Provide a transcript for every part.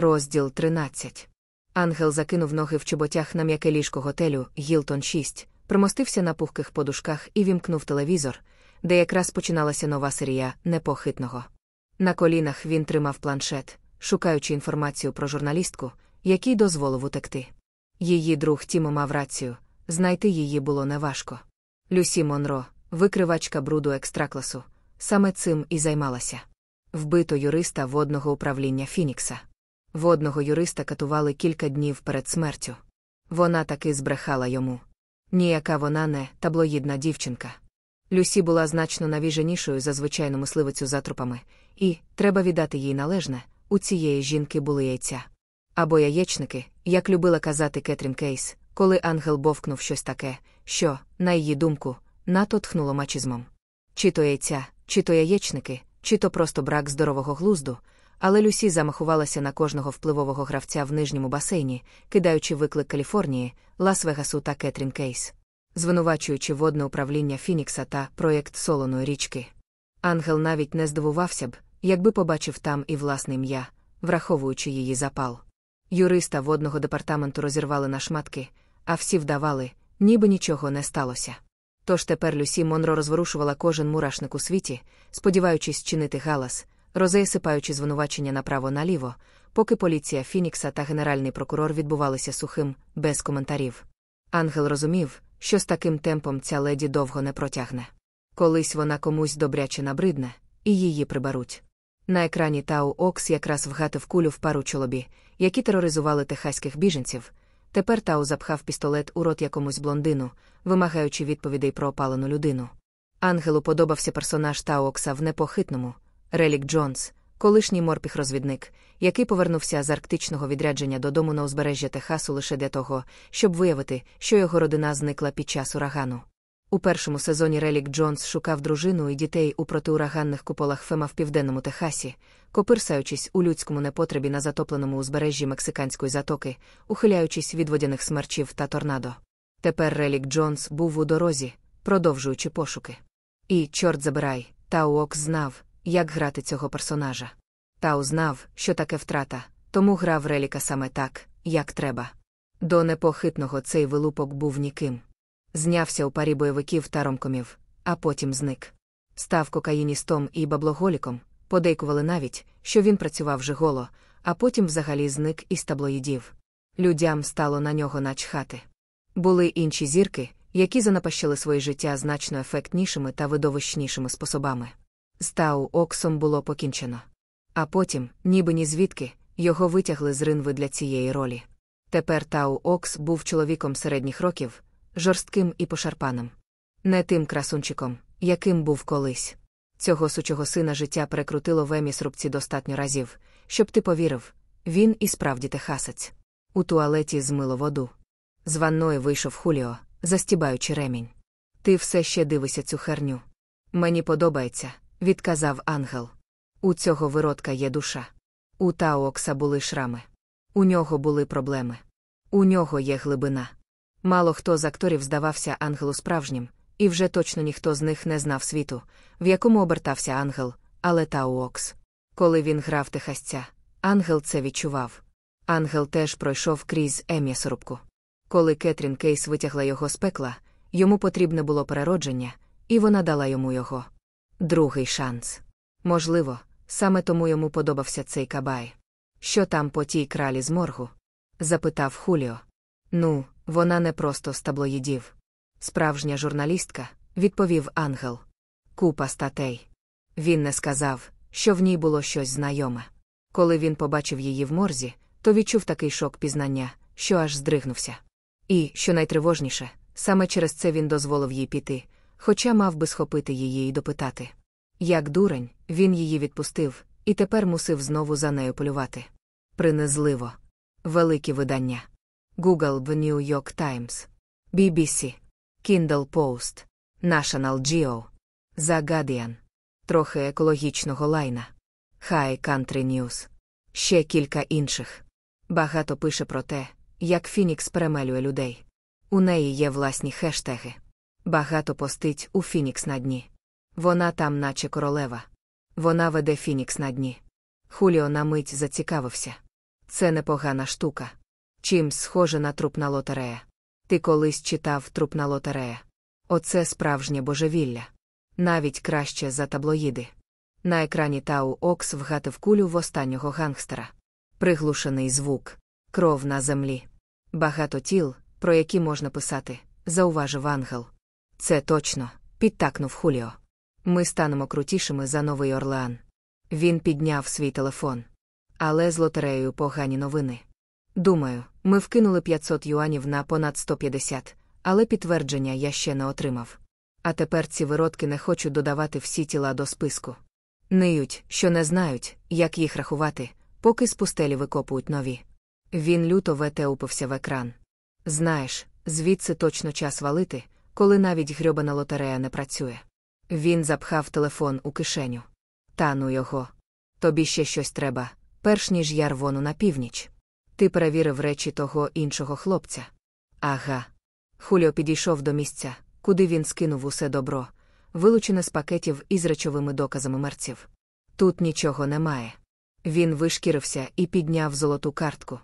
Розділ 13. Ангел закинув ноги в чоботях на м'яке ліжко готелю Гілтон 6, примостився на пухких подушках і вімкнув телевізор, де якраз починалася нова серія непохитного. На колінах він тримав планшет, шукаючи інформацію про журналістку, який дозволив утекти. Її друг Тімо мав рацію, знайти її було неважко. Люсі Монро, викривачка бруду екстракласу, саме цим і займалася. Вбито юриста водного управління Фінікса. Водного юриста катували кілька днів перед смертю. Вона таки збрехала йому. Ніяка вона не таблоїдна дівчинка. Люсі була значно навіженішою за звичайну мисливицю за трупами, і, треба віддати їй належне, у цієї жінки були яйця. Або яєчники, як любила казати Кетрін Кейс, коли ангел бовкнув щось таке, що, на її думку, нато тхнуло мачизмом. Чи то яйця, чи то яєчники, чи то просто брак здорового глузду, але Люсі замахувалася на кожного впливового гравця в нижньому басейні, кидаючи виклик Каліфорнії, Лас-Вегасу та Кетрін Кейс, звинувачуючи водне управління Фінікса та проєкт солоної річки. Ангел навіть не здивувався б, якби побачив там і власне ім'я, враховуючи її запал. Юриста водного департаменту розірвали на шматки, а всі вдавали, ніби нічого не сталося. Тож тепер Люсі Монро розворушувала кожен мурашник у світі, сподіваючись чинити галас, розеясипаючи звинувачення направо-наліво, поки поліція Фінікса та генеральний прокурор відбувалися сухим, без коментарів. Ангел розумів, що з таким темпом ця леді довго не протягне. Колись вона комусь добряче набридне, і її приберуть. На екрані Тау Окс якраз вгатив кулю в пару чолобі, які тероризували техаських біженців. Тепер Тау запхав пістолет у рот якомусь блондину, вимагаючи відповідей про опалену людину. Ангелу подобався персонаж Таокса в непохитному Релік Джонс, колишній морпіх-розвідник, який повернувся з арктичного відрядження додому на узбережжя Техасу лише для того, щоб виявити, що його родина зникла під час урагану. У першому сезоні Релік Джонс шукав дружину і дітей у протиураганних куполах Фема в південному Техасі, копирсаючись у людському непотребі на затопленому узбережжі Мексиканської затоки, ухиляючись від водяних смерчів та торнадо. Тепер Релік Джонс був у дорозі, продовжуючи пошуки. І, чорт забирай, Тауок знав, як грати цього персонажа. Тау знав, що таке втрата, тому грав Реліка саме так, як треба. До непохитного цей вилупок був ніким. Знявся у парі бойовиків та ромкомів, а потім зник. Став кокаїністом і баблоголіком, подейкували навіть, що він працював жиголо, а потім взагалі зник із таблоїдів. Людям стало на нього начхати. Були інші зірки, які занапащили своє життя значно ефектнішими та видовищнішими способами. З Тау Оксом було покінчено. А потім, ніби ні звідки, його витягли з ринви для цієї ролі. Тепер Тау Окс був чоловіком середніх років, жорстким і пошарпаним. Не тим красунчиком, яким був колись. Цього сучого сина життя перекрутило в еміс рубці достатньо разів, щоб ти повірив він і справді техасець. У туалеті змило воду. З ванної вийшов Хуліо, застібаючи ремінь. Ти все ще дивишся цю херню. Мені подобається, відказав ангел. У цього виродка є душа. У Таокса були шрами. У нього були проблеми. У нього є глибина. Мало хто з акторів здавався ангелу справжнім, і вже точно ніхто з них не знав світу, в якому обертався ангел, але Тауокс. Коли він грав техасця, ангел це відчував. Ангел теж пройшов крізь ем'ясорубку. Коли Кетрін Кейс витягла його з пекла, йому потрібне було переродження, і вона дала йому його. Другий шанс. Можливо, саме тому йому подобався цей кабай. Що там по тій кралі з моргу? запитав Хуліо. Ну, вона не просто з таблоїдів. Справжня журналістка, відповів ангел. Купа статей. Він не сказав, що в ній було щось знайоме. Коли він побачив її в морзі, то відчув такий шок пізнання, що аж здригнувся. І, що найтривожніше, саме через це він дозволив їй піти, хоча мав би схопити її і допитати. Як дурень, він її відпустив, і тепер мусив знову за нею полювати. Принизливо. Великі видання. Google The New York Times, BBC, Kindle Post, National Geo, The Guardian, трохи екологічного лайна, High Country News, ще кілька інших. Багато пише про те, як Фінікс перемелює людей. У неї є власні хештеги. Багато постить у Фінікс на дні. Вона там, наче королева. Вона веде Фінікс на дні. Хуліо на мить зацікавився. Це непогана штука. Чимсь схоже на трупна лотерея. Ти колись читав трупна лотерея. Оце справжнє божевілля. Навіть краще за таблоїди. На екрані Тау Окс вгатив кулю в останнього гангстера. Приглушений звук, кров на землі. Багато тіл, про які можна писати, зауважив ангел. Це точно, підтакнув Хуліо. Ми станемо крутішими за Новий Орлеан. Він підняв свій телефон. Але з лотереєю погані новини. Думаю, ми вкинули 500 юанів на понад 150, але підтвердження я ще не отримав. А тепер ці виродки не хочуть додавати всі тіла до списку. Ниють, що не знають, як їх рахувати, поки з пустелі викопують нові. Він люто вете упився в екран. Знаєш, звідси точно час валити, коли навіть грьобана лотерея не працює. Він запхав телефон у кишеню. Та ну його. Тобі ще щось треба, перш ніж я рвону на північ. Ти перевірив речі того іншого хлопця. Ага. Хуліо підійшов до місця, куди він скинув усе добро, вилучене з пакетів із речовими доказами мерців. Тут нічого немає. Він вишкірився і підняв золоту картку.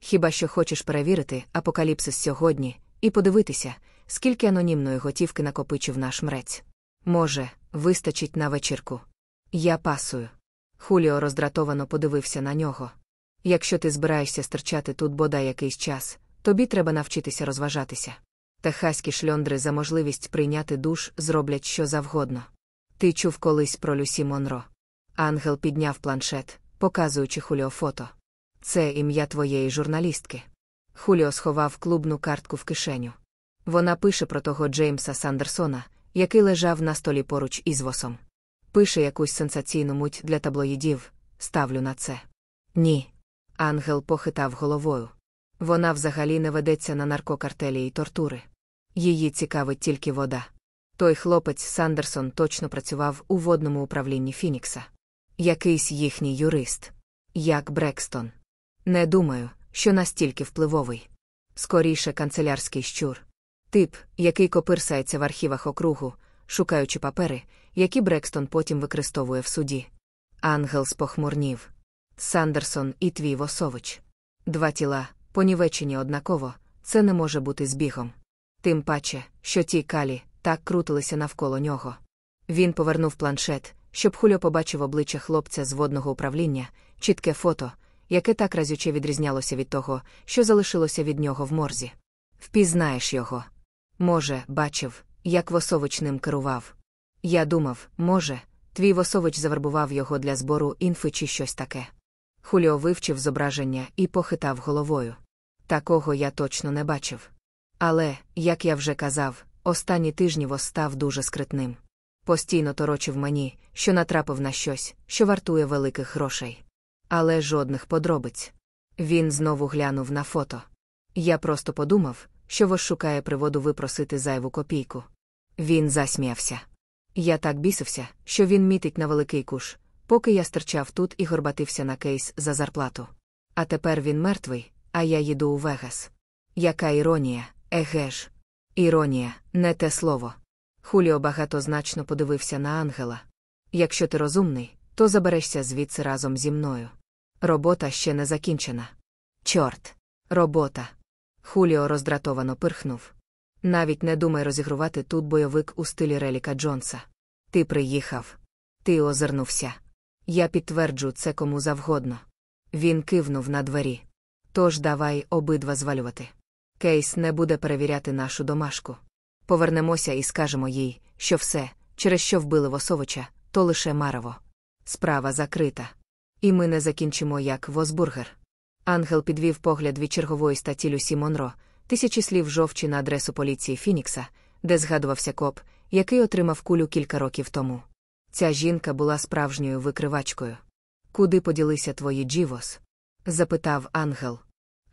Хіба що хочеш перевірити апокаліпсис сьогодні і подивитися, скільки анонімної готівки накопичив наш мрець. Може, вистачить на вечірку. Я пасую. Хуліо роздратовано подивився на нього. Якщо ти збираєшся стирчати тут бодай якийсь час, тобі треба навчитися розважатися. Техаські шльондри за можливість прийняти душ зроблять що завгодно. Ти чув колись про Люсі Монро. Ангел підняв планшет, показуючи Хуліо фото. Це ім'я твоєї журналістки. Хуліо сховав клубну картку в кишеню. Вона пише про того Джеймса Сандерсона, який лежав на столі поруч із восом. Пише якусь сенсаційну муть для таблоїдів, ставлю на це. Ні. Ангел похитав головою. Вона взагалі не ведеться на наркокартелі і тортури. Її цікавить тільки вода. Той хлопець Сандерсон точно працював у водному управлінні Фінікса. Якийсь їхній юрист. Як Брекстон. Не думаю, що настільки впливовий. Скоріше канцелярський щур. Тип, який копирсається в архівах округу, шукаючи папери, які Брекстон потім використовує в суді. Ангел спохмурнів. Сандерсон і твій Восович. Два тіла, понівечені однаково, це не може бути збігом. Тим паче, що ті калі так крутилися навколо нього. Він повернув планшет, щоб Хульо побачив обличчя хлопця з водного управління, чітке фото, яке так разюче відрізнялося від того, що залишилося від нього в морзі. Впізнаєш його. Може, бачив, як Восович ним керував. Я думав, може, твій Восович завербував його для збору інфи чи щось таке. Хуліо вивчив зображення і похитав головою. Такого я точно не бачив. Але, як я вже казав, останні тижні Вос став дуже скритним. Постійно торочив мені, що натрапив на щось, що вартує великих грошей. Але жодних подробиць. Він знову глянув на фото. Я просто подумав, що Вос шукає приводу випросити зайву копійку. Він засміявся. Я так бісився, що він мітить на великий куш, поки я стирчав тут і горбатився на кейс за зарплату. А тепер він мертвий, а я їду у Вегас. Яка іронія, еге ж. Іронія, не те слово. Хуліо багатозначно подивився на ангела. Якщо ти розумний, то заберешся звідси разом зі мною. Робота ще не закінчена. Чорт, робота. Хуліо роздратовано пирхнув. Навіть не думай розігрувати тут бойовик у стилі Реліка Джонса. Ти приїхав. Ти озирнувся. Я підтверджу це кому завгодно. Він кивнув на двері. Тож давай обидва звалювати. Кейс не буде перевіряти нашу домашку. Повернемося і скажемо їй, що все, через що вбили Восовича, то лише марево. Справа закрита. І ми не закінчимо як Восбургер. Ангел підвів погляд від чергової статті Люсі Монро, тисячі слів жовчі на адресу поліції Фінікса, де згадувався коп, який отримав кулю кілька років тому. Ця жінка була справжньою викривачкою. Куди поділися твої джівос? запитав ангел.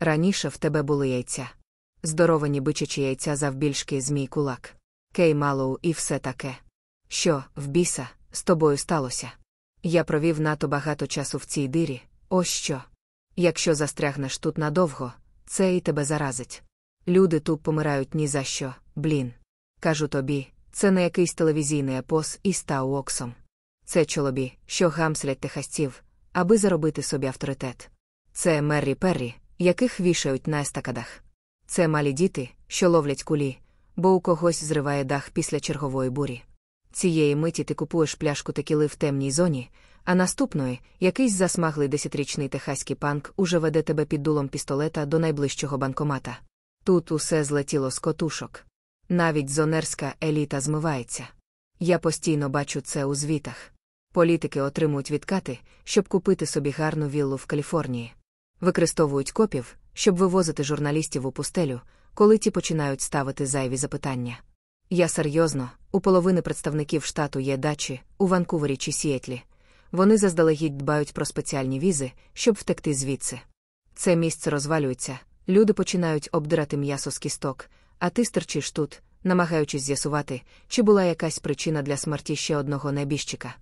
Раніше в тебе були яйця. Здоровані бичачі яйця завбільшки змій кулак. Кей Малоу і все таке. Що, в біса, з тобою сталося? Я провів надто багато часу в цій дирі, ось що. Якщо застрягнеш тут надовго, це і тебе заразить. Люди тут помирають ні за що, блін. Кажу тобі, це не якийсь телевізійний епос із Тауоксом. Це чолобі, що гамслять техасців, аби заробити собі авторитет. Це Меррі Перрі, яких вішають на естакадах. Це малі діти, що ловлять кулі, бо у когось зриває дах після чергової бурі. Цієї миті ти купуєш пляшку текіли в темній зоні, а наступної якийсь засмаглий десятирічний техаський панк уже веде тебе під дулом пістолета до найближчого банкомата. Тут усе злетіло з котушок. Навіть зонерська еліта змивається. Я постійно бачу це у звітах. Політики отримують відкати, щоб купити собі гарну віллу в Каліфорнії. Використовують копів, щоб вивозити журналістів у пустелю, коли ті починають ставити зайві запитання. Я серйозно, у половини представників штату є дачі у Ванкувері чи Сіетлі. Вони заздалегідь дбають про спеціальні візи, щоб втекти звідси. Це місце розвалюється, люди починають обдирати м'ясо з кісток, а ти стерчиш тут, намагаючись з'ясувати, чи була якась причина для смерті ще одного небіжчика.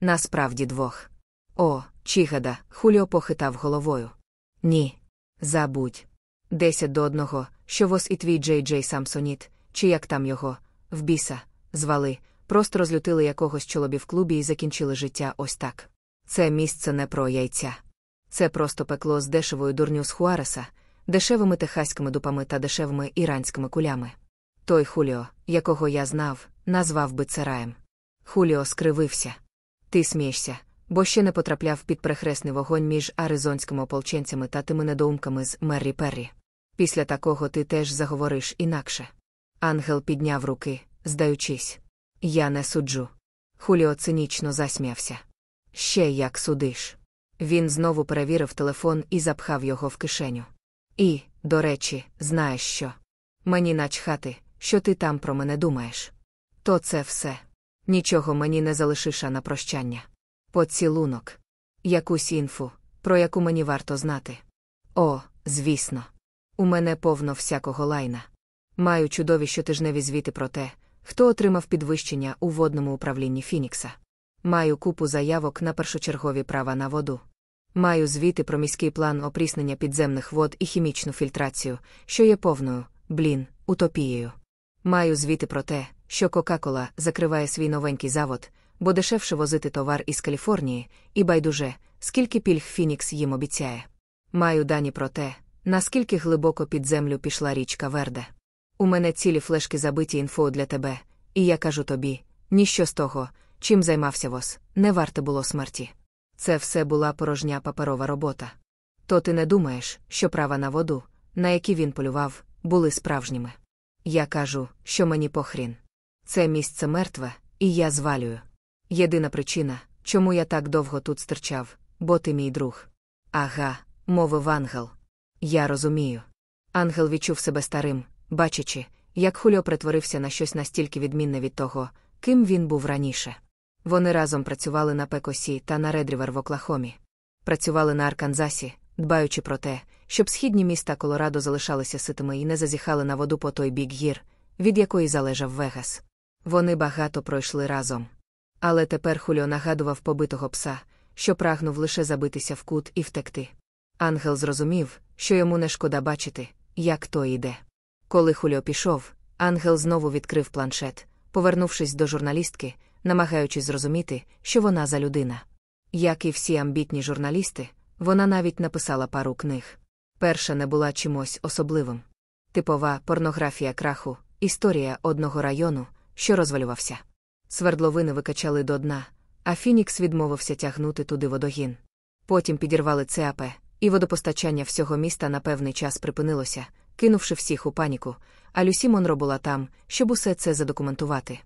Насправді двох. О, Чігада, Хуліо похитав головою. Ні. Забудь. Десять до одного, що воз і твій Джей Джей Самсоніт, чи як там його, в біса, звали, просто розлютили якогось чолобі в клубі і закінчили життя ось так. Це місце не про яйця. Це просто пекло з дешевою дурню з Хуареса, дешевими техаськими дупами та дешевими іранськими кулями. Той Хуліо, якого я знав, назвав би це раєм. Хуліо скривився. Ти смієшся, бо ще не потрапляв під прехресний вогонь між аризонськими ополченцями та тими недоумками з Меррі Перрі. Після такого ти теж заговориш інакше. Ангел підняв руки, здаючись. Я не суджу. Хуліо цинічно засміявся. Ще як судиш. Він знову перевірив телефон і запхав його в кишеню. І, до речі, знаєш що? Мені начхати, що ти там про мене думаєш. То це все. Нічого мені не залишиш на прощання. Поцілунок. Якусь інфу, про яку мені варто знати. О, звісно. У мене повно всякого лайна. Маю чудові щотижневі звіти про те, хто отримав підвищення у водному управлінні Фінікса. Маю купу заявок на першочергові права на воду. Маю звіти про міський план опріснення підземних вод і хімічну фільтрацію, що є повною, блін, утопією. Маю звіти про те, що Кока-Кола закриває свій новенький завод, бо дешевше возити товар із Каліфорнії, і байдуже, скільки пільг Фінікс їм обіцяє. Маю дані про те, наскільки глибоко під землю пішла річка Верде. У мене цілі флешки забиті інфо для тебе, і я кажу тобі ніщо з того, чим займався воз, не варте було смерті. Це все була порожня паперова робота. То ти не думаєш, що права на воду, на які він полював, були справжніми. Я кажу, що мені похрін. Це місце мертве, і я звалюю. Єдина причина, чому я так довго тут стирчав, бо ти мій друг. Ага, мовив ангел. Я розумію. Ангел відчув себе старим, бачачи, як Хульо притворився на щось настільки відмінне від того, ким він був раніше. Вони разом працювали на Пекосі та на Редрівер в Оклахомі. Працювали на Арканзасі, дбаючи про те, щоб східні міста Колорадо залишалися ситими і не зазіхали на воду по той бік гір, від якої залежав Вегас. Вони багато пройшли разом. Але тепер Хульо нагадував побитого пса, що прагнув лише забитися в кут і втекти. Ангел зрозумів, що йому не шкода бачити, як то йде. Коли Хульо пішов, ангел знову відкрив планшет, повернувшись до журналістки, намагаючись зрозуміти, що вона за людина. Як і всі амбітні журналісти, вона навіть написала пару книг. Перша не була чимось особливим. Типова порнографія краху, історія одного району, що розвалювався. Свердловини викачали до дна, а Фінікс відмовився тягнути туди водогін. Потім підірвали ЦАП, і водопостачання всього міста на певний час припинилося, кинувши всіх у паніку, а Люсі Монро була там, щоб усе це задокументувати.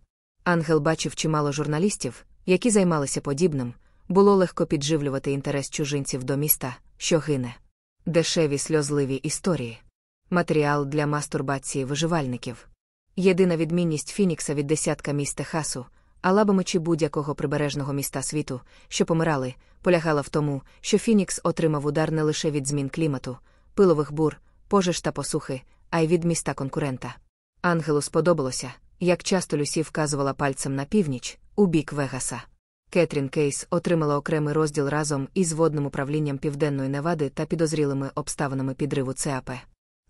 Ангел бачив чимало журналістів, які займалися подібним, було легко підживлювати інтерес чужинців до міста, що гине. Дешеві сльозливі історії. Матеріал для мастурбації виживальників. Єдина відмінність Фінікса від десятка міст Техасу, Алабами чи будь-якого прибережного міста світу, що помирали, полягала в тому, що Фінікс отримав удар не лише від змін клімату, пилових бур, пожеж та посухи, а й від міста конкурента. Ангелу сподобалося, як часто Люсі вказувала пальцем на північ, у бік Вегаса. Кетрін Кейс отримала окремий розділ разом із водним управлінням Південної Невади та підозрілими обставинами підриву ЦАП.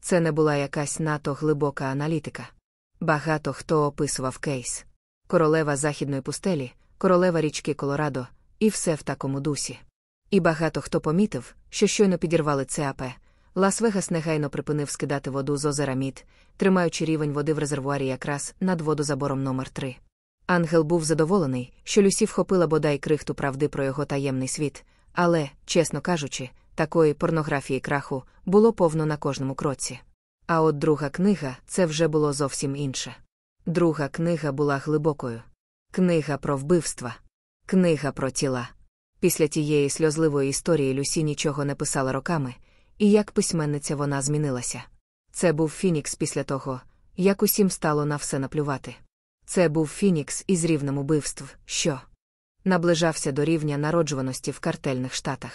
Це не була якась надто глибока аналітика. Багато хто описував кейс. Королева західної пустелі, королева річки Колорадо, і все в такому дусі. І багато хто помітив, що щойно підірвали ЦАП. Лас-Вегас негайно припинив скидати воду з озера Мід, тримаючи рівень води в резервуарі якраз над водозабором номер 3 Ангел був задоволений, що Люсі вхопила бодай крихту правди про його таємний світ, але, чесно кажучи, такої порнографії краху було повно на кожному кроці. А от друга книга це вже було зовсім інше. Друга книга була глибокою. Книга про вбивства, книга про тіла. Після тієї сльозливої історії Люсі нічого не писала роками, і як письменниця вона змінилася. Це був Фінікс після того, як усім стало на все наплювати. Це був Фінікс із рівнем убивств, що наближався до рівня народжуваності в картельних штатах.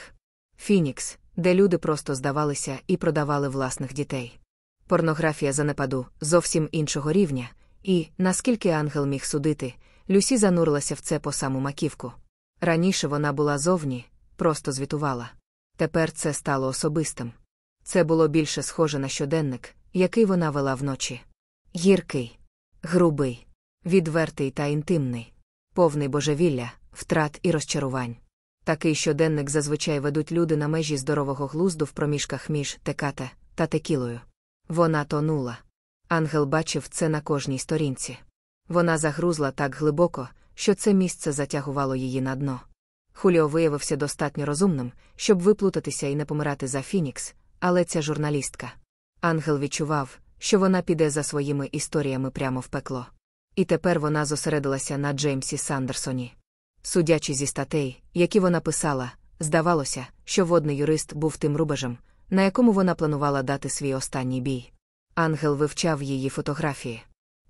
Фінікс, де люди просто здавалися і продавали власних дітей. Порнографія занепаду зовсім іншого рівня, і, наскільки ангел міг судити, Люсі занурилася в це по саму маківку. Раніше вона була зовні, просто звітувала. Тепер це стало особистим. Це було більше схоже на щоденник, який вона вела вночі. Гіркий, грубий, відвертий та інтимний, повний божевілля, втрат і розчарувань. Такий щоденник зазвичай ведуть люди на межі здорового глузду в проміжках між текате та текілою. Вона тонула. Ангел бачив це на кожній сторінці. Вона загрузла так глибоко, що це місце затягувало її на дно. Хуліо виявився достатньо розумним, щоб виплутатися і не помирати за Фінікс, але ця журналістка. Ангел відчував, що вона піде за своїми історіями прямо в пекло. І тепер вона зосередилася на Джеймсі Сандерсоні. Судячи зі статей, які вона писала, здавалося, що водний юрист був тим рубежем, на якому вона планувала дати свій останній бій. Ангел вивчав її фотографії.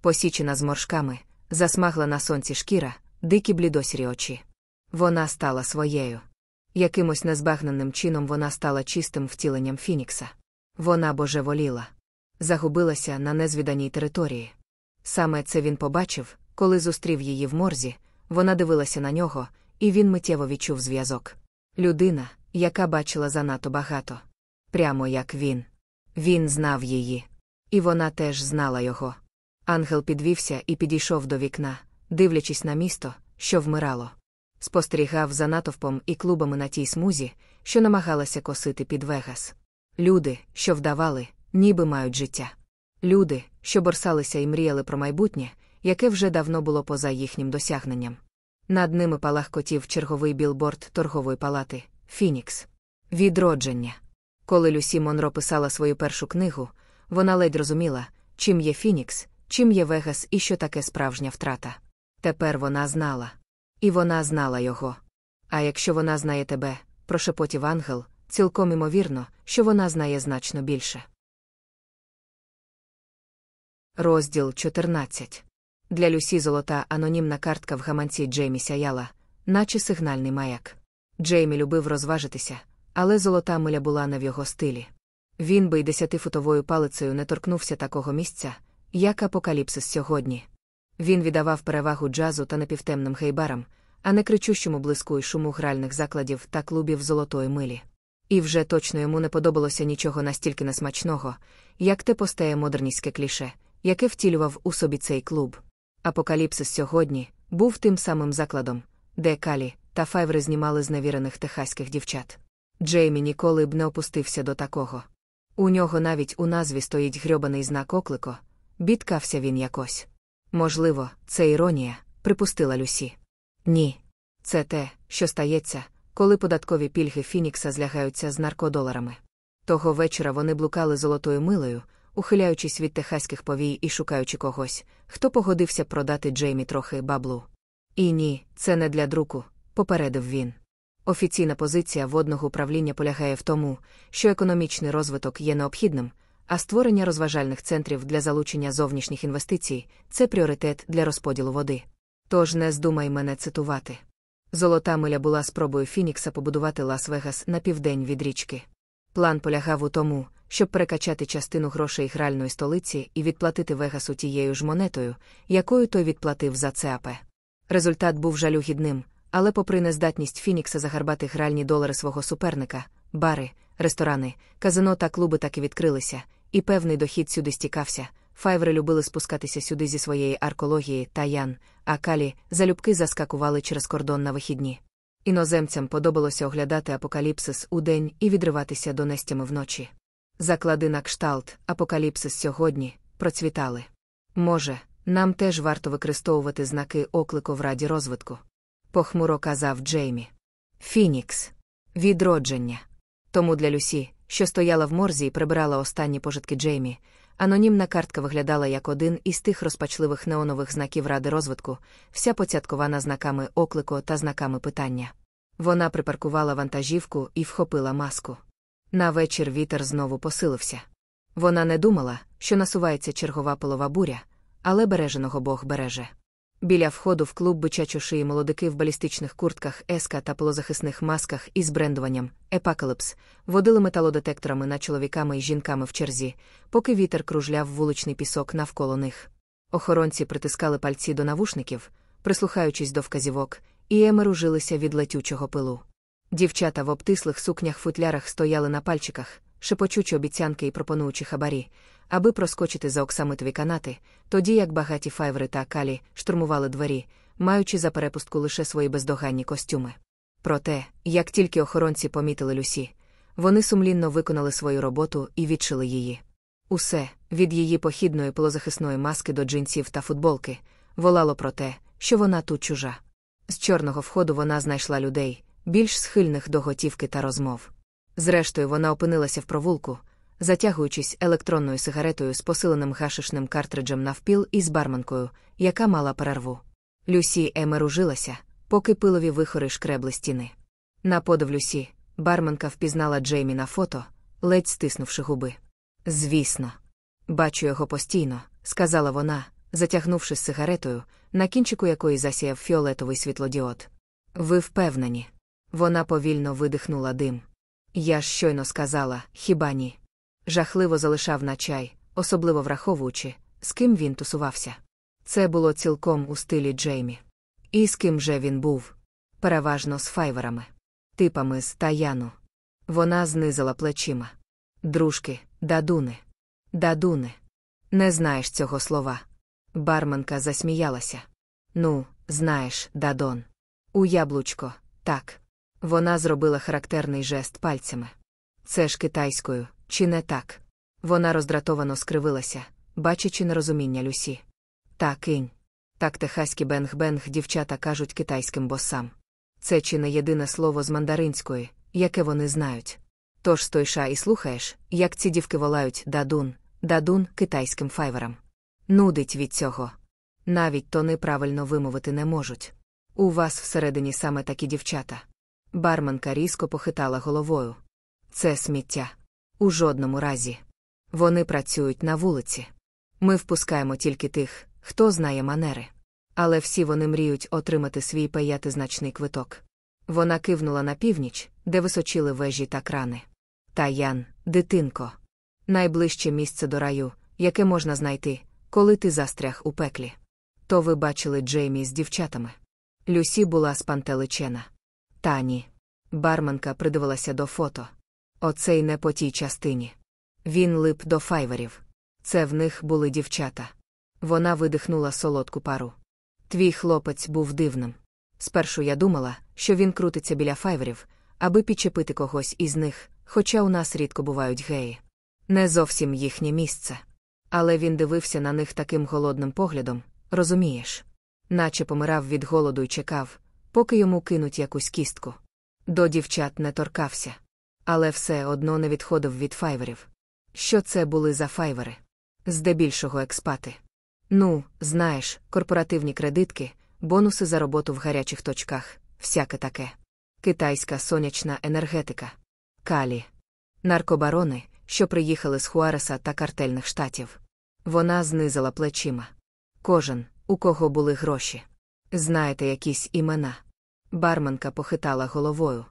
Посічена зморшками, засмагла на сонці шкіра, дикі блідосірі очі. Вона стала своєю. Якимось незбагненним чином вона стала чистим втіленням Фінікса. Вона божеволіла. Загубилася на незвіданій території. Саме це він побачив, коли зустрів її в морзі, вона дивилася на нього, і він миттєво відчув зв'язок. Людина, яка бачила занадто багато. Прямо як він. Він знав її. І вона теж знала його. Ангел підвівся і підійшов до вікна, дивлячись на місто, що вмирало. Спостерігав за натовпом і клубами на тій смузі, що намагалася косити під Вегас. Люди, що вдавали, ніби мають життя. Люди, що борсалися і мріяли про майбутнє, яке вже давно було поза їхнім досягненням. Над ними палахкотів черговий білборд торгової палати Фінікс. Відродження. Коли Люсі Монро писала свою першу книгу, вона ледь розуміла, чим є Фінікс, чим є Вегас і що таке справжня втрата. Тепер вона знала. І вона знала його. А якщо вона знає тебе, прошепотів ангел, цілком імовірно, що вона знає значно більше. Розділ 14. Для Люсі золота анонімна картка в гаманці Джеймі сяяла, наче сигнальний маяк. Джеймі любив розважитися, але золота миля була не в його стилі. Він би й десятифутовою палицею не торкнувся такого місця, як апокаліпсис сьогодні. Він віддавав перевагу джазу та напівтемним гейбарам, а не кричущому блиску й шуму гральних закладів та клубів золотої милі. І вже точно йому не подобалося нічого настільки несмачного, як те постає модерністське кліше, яке втілював у собі цей клуб. Апокаліпсис сьогодні був тим самим закладом, де Калі та Файври знімали зневірених техаських дівчат. Джеймі ніколи б не опустився до такого. У нього навіть у назві стоїть грьобаний знак оклико, бідкався він якось. Можливо, це іронія, припустила Люсі. Ні. Це те, що стається, коли податкові пільги Фінікса злягаються з наркодоларами. Того вечора вони блукали золотою милою, ухиляючись від техаських повій і шукаючи когось, хто погодився продати Джеймі трохи баблу. І ні, це не для друку, попередив він. Офіційна позиція водного управління полягає в тому, що економічний розвиток є необхідним, а створення розважальних центрів для залучення зовнішніх інвестицій це пріоритет для розподілу води. Тож не здумай мене цитувати. Золота миля була спробою Фінікса побудувати Лас-Вегас на південь від річки. План полягав у тому, щоб перекачати частину грошей гральної столиці і відплатити Вегасу тією ж монетою, якою той відплатив за ЦАП. Результат був жалюгідним, але, попри нездатність Фінікса загарбати гральні долари свого суперника, бари, ресторани, казино та клуби так і відкрилися, і певний дохід сюди стікався. Файври любили спускатися сюди зі своєї аркології та ян, а калі залюбки заскакували через кордон на вихідні. Іноземцям подобалося оглядати апокаліпсис удень і відриватися до нестями вночі. Заклади на кшталт, апокаліпсис сьогодні процвітали. Може, нам теж варто використовувати знаки оклику в раді розвитку. Похмуро казав Джеймі. Фінікс. Відродження. Тому для Люсі, що стояла в морзі і прибирала останні пожитки Джеймі, анонімна картка виглядала як один із тих розпачливих неонових знаків ради розвитку, вся поцяткована знаками оклику та знаками питання. Вона припаркувала вантажівку і вхопила маску. На вечір вітер знову посилився. Вона не думала, що насувається чергова пилова буря, але береженого Бог береже. Біля входу в клуб бичачу шиї молодики в балістичних куртках еска та полозахисних масках із брендуванням Епакалипс водили металодетекторами на чоловіками і жінками в черзі, поки вітер кружляв вуличний пісок навколо них. Охоронці притискали пальці до навушників, прислухаючись до вказівок, і емеружилися від летючого пилу. Дівчата в обтислих сукнях футлярах стояли на пальчиках, шепочучи обіцянки і пропонуючи хабарі, аби проскочити за оксамитові канати, тоді як багаті файвери та калі штурмували двері, маючи за перепустку лише свої бездоганні костюми. Проте, як тільки охоронці помітили Люсі, вони сумлінно виконали свою роботу і відшили її. Усе, від її похідної полозахисної маски до джинсів та футболки, волало про те, що вона тут чужа. З чорного входу вона знайшла людей, більш схильних до готівки та розмов. Зрештою, вона опинилася в провулку, затягуючись електронною сигаретою з посиленим гашишним картриджем навпіл із барменкою, яка мала перерву. Люсі емеружилася, поки пилові вихори шкребли стіни. На подив Люсі, барменка впізнала Джеймі на фото, ледь стиснувши губи. Звісно, бачу його постійно, сказала вона, затягнувши сигаретою, на кінчику якої засіяв фіолетовий світлодіод. Ви впевнені? Вона повільно видихнула дим. Я ж щойно сказала, хіба ні? Жахливо залишав на чай, особливо враховуючи, з ким він тусувався. Це було цілком у стилі Джеймі. І з ким же він був? Переважно з файверами, типами з Таяну. Вона знизила плечима. Дружки, дадуни. Дадуни. Не знаєш цього слова. Барменка засміялася. Ну, знаєш, дадон. У яблучко, так. Вона зробила характерний жест пальцями. Це ж китайською, чи не так? Вона роздратовано скривилася, бачачи нерозуміння Люсі. Та кинь. Так техаські bang-bang дівчата кажуть китайським босам. Це чи не єдине слово з мандаринської, яке вони знають. Тож стоїш і слухаєш, як ці дівки волають дадун, дадун китайським файверам. Нудить від цього. Навіть тони правильно вимовити не можуть. У вас всередині саме такі дівчата. Барменка різко похитала головою. Це сміття. У жодному разі. Вони працюють на вулиці. Ми впускаємо тільки тих, хто знає манери. Але всі вони мріють отримати свій паятизначний квиток. Вона кивнула на північ, де височили вежі та крани. Таян, дитинко. Найближче місце до раю, яке можна знайти, коли ти застряг у пеклі. То ви бачили Джеймі з дівчатами. Люсі була спантеличена. Тані. Барменка придивилася до фото. Оцей не по тій частині. Він лип до файверів. Це в них були дівчата. Вона видихнула солодку пару. Твій хлопець був дивним. Спершу я думала, що він крутиться біля файверів, аби підчепити когось із них, хоча у нас рідко бувають геї. Не зовсім їхнє місце. Але він дивився на них таким голодним поглядом, розумієш? Наче помирав від голоду і чекав, поки йому кинуть якусь кістку. До дівчат не торкався. Але все одно не відходив від файверів. Що це були за файвери? Здебільшого експати. Ну, знаєш, корпоративні кредитки, бонуси за роботу в гарячих точках, всяке таке. Китайська сонячна енергетика. Калі. Наркобарони, що приїхали з Хуареса та картельних штатів. Вона знизила плечима. Кожен, у кого були гроші. Знаєте якісь імена? Барменка похитала головою.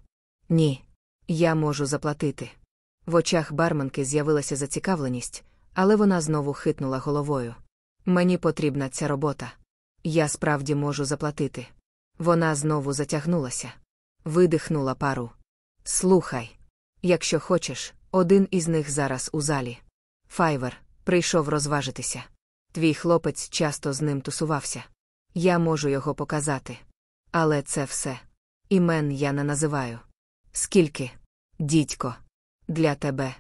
Ні. Я можу заплатити. В очах барменки з'явилася зацікавленість, але вона знову хитнула головою. Мені потрібна ця робота. Я справді можу заплатити. Вона знову затягнулася. Видихнула пару. Слухай. Якщо хочеш, один із них зараз у залі. Файвер прийшов розважитися. Твій хлопець часто з ним тусувався. Я можу його показати. Але це все. Імен я не називаю. Скільки? Дідько. Для тебе.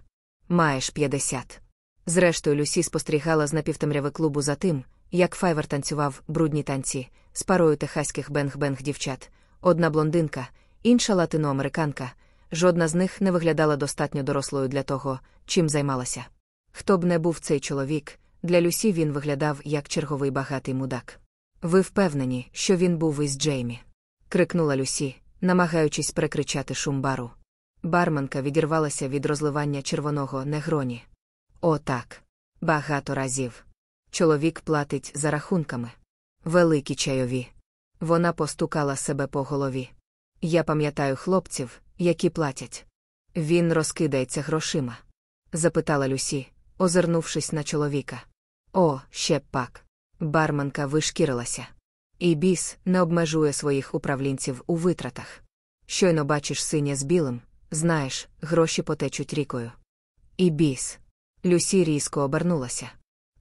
Маєш 50. Зрештою, Люсі спостерігала з напівтемряви клубу за тим, як Файвер танцював брудні танці з парою техаських bang-bang дівчат, одна блондинка, інша латиноамериканка. Жодна з них не виглядала достатньо дорослою для того, чим займалася. Хто б не був цей чоловік, для Люсі він виглядав як черговий багатий мудак. Ви впевнені, що він був із Джеймі? крикнула Люсі, намагаючись перекричати шум бару. Барменка відірвалася від розливання червоного негроні. О, так. Багато разів. Чоловік платить за рахунками. Великі чайові. Вона постукала себе по голові. Я пам'ятаю хлопців, які платять. Він розкидається грошима? запитала Люсі, озирнувшись на чоловіка. О, ще пак. Барменка вишкірилася. І біс не обмежує своїх управлінців у витратах. Щойно бачиш синє з білим, знаєш, гроші потечуть рікою. І біс. Люсі різко обернулася.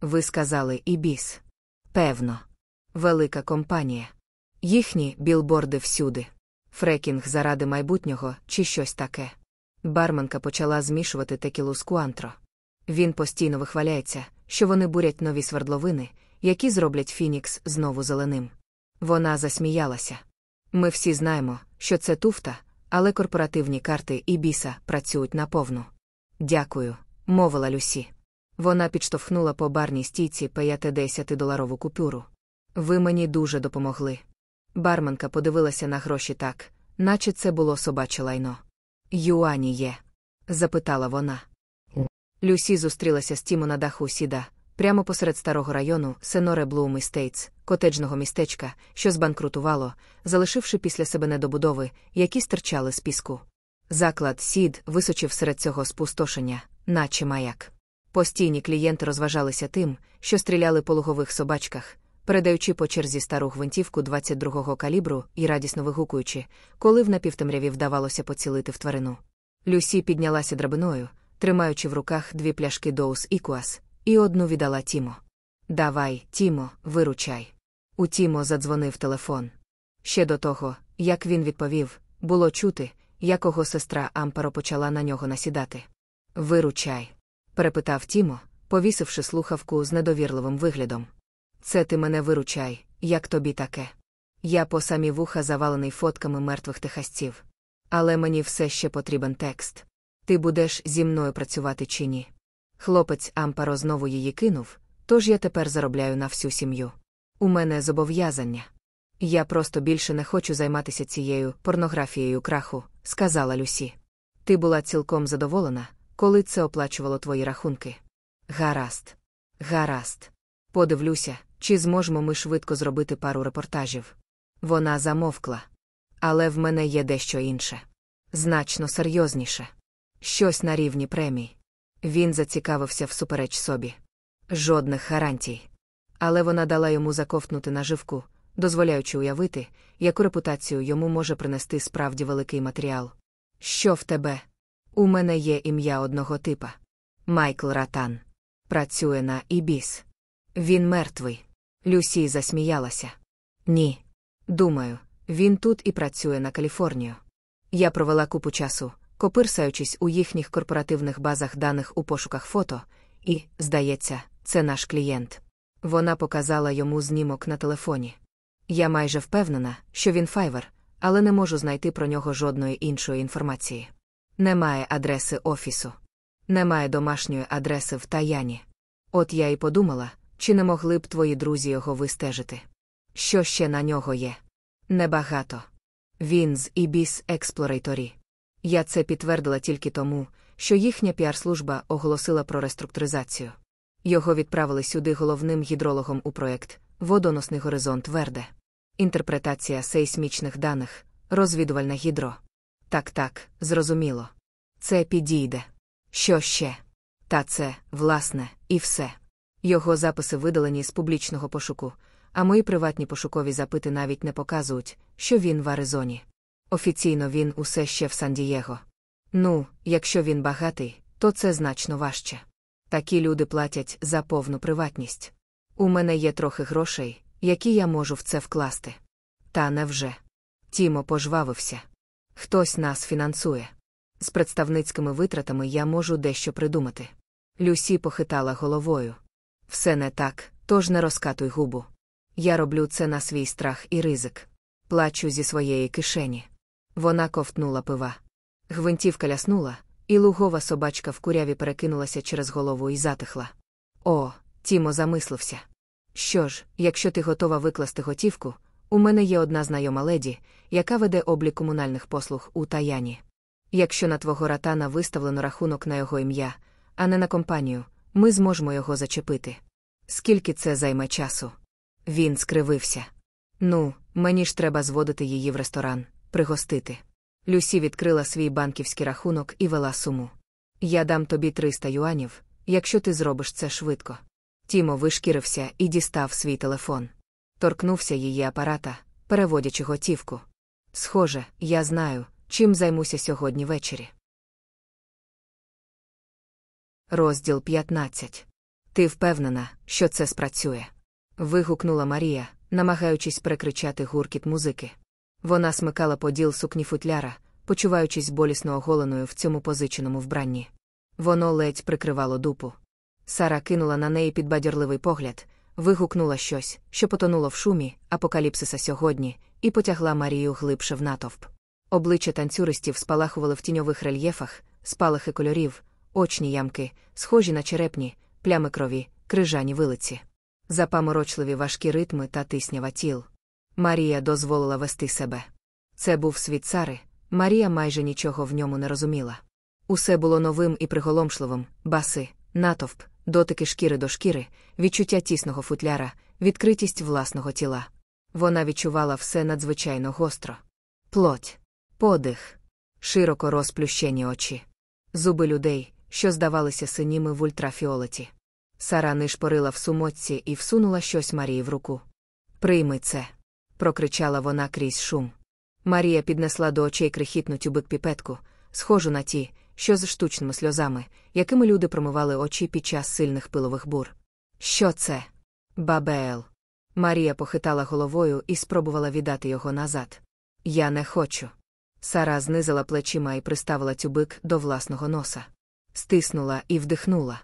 Ви сказали і біс. Певно. Велика компанія. Їхні білборди всюди. Фрекінг заради майбутнього чи щось таке. Барменка почала змішувати текілу з куантро. Він постійно вихваляється, що вони бурять нові свердловини, які зроблять Фінікс знову зеленим. Вона засміялася. Ми всі знаємо, що це туфта, але корпоративні карти і біса працюють наповну. Дякую, мовила Люсі. Вона підштовхнула по барній стійці 50-доларову купюру. Ви мені дуже допомогли. Барменка подивилася на гроші так, наче це було собаче лайно. Юані є? запитала вона. Люсі зустрілася з Тімо на даху сіда, прямо посеред старого району Сеноре Блум Істейтс, котеджного містечка, що збанкрутувало, залишивши після себе недобудови, які стирчали з піску. Заклад сід височив серед цього спустошення, наче маяк. Постійні клієнти розважалися тим, що стріляли по лугових собачках, передаючи по черзі стару гвинтівку 22-го калібру і радісно вигукуючи, коли в напівтемряві вдавалося поцілити в тварину. Люсі піднялася драбиною, тримаючи в руках дві пляшки Доус Ікуас, і одну віддала Тімо. Давай, Тімо, виручай. У Тімо задзвонив телефон. Ще до того, як він відповів, було чути, якого сестра Амперо почала на нього насідати. Виручай. перепитав Тімо, повісивши слухавку з недовірливим виглядом. Це ти мене виручай, як тобі таке. Я по самі вуха завалений фотками мертвих техасців. Але мені все ще потрібен текст. Ти будеш зі мною працювати чи ні? Хлопець Ампаро знову її кинув, тож я тепер заробляю на всю сім'ю. У мене зобов'язання. Я просто більше не хочу займатися цією порнографією краху, сказала Люсі. Ти була цілком задоволена, коли це оплачувало твої рахунки. Гаразд. Гаразд. Подивлюся, чи зможемо ми швидко зробити пару репортажів. Вона замовкла. Але в мене є дещо інше. Значно серйозніше. Щось на рівні премій. Він зацікавився всупереч собі. Жодних гарантій. Але вона дала йому заковтнути наживку, дозволяючи уявити, яку репутацію йому може принести справді великий матеріал. Що в тебе? У мене є ім'я одного типа. Майкл Ратан. Працює на Ібіс. Він мертвий. Люсі засміялася. Ні. Думаю, він тут і працює на Каліфорнію. Я провела купу часу, копирсаючись у їхніх корпоративних базах даних у пошуках фото, і, здається, це наш клієнт. Вона показала йому знімок на телефоні. Я майже впевнена, що він файвер, але не можу знайти про нього жодної іншої інформації. Немає адреси офісу, немає домашньої адреси в Таяні. От я і подумала, чи не могли б твої друзі його вистежити. Що ще на нього є? Небагато. Він з Ібіс Експлорейторі. Я це підтвердила тільки тому, що їхня піар-служба оголосила про реструктуризацію. Його відправили сюди головним гідрологом у проект Водоносний горизонт Верде. Інтерпретація сейсмічних даних, розвідувальне гідро. Так, так, зрозуміло. Це підійде. Що ще? Та це, власне, і все. Його записи видалені з публічного пошуку, а мої приватні пошукові запити навіть не показують, що він в Аризоні. Офіційно він усе ще в Сан-Дієго. Ну, якщо він багатий, то це значно важче. Такі люди платять за повну приватність. У мене є трохи грошей, які я можу в це вкласти. Та невже. Тімо пожвавився. Хтось нас фінансує. З представницькими витратами я можу дещо придумати. Люсі похитала головою. Все не так, тож не розкатуй губу. Я роблю це на свій страх і ризик. Плачу зі своєї кишені. Вона ковтнула пива. Гвинтівка ляснула, і лугова собачка в куряві перекинулася через голову і затихла. О, Тімо замислився. Що ж, якщо ти готова викласти готівку, у мене є одна знайома леді, яка веде облік комунальних послуг у Таяні. Якщо на твого ратана виставлено рахунок на його ім'я, а не на компанію, ми зможемо його зачепити. Скільки це займе часу? Він скривився. Ну, мені ж треба зводити її в ресторан, пригостити. Люсі відкрила свій банківський рахунок і вела суму. Я дам тобі 300 юанів, якщо ти зробиш це швидко. Тімо вишкірився і дістав свій телефон. Торкнувся її апарата, переводячи готівку. Схоже, я знаю, чим займуся сьогодні ввечері. Розділ 15. Ти впевнена, що це спрацює? вигукнула Марія, намагаючись перекричати гуркіт музики. Вона смикала поділ сукні футляра, почуваючись болісно оголеною в цьому позиченому вбранні. Воно ледь прикривало дупу. Сара кинула на неї підбадьорливий погляд, вигукнула щось, що потонуло в шумі, апокаліпсиса сьогодні, і потягла Марію глибше в натовп. Обличчя танцюристів спалахували в тіньових рельєфах, спалахи кольорів, очні ямки, схожі на черепні, плями крові, крижані вилиці. Запаморочливі важкі ритми та тиснява тіл. Марія дозволила вести себе. Це був світ цари, Марія майже нічого в ньому не розуміла. Усе було новим і приголомшливим, баси, натовп, дотики шкіри до шкіри, відчуття тісного футляра, відкритість власного тіла. Вона відчувала все надзвичайно гостро. Плоть, подих, широко розплющені очі, зуби людей, що здавалися синіми в ультрафіолеті. Сара нишпорила в сумочці і всунула щось Марії в руку. Прийми це. Прокричала вона крізь шум. Марія піднесла до очей крихітну тюбик піпетку, схожу на ті, що з штучними сльозами, якими люди промивали очі під час сильних пилових бур. Що це? Бабел. Марія похитала головою і спробувала віддати його назад. Я не хочу. Сара знизила плечима і приставила тюбик до власного носа. Стиснула і вдихнула.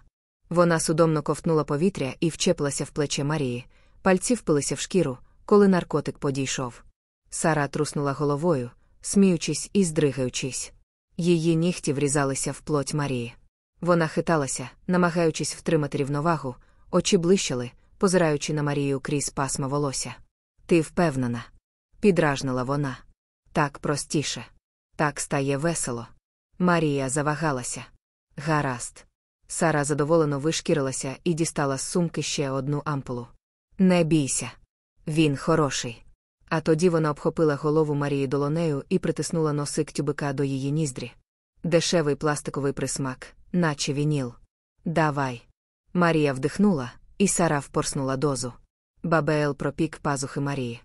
Вона судомно ковтнула повітря і вчепилася в плече Марії, пальці впилися в шкіру, коли наркотик подійшов. Сара труснула головою, сміючись і здригаючись. Її нігті врізалися в плоть Марії. Вона хиталася, намагаючись втримати рівновагу, очі блищали, позираючи на Марію крізь пасма волосся. Ти впевнена? Підражнила вона. Так простіше. Так стає весело. Марія завагалася. Гаразд. Сара задоволено вишкірилася і дістала з сумки ще одну ампулу. Не бійся. Він хороший. А тоді вона обхопила голову Марії долонею і притиснула носик тюбика до її ніздрі. Дешевий пластиковий присмак, наче вініл. Давай. Марія вдихнула, і Сара впорснула дозу. Бабел пропік пазухи Марії.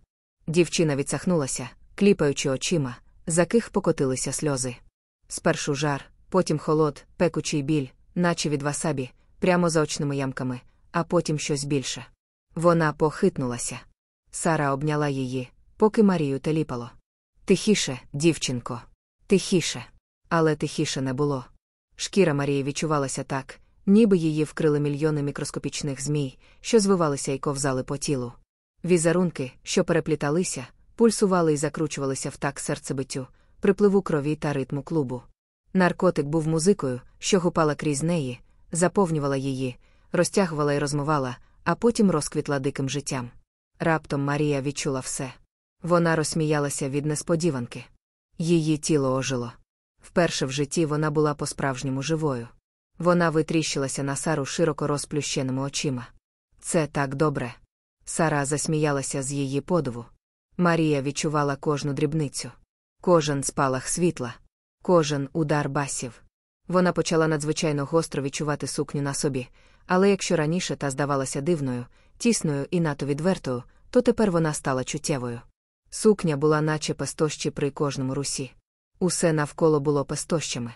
Дівчина відсахнулася, кліпаючи очима, за ких покотилися сльози. Спершу жар, потім холод, пекучий біль, наче від васабі, прямо за очними ямками, а потім щось більше. Вона похитнулася. Сара обняла її, поки Марію теліпало. Тихіше, дівчинко, тихіше. Але тихіше не було. Шкіра Марії відчувалася так, ніби її вкрили мільйони мікроскопічних змій, що звивалися і ковзали по тілу. Візерунки, що перепліталися, пульсували і закручувалися в так серцебиттю, припливу крові та ритму клубу. Наркотик був музикою, що гупала крізь неї, заповнювала її, розтягувала і розмивала, а потім розквітла диким життям. Раптом Марія відчула все. Вона розсміялася від несподіванки. Її тіло ожило. Вперше в житті вона була по-справжньому живою. Вона витріщилася на Сару широко розплющеними очима. Це так добре. Сара засміялася з її подиву. Марія відчувала кожну дрібницю, кожен спалах світла, кожен удар басів. Вона почала надзвичайно гостро відчувати сукню на собі, але якщо раніше та здавалася дивною, тісною і нато відвертою, то тепер вона стала чуттєвою. Сукня була наче пестощі при кожному русі. Усе навколо було пестощами.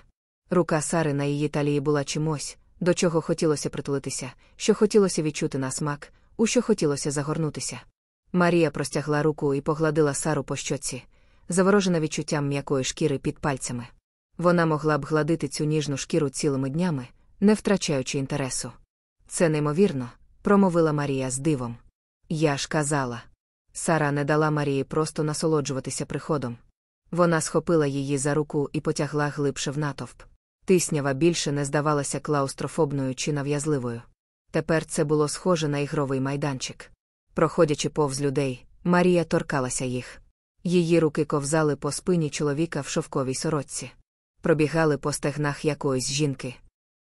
Рука Сари на її талії була чимось, до чого хотілося притулитися, що хотілося відчути на смак, у що хотілося загорнутися. Марія простягла руку і погладила Сару по щоці, заворожена відчуттям м'якої шкіри під пальцями. Вона могла б гладити цю ніжну шкіру цілими днями, не втрачаючи інтересу. Це неймовірно, промовила Марія з дивом. Я ж казала. Сара не дала Марії просто насолоджуватися приходом. Вона схопила її за руку і потягла глибше в натовп. Тиснява більше не здавалася клаустрофобною чи нав'язливою. Тепер це було схоже на ігровий майданчик. Проходячи повз людей, Марія торкалася їх. Її руки ковзали по спині чоловіка в шовковій сорочці. Пробігали по стегнах якоїсь жінки.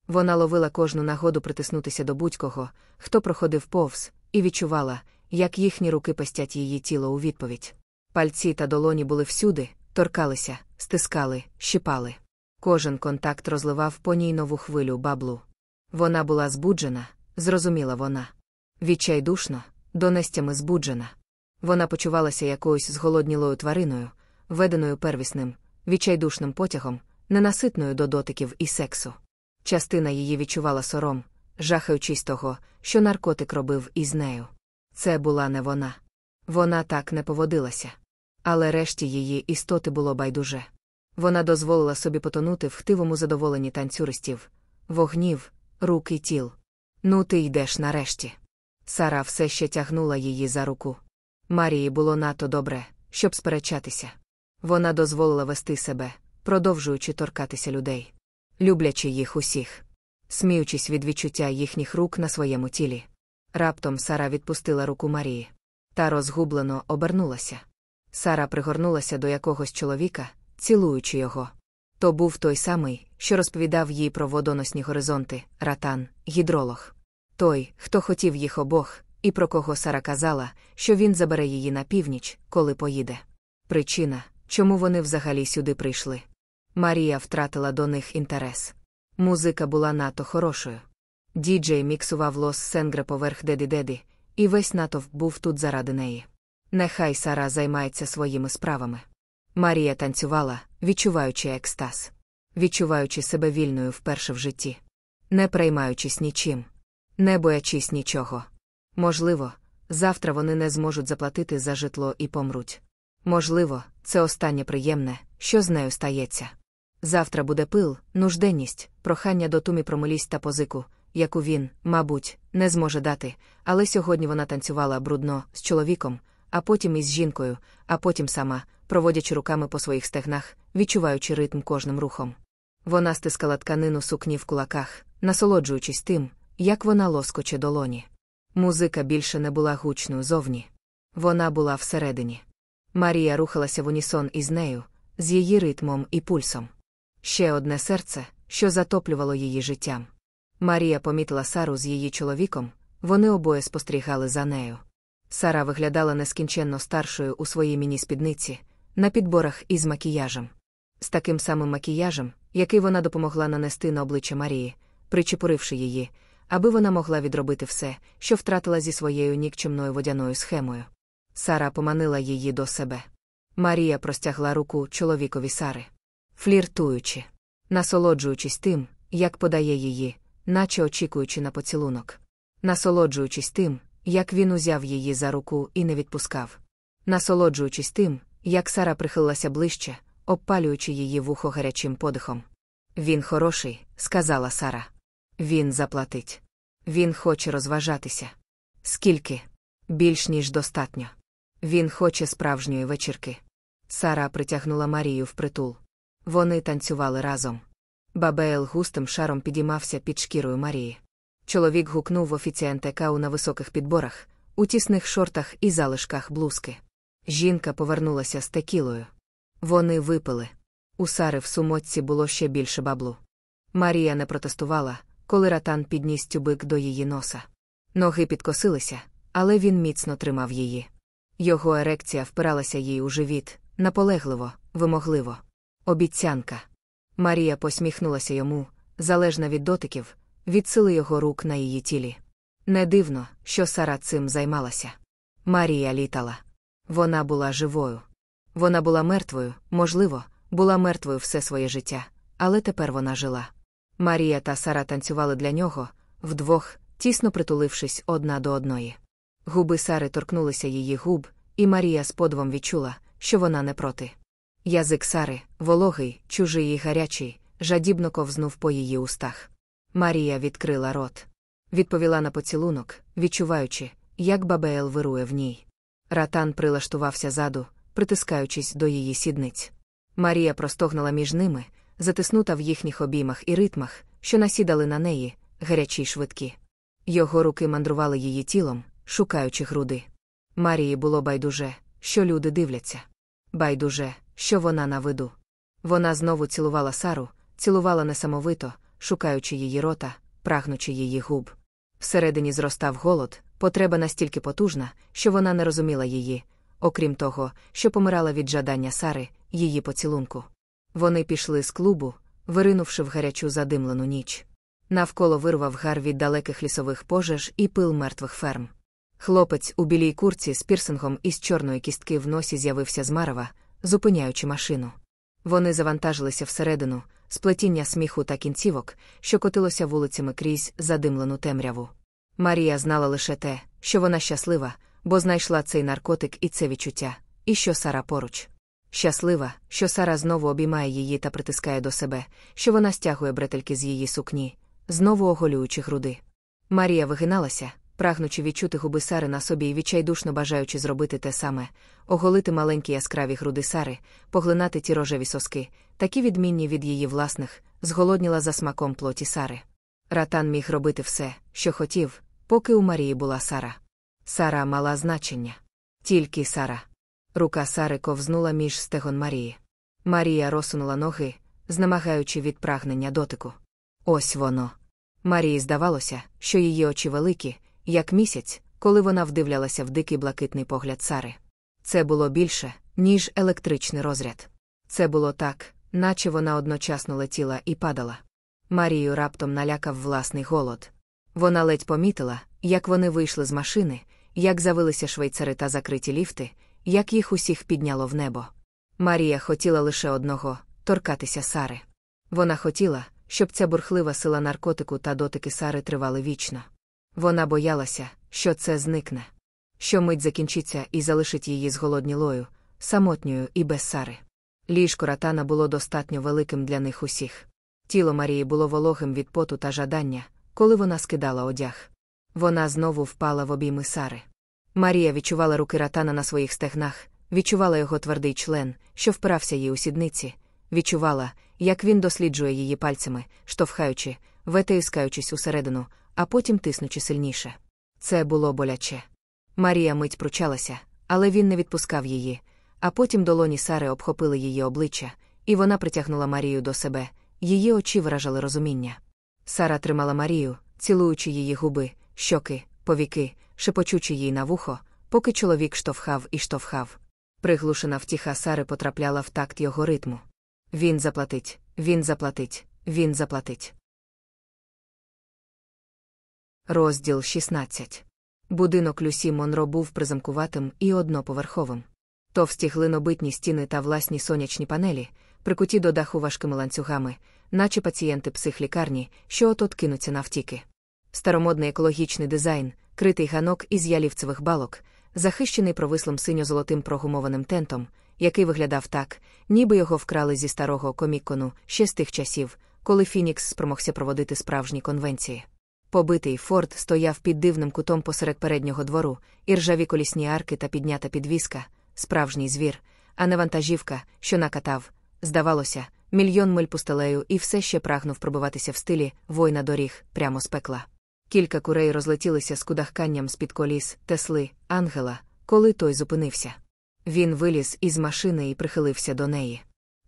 Вона ловила кожну нагоду притиснутися до будь-кого, хто проходив повз, і відчувала, як їхні руки пестять її тіло у відповідь. Пальці та долоні були всюди, торкалися, стискали, щипали. Кожен контакт розливав по ній нову хвилю баблу. Вона була збуджена, зрозуміла вона. Відчайдушно, донестями збуджена. Вона почувалася якоюсь зголоднілою твариною, веденою первісним, відчайдушним потягом, ненаситною до дотиків і сексу. Частина її відчувала сором, жахаючись того, що наркотик робив із нею. Це була не вона. Вона так не поводилася. Але решті її істоти було байдуже. Вона дозволила собі потонути в хтивому задоволенні танцюристів, вогнів, рук і тіл. Ну, ти йдеш нарешті. Сара все ще тягнула її за руку. Марії було надто добре, щоб сперечатися. Вона дозволила вести себе, продовжуючи торкатися людей, люблячи їх усіх, сміючись від відчуття їхніх рук на своєму тілі. Раптом Сара відпустила руку Марії. Та розгублено обернулася. Сара пригорнулася до якогось чоловіка, цілуючи його. То був той самий, що розповідав їй про водоносні горизонти, ратан, гідролог. Той, хто хотів їх обох, і про кого Сара казала, що він забере її на північ, коли поїде. Причина, чому вони взагалі сюди прийшли. Марія втратила до них інтерес. Музика була надто хорошою. Діджей міксував лос Сенгре поверх Деді Деді, і весь натовп був тут заради неї. Нехай Сара займається своїми справами. Марія танцювала, відчуваючи екстаз, відчуваючи себе вільною вперше в житті, не приймаючись нічим, не боячись нічого. Можливо, завтра вони не зможуть заплатити за житло і помруть. Можливо, це останнє приємне, що з нею стається. Завтра буде пил, нужденність, прохання до тумі про милість та позику, яку він, мабуть, не зможе дати, але сьогодні вона танцювала брудно з чоловіком, а потім із жінкою, а потім сама, проводячи руками по своїх стегнах, відчуваючи ритм кожним рухом. Вона стискала тканину сукні в кулаках, насолоджуючись тим, як вона лоскоче долоні. Музика більше не була гучною зовні. Вона була всередині. Марія рухалася в унісон із нею, з її ритмом і пульсом. Ще одне серце, що затоплювало її життям. Марія помітила Сару з її чоловіком, вони обоє спостерігали за нею. Сара виглядала нескінченно старшою у своїй міні-спідниці, на підборах із макіяжем. З таким самим макіяжем, який вона допомогла нанести на обличчя Марії, причепуривши її, аби вона могла відробити все, що втратила зі своєю нікчемною водяною схемою. Сара поманила її до себе. Марія простягла руку чоловікові Сари, фліртуючи, насолоджуючись тим, як подає її, наче очікуючи на поцілунок, насолоджуючись тим, як він узяв її за руку і не відпускав, насолоджуючись тим, як Сара прихилилася ближче, обпалюючи її вухо гарячим подихом. Він хороший, сказала Сара. Він заплатить. Він хоче розважатися. Скільки? Більш ніж достатньо. Він хоче справжньої вечірки. Сара притягнула Марію в притул. Вони танцювали разом. Бабл густим шаром підіймався під шкірою Марії. Чоловік гукнув офіціантку на високих підборах, у тісних шортах і залишках блузки. Жінка повернулася з текілою. Вони випили. У Сари в сумочці було ще більше баблу. Марія не протестувала, коли ратан підніс тюбик до її носа. Ноги підкосилися, але він міцно тримав її. Його ерекція впиралася їй у живіт, наполегливо, вимогливо. Обіцянка. Марія посміхнулася йому, залежна від дотиків, від сили його рук на її тілі. Не дивно, що Сара цим займалася. Марія літала. Вона була живою. Вона була мертвою, можливо, була мертвою все своє життя, але тепер вона жила. Марія та Сара танцювали для нього, вдвох, тісно притулившись одна до одної. Губи Сари торкнулися її губ, і Марія з подвом відчула, що вона не проти. Язик Сари, вологий, чужий і гарячий, жадібно ковзнув по її устах. Марія відкрила рот. Відповіла на поцілунок, відчуваючи, як бабеел вирує в ній. Ратан прилаштувався ззаду, притискаючись до її сідниць. Марія простогнала між ними, затиснута в їхніх обіймах і ритмах, що насідали на неї, гарячі й швидкі. Його руки мандрували її тілом, шукаючи груди. Марії було байдуже, що люди дивляться. Байдуже, що вона на виду. Вона знову цілувала Сару, цілувала несамовито, шукаючи її рота, прагнучи її губ. Всередині зростав голод, потреба настільки потужна, що вона не розуміла її, окрім того, що помирала від жадання Сари, її поцілунку. Вони пішли з клубу, виринувши в гарячу задимлену ніч. Навколо вирвав гар від далеких лісових пожеж і пил мертвих ферм. Хлопець у білій курці з пірсингом із чорної кістки в носі з'явився з Марова, зупиняючи машину. Вони завантажилися всередину, сплетіння сміху та кінцівок, що котилося вулицями крізь задимлену темряву. Марія знала лише те, що вона щаслива, бо знайшла цей наркотик і це відчуття, і що Сара поруч. Щаслива, що Сара знову обіймає її та притискає до себе, що вона стягує бретельки з її сукні, знову оголюючи груди. Марія вигиналася, прагнучи відчути губи Сари на собі і відчайдушно бажаючи зробити те саме, оголити маленькі яскраві груди Сари, поглинати ті рожеві соски, такі відмінні від її власних, зголодніла за смаком плоті Сари. Ратан міг робити все, що хотів, поки у Марії була Сара. Сара мала значення. Тільки Сара. Рука Сари ковзнула між стегон Марії. Марія розсунула ноги, знемагаючи від прагнення дотику. Ось воно. Марії здавалося, що її очі великі, як місяць, коли вона вдивлялася в дикий блакитний погляд Сари. Це було більше, ніж електричний розряд. Це було так, наче вона одночасно летіла і падала. Марію раптом налякав власний голод. Вона ледь помітила, як вони вийшли з машини, як завилися швейцари та закриті ліфти, як їх усіх підняло в небо. Марія хотіла лише одного торкатися Сари. Вона хотіла, щоб ця бурхлива сила наркотику та дотики Сари тривали вічно. Вона боялася, що це зникне, що мить закінчиться і залишить її зголоднілою, самотньою і без Сари. Ліжко ратана було достатньо великим для них усіх. Тіло Марії було вологим від поту та жадання, коли вона скидала одяг. Вона знову впала в обійми Сари. Марія відчувала руки ратана на своїх стегнах, відчувала його твердий член, що впирався їй у сідниці, відчувала, як він досліджує її пальцями, штовхаючи, ветеюскаючись усередину, а потім тиснучи сильніше. Це було боляче. Марія мить пручалася, але він не відпускав її, а потім долоні Сари обхопили її обличчя, і вона притягнула Марію до себе, її очі виражали розуміння. Сара тримала Марію, цілуючи її губи, щоки, повіки, шепочучи їй на вухо, поки чоловік штовхав і штовхав. Приглушена втіха Сари потрапляла в такт його ритму. Він заплатить, він заплатить, він заплатить. Розділ 16. Будинок Люсі Монро був призамкуватим і одноповерховим. Товсті глинобитні стіни та власні сонячні панелі, прикуті до даху важкими ланцюгами, наче пацієнти психлікарні, що от-от кинуться навтіки. Старомодний екологічний дизайн, критий ганок із ялівцевих балок, захищений провислим синьо-золотим прогумованим тентом, який виглядав так, ніби його вкрали зі старого комікону ще з тих часів, коли Фінікс спромогся проводити справжні конвенції. Побитий форт стояв під дивним кутом посеред переднього двору, і ржаві колісні арки та піднята підвіска, справжній звір, а не вантажівка, що накатав. Здавалося, мільйон миль пустелею і все ще прагнув пробиватися в стилі война доріг прямо з пекла. Кілька курей розлетілися з кудахканням з-під коліс, тесли, ангела, коли той зупинився. Він виліз із машини і прихилився до неї.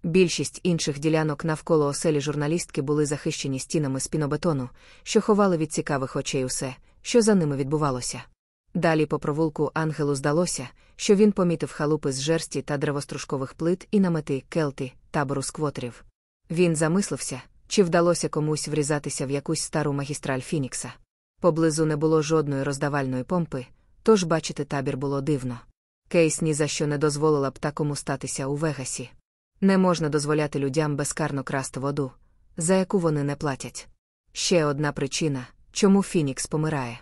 Більшість інших ділянок навколо оселі журналістки були захищені стінами з пінобетону, що ховали від цікавих очей усе, що за ними відбувалося. Далі по провулку Ангелу здалося, що він помітив халупи з жерсті та древостружкових плит і намети келти, табору сквотерів. Він замислився, чи вдалося комусь врізатися в якусь стару магістраль Фінікса. Поблизу не було жодної роздавальної помпи, тож бачити табір було дивно. Кейс ні за що не дозволила б такому статися у Вегасі. Не можна дозволяти людям безкарно красти воду, за яку вони не платять. Ще одна причина, чому Фінікс помирає.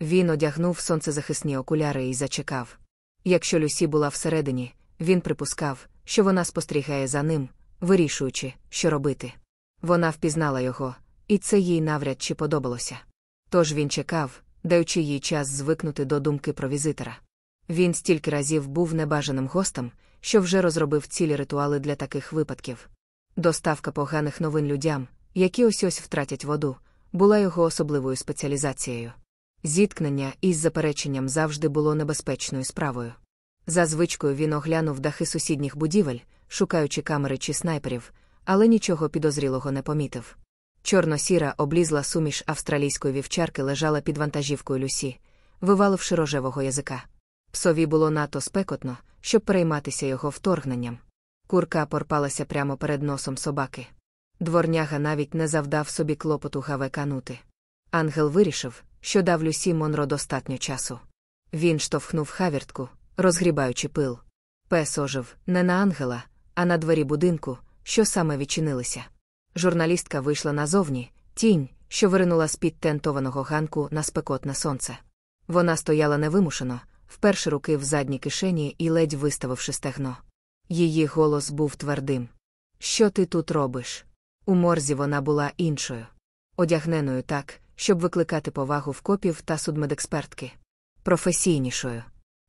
Він одягнув сонцезахисні окуляри і зачекав. Якщо Люсі була всередині, він припускав, що вона спостерігає за ним, вирішуючи, що робити. Вона впізнала його, і це їй навряд чи подобалося. Тож він чекав, даючи їй час звикнути до думки про візитора. Він стільки разів був небажаним гостем, що вже розробив цілі ритуали для таких випадків. Доставка поганих новин людям, які ось ось втратять воду, була його особливою спеціалізацією. Зіткнення із запереченням завжди було небезпечною справою. За звичкою він оглянув дахи сусідніх будівель, шукаючи камери чи снайперів, але нічого підозрілого не помітив. Чорно-сіра облізла суміш австралійської вівчарки лежала під вантажівкою Люсі, виваливши рожевого язика. Псові було надто спекотно, щоб перейматися його вторгненням. Курка порпалася прямо перед носом собаки. Дворняга навіть не завдав собі клопоту гавеканути. Ангел вирішив, що дав Люсі Монро достатньо часу. Він штовхнув хавіртку, розгрібаючи пил. Пес ожив не на ангела, а на двері будинку, що саме відчинилися. Журналістка вийшла назовні, тінь, що виринула з під тентованого ганку на спекотне сонце. Вона стояла невимушено, вперше руки в задній кишені і ледь виставивши стегно. Її голос був твердим. Що ти тут робиш? У морзі вона була іншою. Одягненою так, щоб викликати повагу в копів та судмедекспертки. Професійнішою.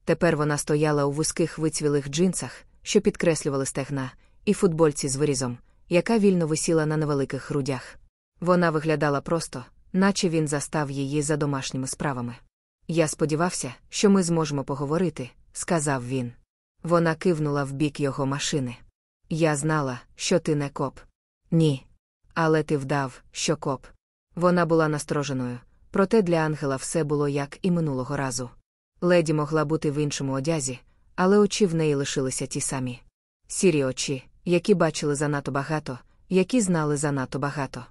Тепер вона стояла у вузьких вицвілих джинсах, що підкреслювали стегна, і футбольці з вирізом, яка вільно висіла на невеликих грудях. Вона виглядала просто, наче він застав її за домашніми справами. Я сподівався, що ми зможемо поговорити, сказав він. Вона кивнула в бік його машини. Я знала, що ти не коп. Ні. Але ти вдав, що коп. Вона була настороженою, проте для ангела все було як і минулого разу. Леді могла бути в іншому одязі, але очі в неї лишилися ті самі. Сірі очі, які бачили занадто багато, які знали занадто багато.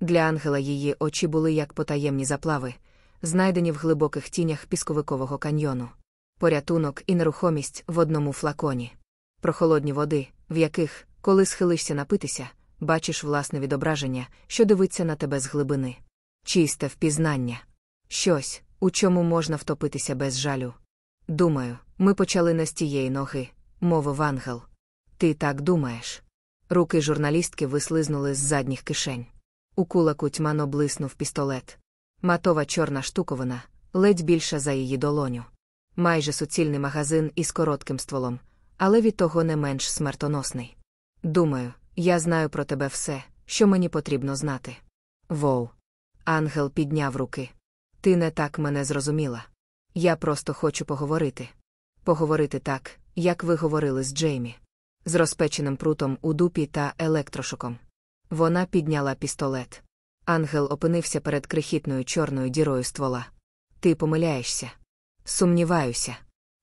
Для ангела її очі були як потаємні заплави, знайдені в глибоких тінях пісковикового каньйону. Порятунок і нерухомість в одному флаконі. Прохолодні води, в яких, коли схилишся напитися, бачиш власне відображення, що дивиться на тебе з глибини. Чисте впізнання. Щось, у чому можна втопитися без жалю. Думаю, ми почали не з тієї ноги, мовив ангел. Ти так думаєш. Руки журналістки вислизнули з задніх кишень. У кулаку тьмано блиснув пістолет. Матова чорна штуковина, ледь більша за її долоню. Майже суцільний магазин із коротким стволом, але від того не менш смертоносний. Думаю, я знаю про тебе все, що мені потрібно знати. Воу. Ангел підняв руки. Ти не так мене зрозуміла. Я просто хочу поговорити. Поговорити так, як ви говорили з Джеймі. З розпеченим прутом у дупі та електрошоком. Вона підняла пістолет. Ангел опинився перед крихітною чорною дірою ствола. Ти помиляєшся. Сумніваюся.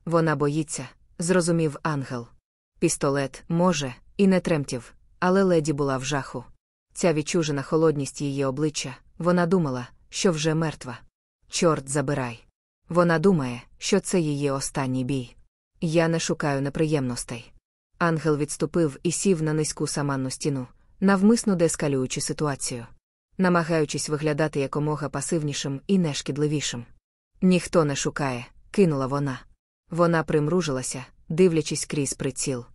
Вона боїться, зрозумів ангел. Пістолет, може, і не тремтів, але леді була в жаху. Ця відчужена холодність її обличчя, вона думала, що вже мертва. Чорт забирай. Вона думає, що це її останній бій. Я не шукаю неприємностей. Ангел відступив і сів на низьку саманну стіну, навмисно деескалюючи ситуацію, намагаючись виглядати якомога пасивнішим і нешкідливішим. Ніхто не шукає, кинула вона. Вона примружилася, дивлячись крізь приціл.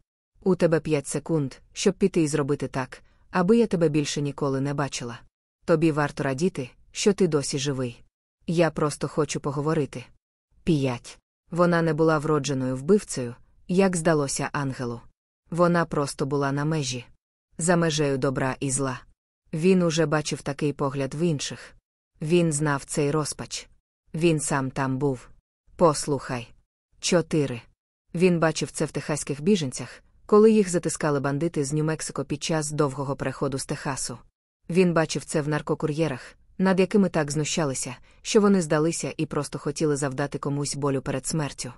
У тебе п'ять секунд, щоб піти і зробити так, аби я тебе більше ніколи не бачила. Тобі варто радіти, що ти досі живий. Я просто хочу поговорити. П'ять. Вона не була вродженою вбивцею, як здалося ангелу. Вона просто була на межі. За межею добра і зла. Він уже бачив такий погляд в інших. Він знав цей розпач. Він сам там був. Послухай. Чотири. Він бачив це в техаських біженцях, коли їх затискали бандити з Нью-Мексико під час довгого переходу з Техасу. Він бачив це в наркокур'єрах, над якими так знущалися, що вони здалися і просто хотіли завдати комусь болю перед смертю.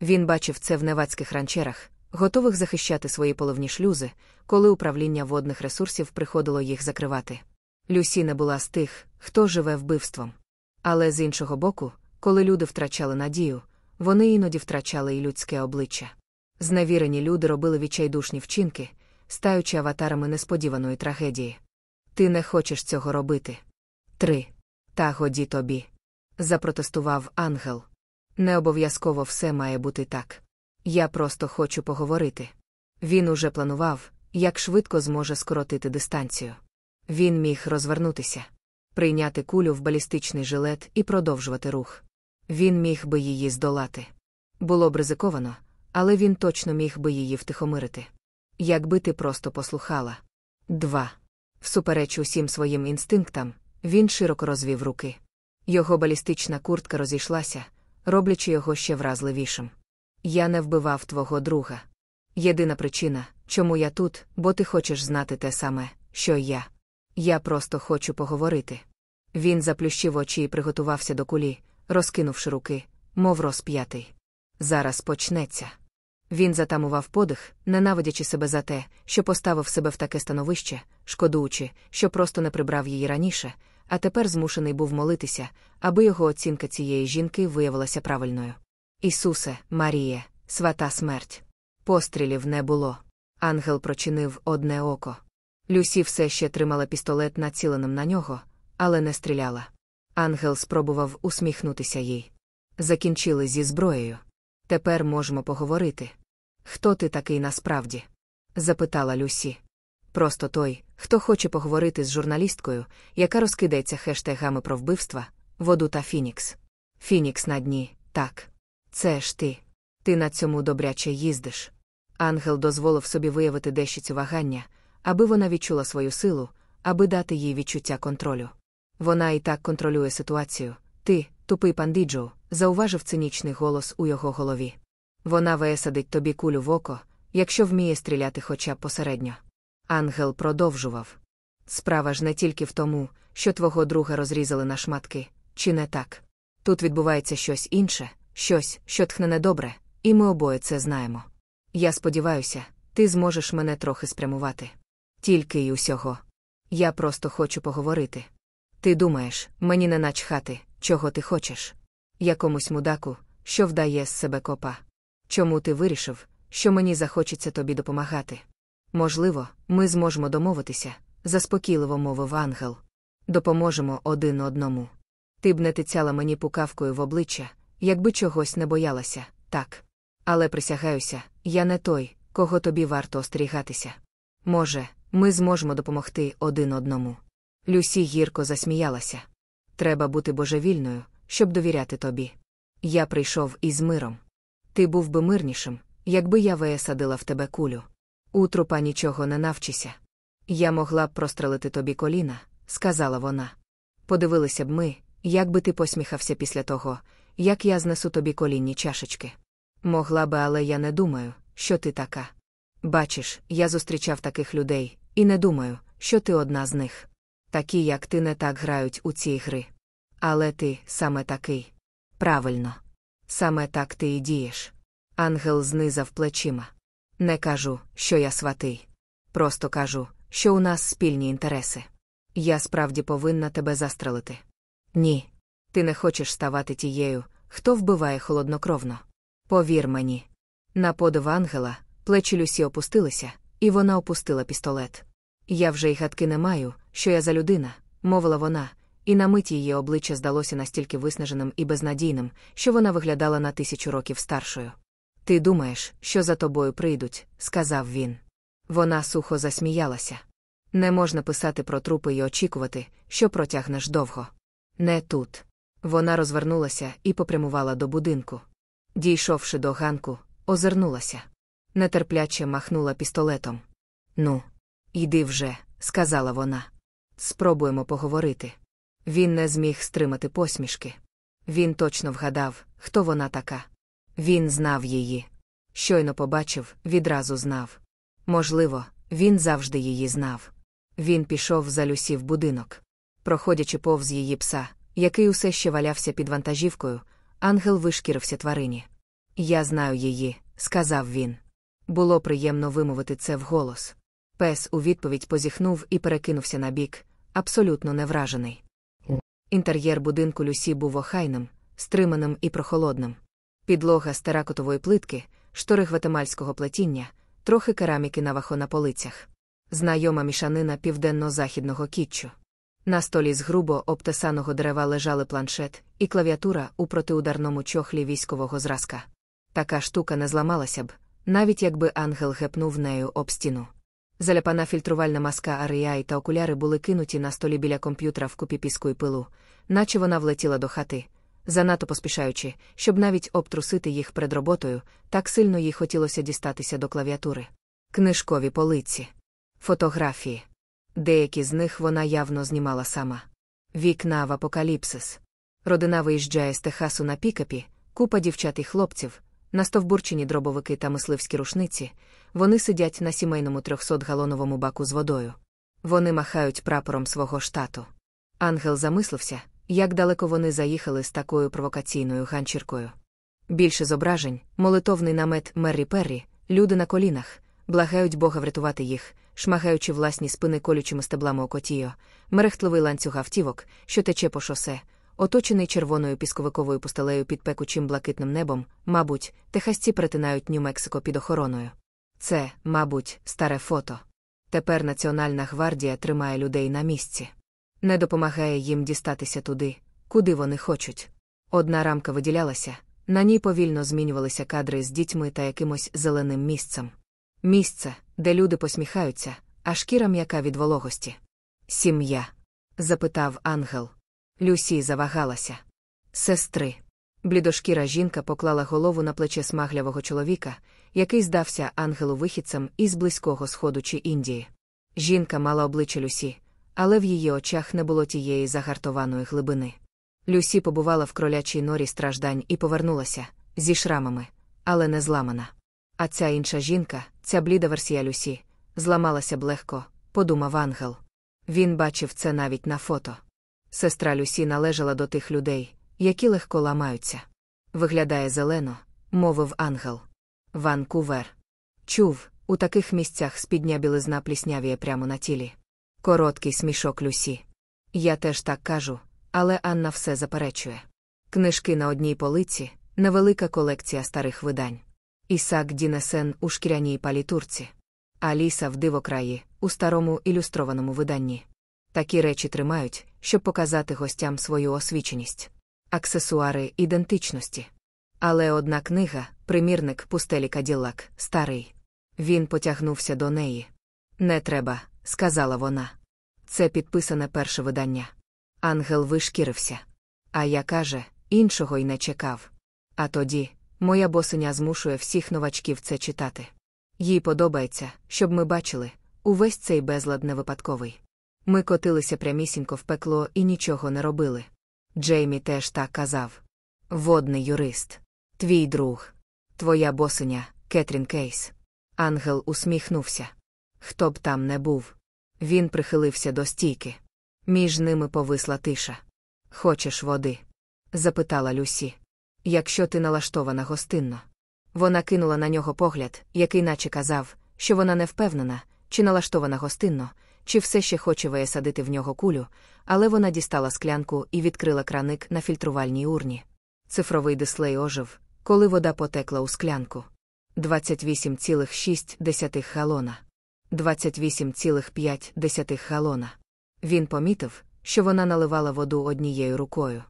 Він бачив це в невацьких ранчерах, готових захищати свої поливні шлюзи, коли управління водних ресурсів приходило їх закривати. Люсі не була з тих, хто живе вбивством. Але з іншого боку, коли люди втрачали надію, вони іноді втрачали і людське обличчя. Зневірені люди робили відчайдушні вчинки, стаючи аватарами несподіваної трагедії. Ти не хочеш цього робити. Три. Та годі тобі. Запротестував ангел. Не обов'язково все має бути так. Я просто хочу поговорити. Він уже планував, як швидко зможе скоротити дистанцію. Він міг розвернутися, прийняти кулю в балістичний жилет і продовжувати рух. Він міг би її здолати. Було б ризиковано, але він точно міг би її втихомирити. Якби ти просто послухала. Два. Всупереч усім своїм інстинктам, він широко розвів руки. Його балістична куртка розійшлася, роблячи його ще вразливішим. Я не вбивав твого друга. Єдина причина, чому я тут, бо ти хочеш знати те саме, що й я. Я просто хочу поговорити. Він заплющив очі і приготувався до кулі, розкинувши руки, мов розп'ятий. Зараз почнеться. Він затамував подих, ненавидячи себе за те, що поставив себе в таке становище, шкодуючи, що просто не прибрав її раніше, а тепер змушений був молитися, аби його оцінка цієї жінки виявилася правильною. Ісусе, Маріє, свята смерть. Пострілів не було. Ангел прочинив одне око. Люсі все ще тримала пістолет націленим на нього, але не стріляла. Ангел спробував усміхнутися їй. Закінчили зі зброєю. Тепер можемо поговорити. Хто ти такий насправді? запитала Люсі. Просто той, хто хоче поговорити з журналісткою, яка розкидається хештегами про вбивства, воду та Фінікс. Фінікс на дні, так. Це ж ти. Ти на цьому добряче їздиш. Ангел дозволив собі виявити дещицю вагання, аби вона відчула свою силу, аби дати їй відчуття контролю. Вона і так контролює ситуацію. Ти, тупий пандиджо, зауважив цинічний голос у його голові. Вона висадить тобі кулю в око, якщо вміє стріляти хоча б посередньо. Ангел продовжував. Справа ж не тільки в тому, що твого друга розрізали на шматки, чи не так. Тут відбувається щось інше, щось, що тхне недобре, і ми обоє це знаємо. Я сподіваюся, ти зможеш мене трохи спрямувати. Тільки й усього. Я просто хочу поговорити. Ти думаєш, мені не начхати, чого ти хочеш? Якомусь мудаку, що вдає з себе копа. Чому ти вирішив, що мені захочеться тобі допомагати? Можливо, ми зможемо домовитися, заспокійливо мовив ангел. Допоможемо один одному. Ти б не тицяла мені пукавкою в обличчя, якби чогось не боялася, так. Але присягаюся, я не той, кого тобі варто остерігатися. Може, ми зможемо допомогти один одному. Люсі гірко засміялася. Треба бути божевільною, щоб довіряти тобі. Я прийшов із миром. Ти був би мирнішим, якби я висадила в тебе кулю. У трупа нічого не навчися. Я могла б прострелити тобі коліна, сказала вона. Подивилися б ми, як би ти посміхався після того, як я знесу тобі колінні чашечки. Могла би, але я не думаю, що ти така. Бачиш, я зустрічав таких людей, і не думаю, що ти одна з них. Такі, як ти, не так грають у ці гри. Але ти саме такий. Правильно. Саме так ти і дієш. Ангел знизав плечима. Не кажу, що я сватий. Просто кажу, що у нас спільні інтереси. Я справді повинна тебе застрелити. Ні. Ти не хочеш ставати тією, хто вбиває холоднокровно. Повір мені. На подив ангела, плечі Люсі опустилися, і вона опустила пістолет. Я вже й гадки не маю, що я за людина, мовила вона, і на мить її обличчя здалося настільки виснаженим і безнадійним, що вона виглядала на тисячу років старшою. Ти думаєш, що за тобою прийдуть, сказав він. Вона сухо засміялася. Не можна писати про трупи і очікувати, що протягнеш довго. Не тут. Вона розвернулася і попрямувала до будинку. Дійшовши до ганку, озирнулася. Нетерпляче махнула пістолетом. Ну, йди вже, сказала вона. Спробуємо поговорити. Він не зміг стримати посмішки. Він точно вгадав, хто вона така. Він знав її. Щойно побачив, відразу знав. Можливо, він завжди її знав. Він пішов за Люсі в будинок. Проходячи повз її пса, який усе ще валявся під вантажівкою, ангел вишкірився тварині. Я знаю її, сказав він. Було приємно вимовити це вголос. Пес у відповідь позіхнув і перекинувся на бік, абсолютно невражений. Інтер'єр будинку Люсі був охайним, стриманим і прохолодним. Підлога з теракотової плитки, штори гватемальського плетіння, трохи кераміки навахо на полицях. Знайома мішанина південно-західного кітчу. На столі з грубо обтесаного дерева лежали планшет і клавіатура у протиударному чохлі військового зразка. Така штука не зламалася б, навіть якби ангел гепнув нею об стіну. Заляпана фільтрувальна маска Аріаї та окуляри були кинуті на столі біля комп'ютера в купі піску і пилу, наче вона влетіла до хати, занадто поспішаючи, щоб навіть обтрусити їх перед роботою, так сильно їй хотілося дістатися до клавіатури. Книжкові полиці, фотографії. Деякі з них вона явно знімала сама. Вікна в апокаліпсис. Родина виїжджає з Техасу на пікапі, купа дівчат і хлопців, настовбурчені дробовики та мисливські рушниці, вони сидять на сімейному 300-галоновому баку з водою. Вони махають прапором свого штату. Ангел замислився, як далеко вони заїхали з такою провокаційною ганчіркою. Більше зображень, молитовний намет Меррі Перрі, люди на колінах, благають Бога врятувати їх, шмагаючи власні спини колючими стеблами окотіо, мерехтливий ланцюг автівок, що тече по шосе, оточений червоною пісковиковою пустелею під пекучим блакитним небом, мабуть, техасці перетинають Нью-Мексико під охороною. Це, мабуть, старе фото. Тепер Національна гвардія тримає людей на місці. Не допомагає їм дістатися туди, куди вони хочуть. Одна рамка виділялася, на ній повільно змінювалися кадри з дітьми та якимось зеленим місцем. Місце, де люди посміхаються, а шкіра м'яка від вологості. Сім'я? запитав ангел. Люсі завагалася. Сестри. Блідошкіра жінка поклала голову на плече смаглявого чоловіка, який здався ангелу вихідцем із близького сходу чи Індії. Жінка мала обличчя Люсі, але в її очах не було тієї загартованої глибини. Люсі побувала в кролячій норі страждань і повернулася зі шрамами, але не зламана. А ця інша жінка, ця бліда версія Люсі, зламалася б легко, подумав ангел. Він бачив це навіть на фото. Сестра Люсі належала до тих людей, які легко ламаються. Виглядає зелено, мовив ангел. Ванкувер. Чув, у таких місцях спідня білизна пліснявіє прямо на тілі. Короткий смішок Люсі. Я теж так кажу, але Анна все заперечує. Книжки на одній полиці, невелика колекція старих видань. Ісак Дінесен у шкіряній палітурці. Аліса в дивокраї, у старому ілюстрованому виданні. Такі речі тримають, щоб показати гостям свою освіченість. Аксесуари ідентичності. Але одна книга, примірник пустелі Каділлак, старий. Він потягнувся до неї. Не треба, сказала вона. Це підписане перше видання. Ангел вишкірився. А я каже, іншого й не чекав. А тоді, моя босиня змушує всіх новачків це читати. Їй подобається, щоб ми бачили, увесь цей безлад не випадковий. Ми котилися прямісінько в пекло і нічого не робили. Джеймі теж так казав. Водний юрист. Твій друг. Твоя босиня, Кетрін Кейс. Ангел усміхнувся. Хто б там не був. Він прихилився до стійки. Між ними повисла тиша. Хочеш води? запитала Люсі. Якщо ти налаштована гостинно. Вона кинула на нього погляд, який наче казав, що вона не впевнена, чи налаштована гостинно, чи все ще хоче висадити в нього кулю, але вона дістала склянку і відкрила краник на фільтрувальній урні. Цифровий дислей ожив, коли вода потекла у склянку. 28,6 галона. 28,5 галона. Він помітив, що вона наливала воду однією рукою.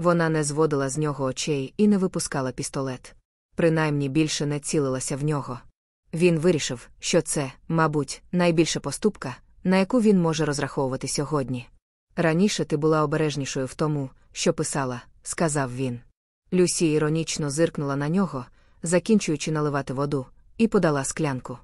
Вона не зводила з нього очей і не випускала пістолет. Принаймні більше не цілилася в нього. Він вирішив, що це, мабуть, найбільша поступка, на яку він може розраховувати сьогодні. Раніше ти була обережнішою в тому, що писала, сказав він. Люсі іронічно зиркнула на нього, закінчуючи наливати воду, і подала склянку.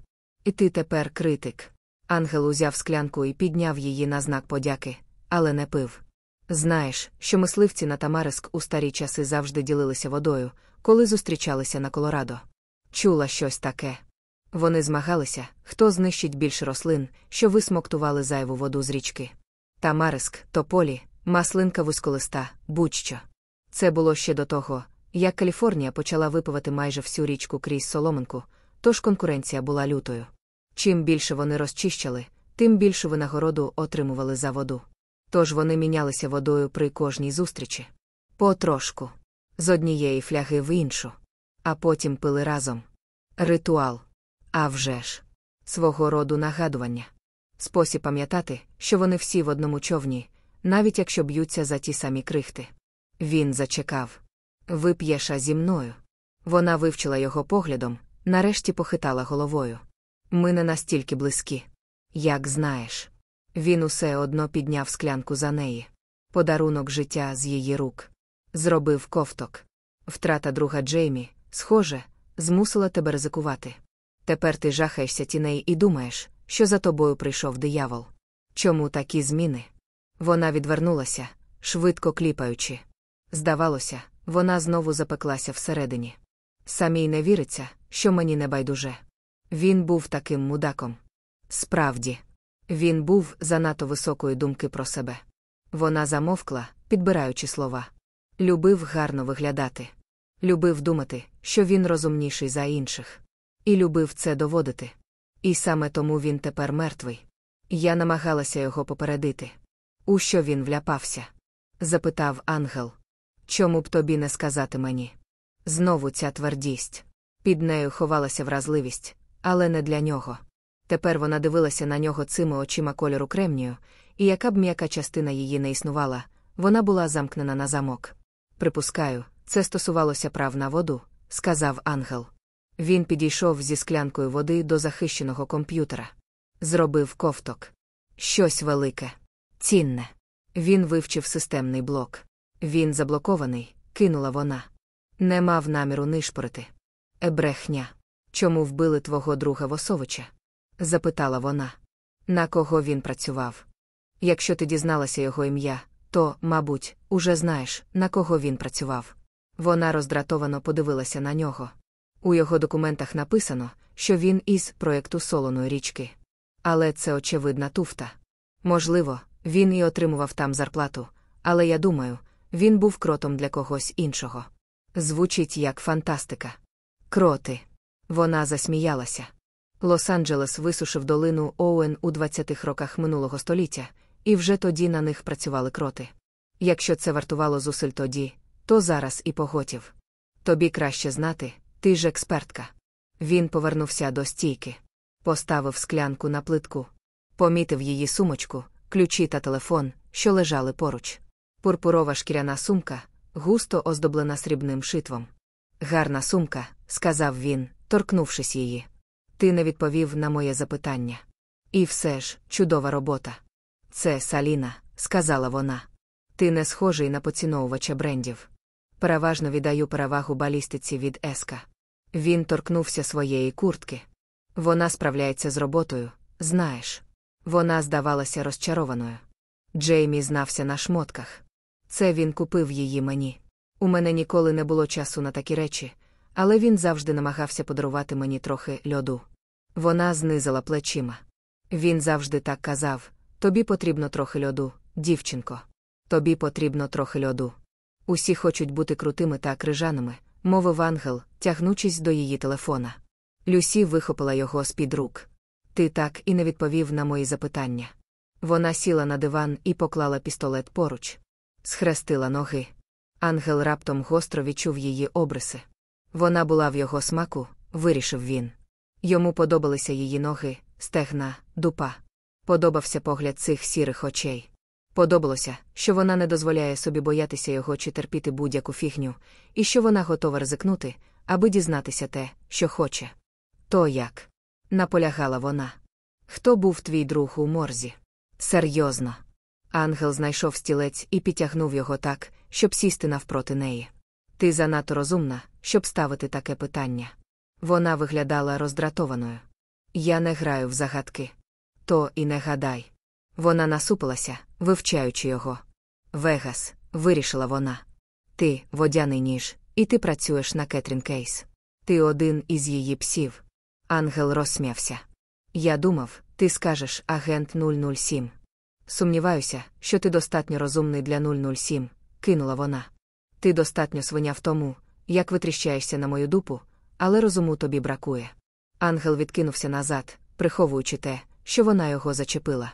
І ти тепер критик. Ангел узяв склянку і підняв її на знак подяки, але не пив. Знаєш, що мисливці на Тамариск у старі часи завжди ділилися водою, коли зустрічалися на Колорадо. Чула щось таке. Вони змагалися, хто знищить більше рослин, що висмоктували зайву воду з річки. Тамариск, тополі, маслинка вузьколиста, будь-що. Це було ще до того, як Каліфорнія почала випивати майже всю річку крізь соломинку, тож конкуренція була лютою. Чим більше вони розчищали, тим більшу винагороду отримували за воду. Тож вони мінялися водою при кожній зустрічі. Потрошку. З однієї фляги в іншу. А потім пили разом. Ритуал. А вже ж. Свого роду нагадування. Спосіб пам'ятати, що вони всі в одному човні, навіть якщо б'ються за ті самі крихти. Він зачекав. Вип'єша зі мною. Вона вивчила його поглядом, нарешті похитала головою. Ми не настільки близькі. Як знаєш. Він усе одно підняв склянку за неї. Подарунок життя з її рук. Зробив ковток. Втрата друга Джеймі, схоже, змусила тебе ризикувати. Тепер ти жахаєшся тіней і думаєш, що за тобою прийшов диявол. Чому такі зміни? Вона відвернулася, швидко кліпаючи. Здавалося, вона знову запеклася всередині. Самій не віриться, що мені не байдуже. Він був таким мудаком. Справді, він був занадто високої думки про себе. Вона замовкла, підбираючи слова. Любив гарно виглядати. Любив думати, що він розумніший за інших. І любив це доводити. І саме тому він тепер мертвий. Я намагалася його попередити. У що він вляпався? запитав ангел. Чому б тобі не сказати мені? Знову ця твердість. Під нею ховалася вразливість, але не для нього. Тепер вона дивилася на нього цими очима кольору кремнію, і яка б м'яка частина її не існувала, вона була замкнена на замок. Припускаю, це стосувалося прав на воду, сказав ангел. Він підійшов зі склянкою води до захищеного комп'ютера. Зробив ковток. Щось велике, цінне. Він вивчив системний блок. Він заблокований, кинула вона. Не мав наміру нишпорити. Ебрехня. Чому вбили твого друга Восовича? Запитала вона. На кого він працював? Якщо ти дізналася його ім'я, то, мабуть, уже знаєш, на кого він працював. Вона роздратовано подивилася на нього. У його документах написано, що він із проєкту солоної річки. Але це очевидна туфта. Можливо, він і отримував там зарплату, але я думаю, він був кротом для когось іншого. Звучить як фантастика. Кроти. Вона засміялася. Лос-Анджелес висушив долину Оуен у 20-х роках минулого століття, і вже тоді на них працювали кроти. Якщо це вартувало зусиль тоді, то зараз і поготів. Тобі краще знати, ти ж експертка. Він повернувся до стійки, поставив склянку на плитку, помітив її сумочку, ключі та телефон, що лежали поруч. Пурпурова шкіряна сумка, густо оздоблена срібним шитвом. Гарна сумка, сказав він, торкнувшись її. Ти не відповів на моє запитання. І все ж, чудова робота. Це Саліна, сказала вона. Ти не схожий на поціновувача брендів. Переважно віддаю перевагу балістиці від Еска. Він торкнувся своєї куртки. Вона справляється з роботою, знаєш. Вона здавалася розчарованою. Джеймі знався на шмотках. Це він купив її мені. У мене ніколи не було часу на такі речі, але він завжди намагався подарувати мені трохи льоду. Вона знизила плечима. Він завжди так казав тобі потрібно трохи льоду, дівчинко. Тобі потрібно трохи льоду. Усі хочуть бути крутими та крижаними, мовив ангел, тягнучись до її телефона. Люсі вихопила його з під рук. Ти так і не відповів на мої запитання. Вона сіла на диван і поклала пістолет поруч, схрестила ноги. Ангел раптом гостро відчув її обриси. Вона була в його смаку, вирішив він. Йому подобалися її ноги, стегна, дупа. Подобався погляд цих сірих очей. Подобалося, що вона не дозволяє собі боятися його чи терпіти будь-яку фігню, і що вона готова ризикнути, аби дізнатися те, що хоче. То як? наполягала вона. Хто був твій друг у морзі? Серйозно. Ангел знайшов стілець і підтягнув його так, щоб сісти навпроти неї. Ти занадто розумна, щоб ставити таке питання. Вона виглядала роздратованою. Я не граю в загадки. То і не гадай. Вона насупилася, вивчаючи його. Вегас, вирішила вона. Ти, водяний ніж, і ти працюєш на Кетрін Кейс. Ти один із її псів. Ангел розсмявся. Я думав, ти скажеш агент 007. Сумніваюся, що ти достатньо розумний для 007, кинула вона. Ти достатньо свиня в тому, як витріщаєшся на мою дупу, але розуму тобі бракує. Ангел відкинувся назад, приховуючи те, що вона його зачепила.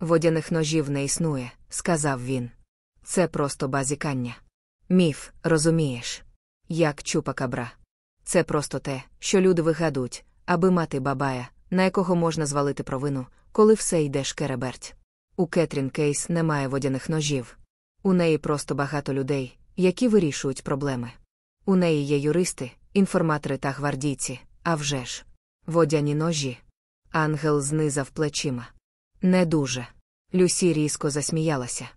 Водяних ножів не існує, сказав він. Це просто базікання. Міф, розумієш? Як чупакабра. Це просто те, що люди вигадують, аби мати бабая, на якого можна звалити провину, коли все йде шкереберть. У Кетрін Кейс немає водяних ножів. У неї просто багато людей, які вирішують проблеми. У неї є юристи, інформатори та гвардійці, а вже ж. Водяні ножі. Ангел знизав плечима. Не дуже. Люсі різко засміялася.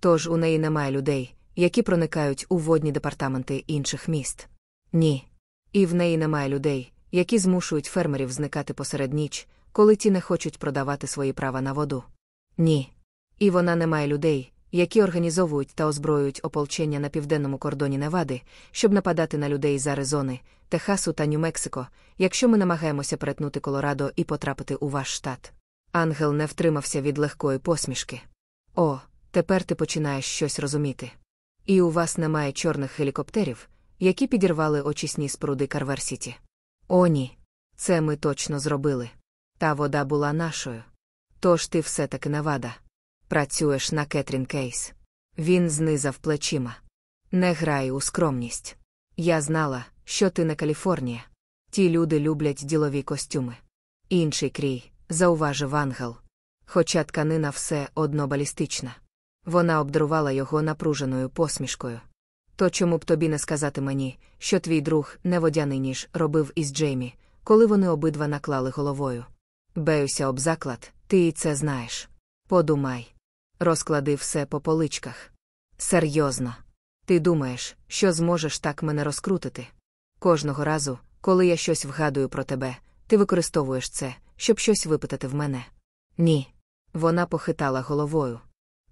Тож у неї немає людей, які проникають у водні департаменти інших міст. Ні. І в неї немає людей, які змушують фермерів зникати посеред ніч, коли ті не хочуть продавати свої права на воду. Ні. І вона не має людей, які організовують та озброюють ополчення на південному кордоні Невади, щоб нападати на людей з Аризони, Техасу та Нью-Мексико, якщо ми намагаємося перетнути Колорадо і потрапити у ваш штат. Ангел не втримався від легкої посмішки. О, тепер ти починаєш щось розуміти. І у вас немає чорних гелікоптерів, які підірвали очисні споруди Карверсіті. О, ні. Це ми точно зробили. Та вода була нашою. Тож ти все таки Невада. Працюєш на Кетрін Кейс. Він знизав плечима. Не грай у скромність. Я знала, що ти не Каліфорнія. Ті люди люблять ділові костюми. Інший крій, зауважив ангел. Хоча тканина все одно балістична. Вона обдарувала його напруженою посмішкою. То чому б тобі не сказати мені, що твій друг неводяний ніж робив із Джеймі, коли вони обидва наклали головою? Беюся об заклад, ти і це знаєш. Подумай. Розклади все по поличках. Серйозно. Ти думаєш, що зможеш так мене розкрутити? Кожного разу, коли я щось вгадую про тебе, ти використовуєш це, щоб щось випитати в мене. Ні. Вона похитала головою.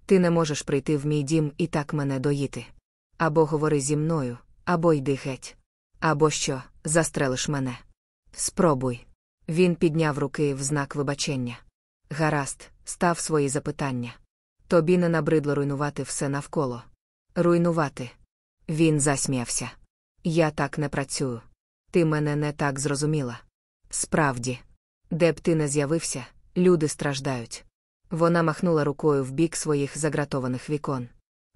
Ти не можеш прийти в мій дім і так мене доїти. Або говори зі мною, або йди геть. Або що, застрелиш мене. Спробуй. Він підняв руки в знак вибачення. Гаразд, став свої запитання. Тобі не набридло руйнувати все навколо. Руйнувати. Він засміявся. Я так не працюю. Ти мене не так зрозуміла. Справді, де б ти не з'явився, люди страждають. Вона махнула рукою в бік своїх загратованих вікон.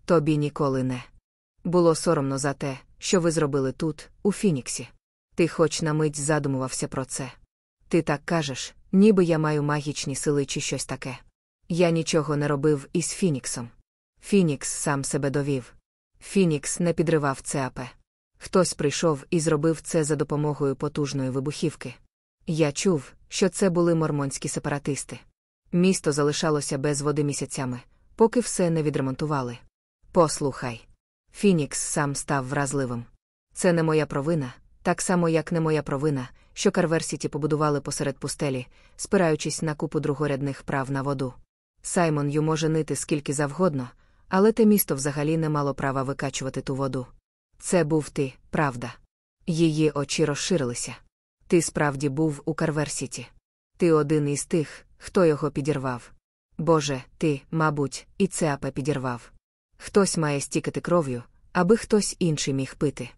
Тобі ніколи не. Було соромно за те, що ви зробили тут, у Фініксі. Ти хоч на мить задумувався про це. Ти так кажеш, ніби я маю магічні сили чи щось таке. Я нічого не робив із Фініксом. Фінікс сам себе довів. Фінікс не підривав ЦАП. Хтось прийшов і зробив це за допомогою потужної вибухівки. Я чув, що це були мормонські сепаратисти. Місто залишалося без води місяцями, поки все не відремонтували. Послухай. Фінікс сам став вразливим. Це не моя провина, так само, як не моя провина, що Карверсіті побудували посеред пустелі, спираючись на купу другорядних прав на воду. Саймон ю може нити скільки завгодно, але те місто взагалі не мало права викачувати ту воду. Це був ти, правда. Її очі розширилися. Ти справді був у Карверсіті. Ти один із тих, хто його підірвав. Боже, ти, мабуть, і це апе підірвав. Хтось має стікати кров'ю, аби хтось інший міг пити.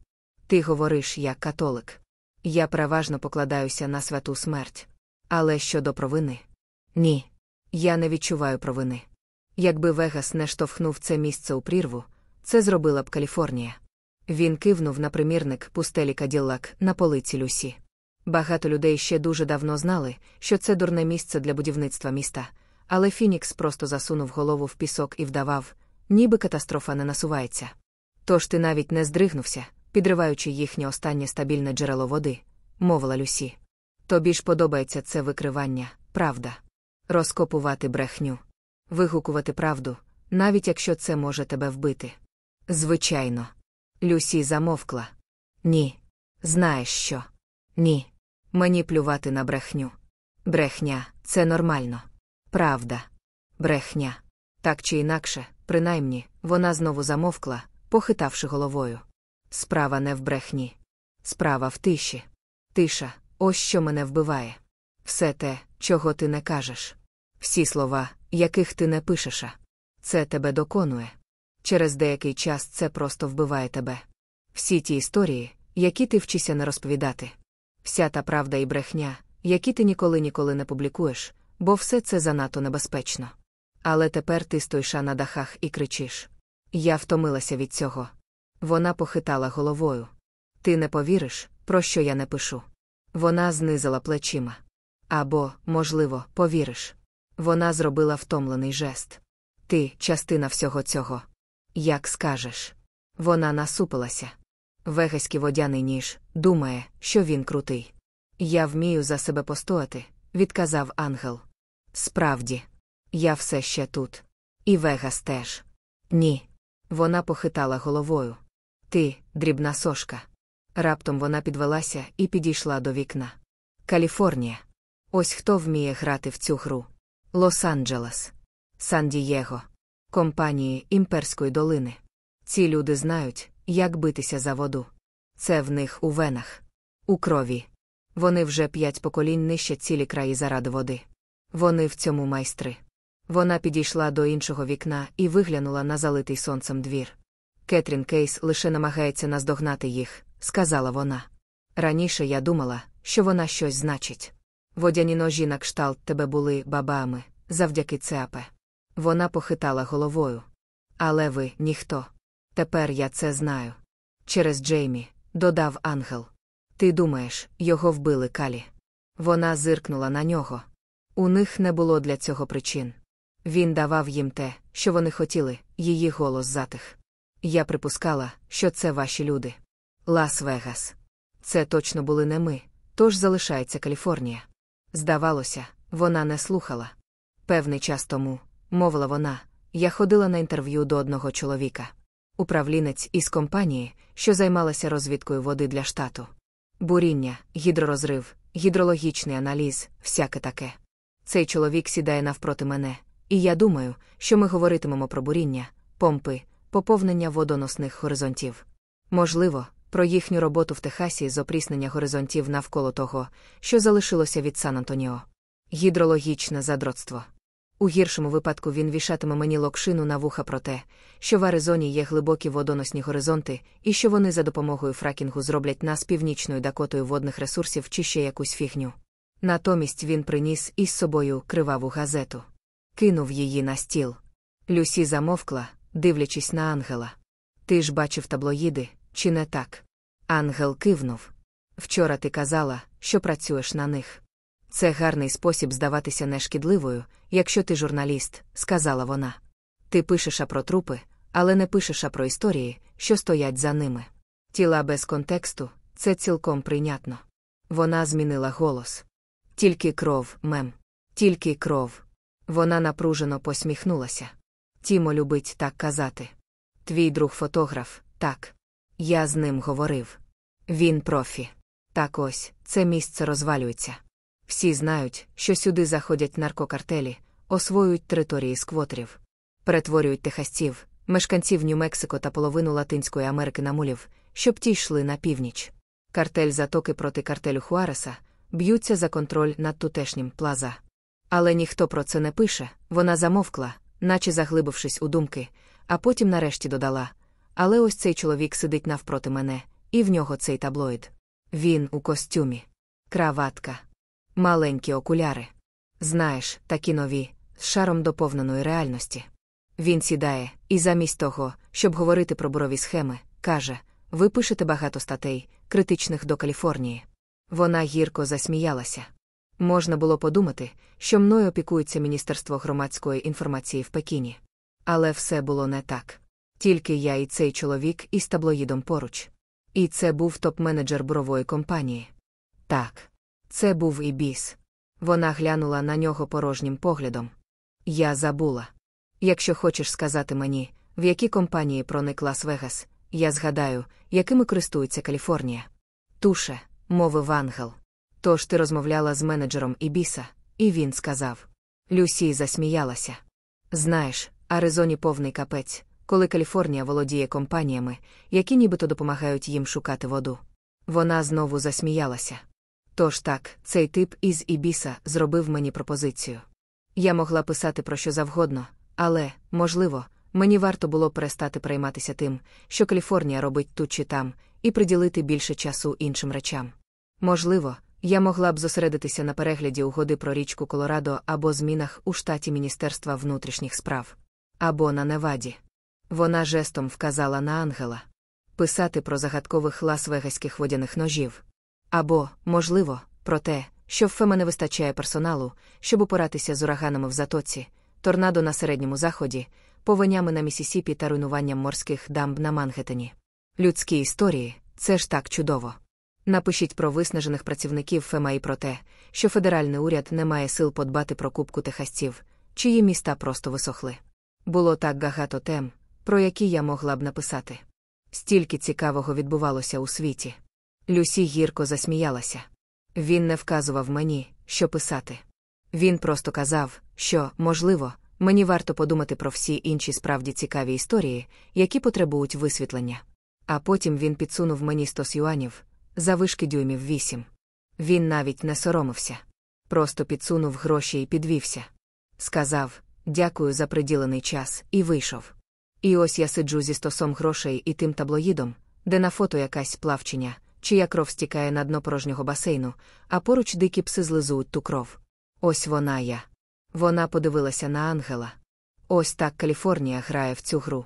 Ти говориш як католик. Я переважно покладаюся на святу смерть. Але щодо провини? Ні. Я не відчуваю провини. Якби Вегас не штовхнув це місце у прірву, це зробила б Каліфорнія. Він кивнув на примірник пустелі Каділлак на полиці Люсі. Багато людей ще дуже давно знали, що це дурне місце для будівництва міста, але Фінікс просто засунув голову в пісок і вдавав, ніби катастрофа не насувається. Тож ти навіть не здригнувся, підриваючи їхнє останнє стабільне джерело води, мовила Люсі. Тобі ж подобається це викривання, правда. Розкопувати брехню, вигукувати правду, навіть якщо це може тебе вбити. Звичайно. Люсі замовкла. Ні. Знаєш що? Ні. Мені плювати на брехню. Брехня це нормально. Правда. Брехня. Так чи інакше, принаймні, вона знову замовкла, похитавши головою. Справа не в брехні. Справа в тиші. Тиша, ось що мене вбиває. Все те, чого ти не кажеш. Всі слова, яких ти не пишеш. Це тебе доконує. Через деякий час це просто вбиває тебе. Всі ті історії, які ти вчишся не розповідати. Вся та правда і брехня, які ти ніколи ніколи не публікуєш, бо все це занадто небезпечно. Але тепер ти стоїш на дахах і кричиш. Я втомилася від цього. Вона похитала головою. Ти не повіриш, про що я не пишу. Вона знизила плечима. Або, можливо, повіриш. Вона зробила втомлений жест. Ти частина всього цього. Як скажеш. Вона насупилася. Вегаський водяний ніж думає, що він крутий. Я вмію за себе постояти, відказав ангел. Справді, я все ще тут. І Вегас теж. Ні. Вона похитала головою. Ти, дрібна сошка. Раптом вона підвелася і підійшла до вікна. Каліфорнія. Ось хто вміє грати в цю гру. Лос-Анджелес, Сан-Дієго, компанії Імперської долини. Ці люди знають, як битися за воду. Це в них у венах, у крові. Вони вже п'ять поколінь нищать цілі краї заради води. Вони в цьому майстри. Вона підійшла до іншого вікна і виглянула на залитий сонцем двір. Кетрін Кейс лише намагається наздогнати їх, сказала вона. Раніше я думала, що вона щось значить. Водяні ножі на кшталт тебе були бабами, завдяки цеапе. Вона похитала головою. Але ви ніхто. Тепер я це знаю. Через Джеймі, додав ангел. Ти думаєш, його вбили калі. Вона зиркнула на нього. У них не було для цього причин. Він давав їм те, що вони хотіли, її голос затих. Я припускала, що це ваші люди. Лас-Вегас. Це точно були не ми, тож залишається Каліфорнія. Здавалося, вона не слухала. Певний час тому, мовила вона, я ходила на інтерв'ю до одного чоловіка. Управлінець із компанії, що займалася розвідкою води для штату. Буріння, гідророзрив, гідрологічний аналіз, всяке таке. Цей чоловік сідає навпроти мене, і я думаю, що ми говоритимемо про буріння, помпи, поповнення водоносних горизонтів. Можливо, про їхню роботу в Техасі з опріснення горизонтів навколо того, що залишилося від Сан Антоніо. Гідрологічне задротство. У гіршому випадку він вішатиме мені локшину на вуха про те, що в Аризоні є глибокі водоносні горизонти, і що вони за допомогою фракінгу зроблять нас північною дакотою водних ресурсів чи ще якусь фігню. Натомість він приніс із собою криваву газету. Кинув її на стіл. Люсі замовкла, дивлячись на ангела. Ти ж бачив таблоїди, чи не так? Ангел кивнув. Вчора ти казала, що працюєш на них. Це гарний спосіб здаватися нешкідливою, якщо ти журналіст, сказала вона. Ти пишеш про трупи, але не пишеш про історії, що стоять за ними. Тіла без контексту це цілком прийнятно. Вона змінила голос. Тільки кров, мем, тільки кров. Вона напружено посміхнулася. Тімо любить так казати. Твій друг фотограф, так. Я з ним говорив. Він профі. Так ось, це місце розвалюється. Всі знають, що сюди заходять наркокартелі, освоюють території сквотерів, перетворюють техасців, мешканців Нью-Мексико та половину Латинської Америки на мулів, щоб ті йшли на північ. Картель затоки проти картелю Хуареса б'ються за контроль над тутешнім плаза. Але ніхто про це не пише, вона замовкла, наче заглибившись у думки, а потім нарешті додала. Але ось цей чоловік сидить навпроти мене, і в нього цей таблоїд. Він у костюмі, краватка, маленькі окуляри. Знаєш, такі нові, з шаром доповненої реальності. Він сідає, і замість того, щоб говорити про бурові схеми, каже: Ви пишете багато статей, критичних до Каліфорнії. Вона гірко засміялася. Можна було подумати, що мною опікується Міністерство громадської інформації в Пекіні. Але все було не так. Тільки я і цей чоловік із таблоїдом поруч. І це був топ-менеджер бурової компанії. Так, це був і біс. Вона глянула на нього порожнім поглядом. Я забула. Якщо хочеш сказати мені, в які компанії проник Лас-Вегас, я згадаю, якими користується Каліфорнія. Туше, мовив ангел. Тож ти розмовляла з менеджером Ібіса, і він сказав. Люсі засміялася. Знаєш, Аризоні повний капець, коли Каліфорнія володіє компаніями, які нібито допомагають їм шукати воду. Вона знову засміялася. Тож так, цей тип із Ібіса зробив мені пропозицію. Я могла писати про що завгодно, але, можливо, мені варто було перестати прийматися тим, що Каліфорнія робить тут чи там, і приділити більше часу іншим речам. Можливо, я могла б зосередитися на перегляді угоди про річку Колорадо або змінах у штаті Міністерства внутрішніх справ, або на Неваді. Вона жестом вказала на ангела писати про загадкових лас-вегаських водяних ножів. Або, можливо, про те, що в Фема не вистачає персоналу, щоб упоратися з ураганами в затоці, торнадо на середньому заході, повенями на Місісіпі та руйнуванням морських дамб на Мангеттені. Людські історії це ж так чудово. Напишіть про виснажених працівників ФЕМА і про те, що федеральний уряд не має сил подбати про кубку техасців, чиї міста просто висохли. Було так багато тем, про які я могла б написати. Стільки цікавого відбувалося у світі. Люсі гірко засміялася. Він не вказував мені, що писати. Він просто казав, що, можливо, мені варто подумати про всі інші справді цікаві історії, які потребують висвітлення. А потім він підсунув мені стос юанів, за вишки дюймів вісім. Він навіть не соромився. Просто підсунув гроші і підвівся. Сказав дякую за приділений час, і вийшов. І ось я сиджу зі стосом грошей і тим таблоїдом, де на фото якась плавчиня, чия кров стікає на дно порожнього басейну, а поруч дикі пси злизують ту кров. Ось вона я. Вона подивилася на ангела. Ось так Каліфорнія грає в цю гру.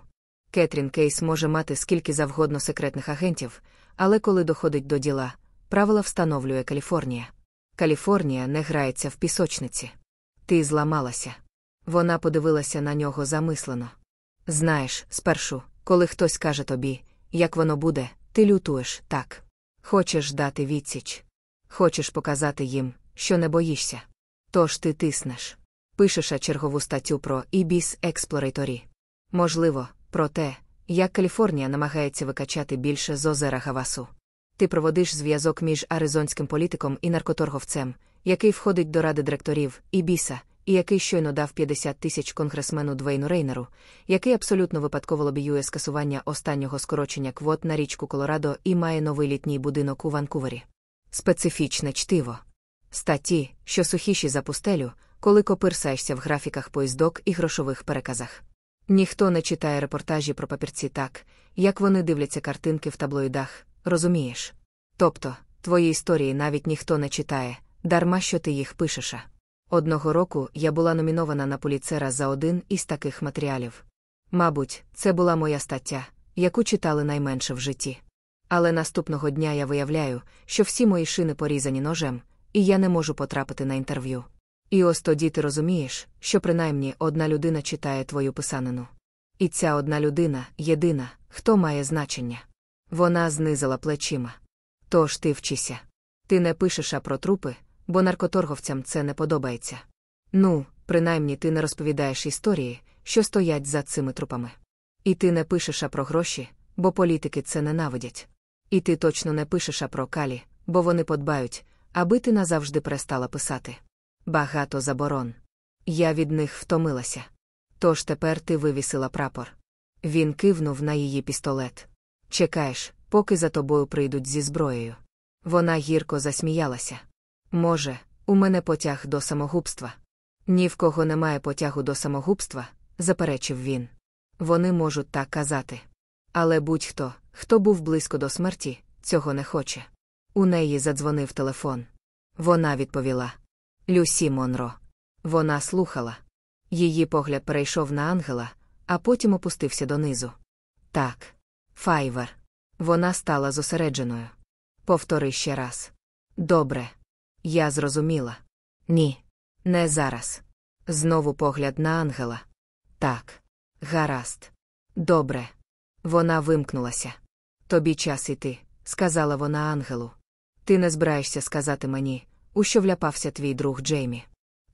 Кетрін Кейс може мати скільки завгодно секретних агентів, але коли доходить до діла, правила встановлює Каліфорнія. Каліфорнія не грається в пісочниці. Ти зламалася. Вона подивилася на нього замислено. Знаєш, спершу, коли хтось каже тобі, як воно буде, ти лютуєш так. Хочеш дати відсіч. Хочеш показати їм, що не боїшся. Тож ти тиснеш. Пишеш чергову статтю про Ібіс Експлореторі. Можливо, про те, як Каліфорнія намагається викачати більше з озера Гавасу. Ти проводиш зв'язок між аризонським політиком і наркоторговцем, який входить до ради директорів Ібіса, і який щойно дав 50 тисяч конгресмену Двейну Рейнеру, який абсолютно випадково лобіює скасування останнього скорочення квот на річку Колорадо і має новий літній будинок у Ванкувері. Специфічне чтиво. Статті, що сухіші за пустелю, коли копирсаєшся в графіках поїздок і грошових переказах. Ніхто не читає репортажі про папірці так, як вони дивляться картинки в таблоїдах, розумієш? Тобто, твої історії навіть ніхто не читає, дарма що ти їх пишеш. Одного року я була номінована на поліцера за один із таких матеріалів. Мабуть, це була моя стаття, яку читали найменше в житті. Але наступного дня я виявляю, що всі мої шини порізані ножем, і я не можу потрапити на інтерв'ю. І ось тоді ти розумієш, що принаймні одна людина читає твою писанину. І ця одна людина єдина, хто має значення. Вона знизила плечима. Тож ти вчися. Ти не пишеш а про трупи, бо наркоторговцям це не подобається. Ну, принаймні ти не розповідаєш історії, що стоять за цими трупами. І ти не пишеш про гроші, бо політики це ненавидять. І ти точно не пишеш про калі, бо вони подбають, аби ти назавжди перестала писати. Багато заборон. Я від них втомилася. Тож тепер ти вивісила прапор. Він кивнув на її пістолет. Чекаєш, поки за тобою прийдуть зі зброєю. Вона гірко засміялася. Може, у мене потяг до самогубства. Ні в кого немає потягу до самогубства, заперечив він. Вони можуть так казати. Але будь-хто, хто був близько до смерті, цього не хоче. У неї задзвонив телефон. Вона відповіла. Люсі Монро. Вона слухала. Її погляд перейшов на ангела, а потім опустився донизу. Так, файвер. Вона стала зосередженою. Повтори ще раз. Добре. Я зрозуміла. Ні. Не зараз. Знову погляд на ангела. Так. Гаразд. Добре. Вона вимкнулася. Тобі час іти, сказала вона ангелу. Ти не збираєшся сказати мені, у що вляпався твій друг Джеймі?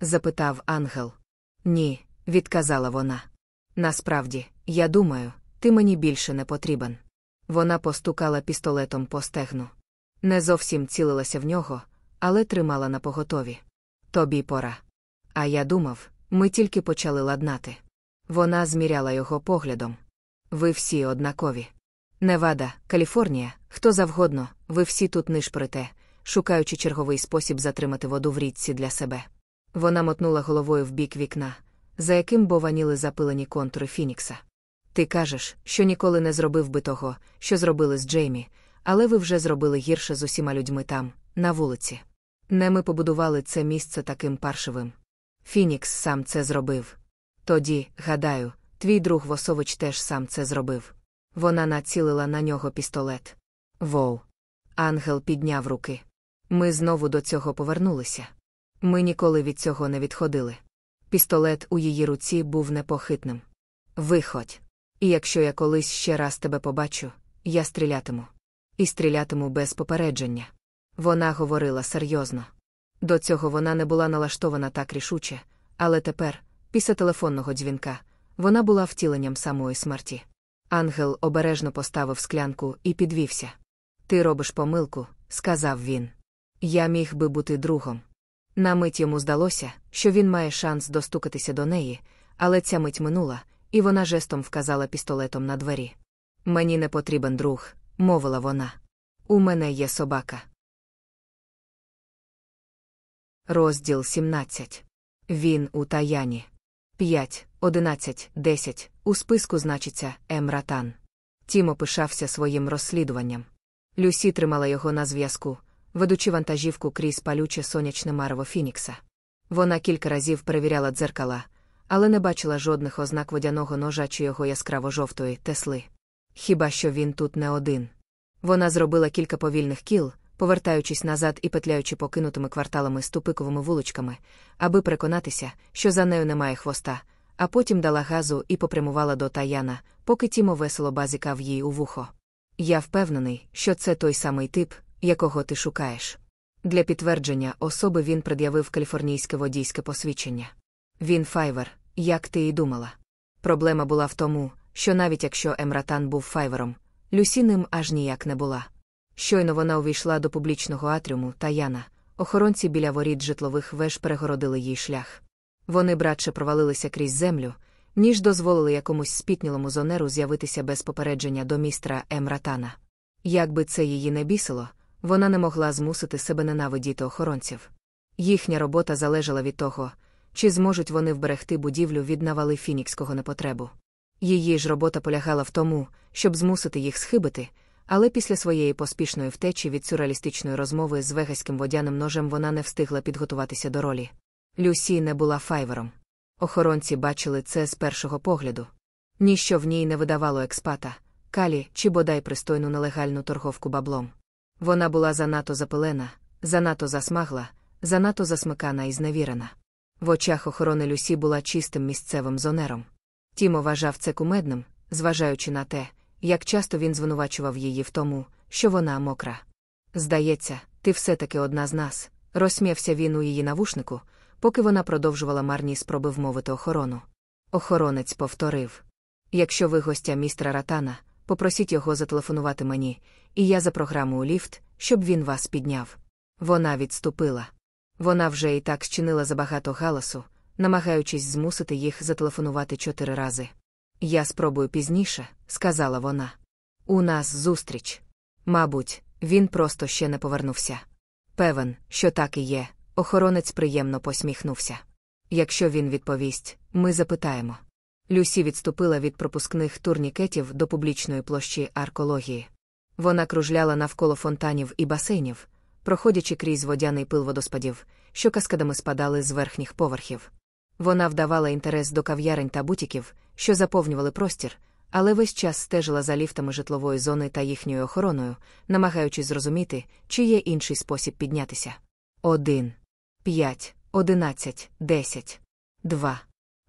запитав ангел. Ні, відказала вона. Насправді, я думаю, ти мені більше не потрібен. Вона постукала пістолетом по стегну. Не зовсім цілилася в нього, але тримала на поготові. Тобі пора. А я думав, ми тільки почали ладнати. Вона зміряла його поглядом. Ви всі однакові. Невада, Каліфорнія, хто завгодно, ви всі тут нишпорите, шукаючи черговий спосіб затримати воду в річці для себе. Вона мотнула головою в бік вікна, за яким бованіли запилені контури Фінікса. Ти кажеш, що ніколи не зробив би того, що зробили з Джеймі, але ви вже зробили гірше з усіма людьми там, на вулиці. Не ми побудували це місце таким паршивим. Фінікс сам це зробив. Тоді, гадаю, твій друг Восович теж сам це зробив. Вона націлила на нього пістолет. Воу. Ангел підняв руки. Ми знову до цього повернулися. Ми ніколи від цього не відходили. Пістолет у її руці був непохитним. Виходь. І якщо я колись ще раз тебе побачу, я стрілятиму. І стрілятиму без попередження. Вона говорила серйозно. До цього вона не була налаштована так рішуче, але тепер, після телефонного дзвінка, вона була втіленням самої смерті. Ангел обережно поставив склянку і підвівся. Ти робиш помилку, сказав він. Я міг би бути другом. На мить йому здалося, що він має шанс достукатися до неї, але ця мить минула, і вона жестом вказала пістолетом на двері. Мені не потрібен друг, мовила вона. У мене є собака. Розділ 17. Він у таяні. 5, 11, 10. У списку значиться Емратан. Тімо пишався своїм розслідуванням. Люсі тримала його на зв'язку, ведучи вантажівку крізь палюче сонячне марево Фінікса. Вона кілька разів перевіряла дзеркала, але не бачила жодних ознак водяного ножа чи його яскраво жовтої тесли. Хіба що він тут не один. Вона зробила кілька повільних кіл, повертаючись назад і петляючи покинутими кварталами з тупиковими вуличками, аби переконатися, що за нею немає хвоста, а потім дала газу і попрямувала до таяна, поки Тімо весело базікав їй у вухо. Я впевнений, що це той самий тип, якого ти шукаєш. Для підтвердження особи він пред'явив каліфорнійське водійське посвідчення. Він файвер, як ти і думала. Проблема була в тому, що навіть якщо Емратан був файвером, Люсі ним аж ніяк не була. Щойно вона увійшла до публічного атріуму Таяна, охоронці біля воріт житлових веж перегородили їй шлях. Вони радше провалилися крізь землю, ніж дозволили якомусь спітнілому зонеру з'явитися без попередження до містера Емратана. Якби це її не бісило, вона не могла змусити себе ненавидіти охоронців. Їхня робота залежала від того, чи зможуть вони вберегти будівлю від навали фінікського непотребу. Її ж робота полягала в тому, щоб змусити їх схибити, але після своєї поспішної втечі від сюрреалістичної розмови з вегаським водяним ножем вона не встигла підготуватися до ролі. Люсі не була файвером. Охоронці бачили це з першого погляду. Ніщо в ній не видавало експата, калі чи бодай пристойну нелегальну торговку баблом. Вона була занадто запилена, занадто засмагла, занадто засмикана і зневірена. В очах охорони Люсі була чистим місцевим зонером. Тімо вважав це кумедним, зважаючи на те, як часто він звинувачував її в тому, що вона мокра. Здається, ти все-таки одна з нас, розсміявся він у її навушнику, поки вона продовжувала марні спроби вмовити охорону. Охоронець повторив: Якщо ви гостя містера Ратана, попросіть його зателефонувати мені, і я запрограмую ліфт, щоб він вас підняв. Вона відступила. Вона вже і так зчинила забагато галасу, намагаючись змусити їх зателефонувати чотири рази. Я спробую пізніше, сказала вона. У нас зустріч. Мабуть, він просто ще не повернувся. Певен, що так і є, охоронець приємно посміхнувся. Якщо він відповість, ми запитаємо. Люсі відступила від пропускних турнікетів до публічної площі аркології. Вона кружляла навколо фонтанів і басейнів, проходячи крізь водяний пил водоспадів, що каскадами спадали з верхніх поверхів. Вона вдавала інтерес до кав'ярень та бутіків, що заповнювали простір, але весь час стежила за ліфтами житлової зони та їхньою охороною, намагаючись зрозуміти, чи є інший спосіб піднятися. Один, п'ять, одинадцять, десять, два.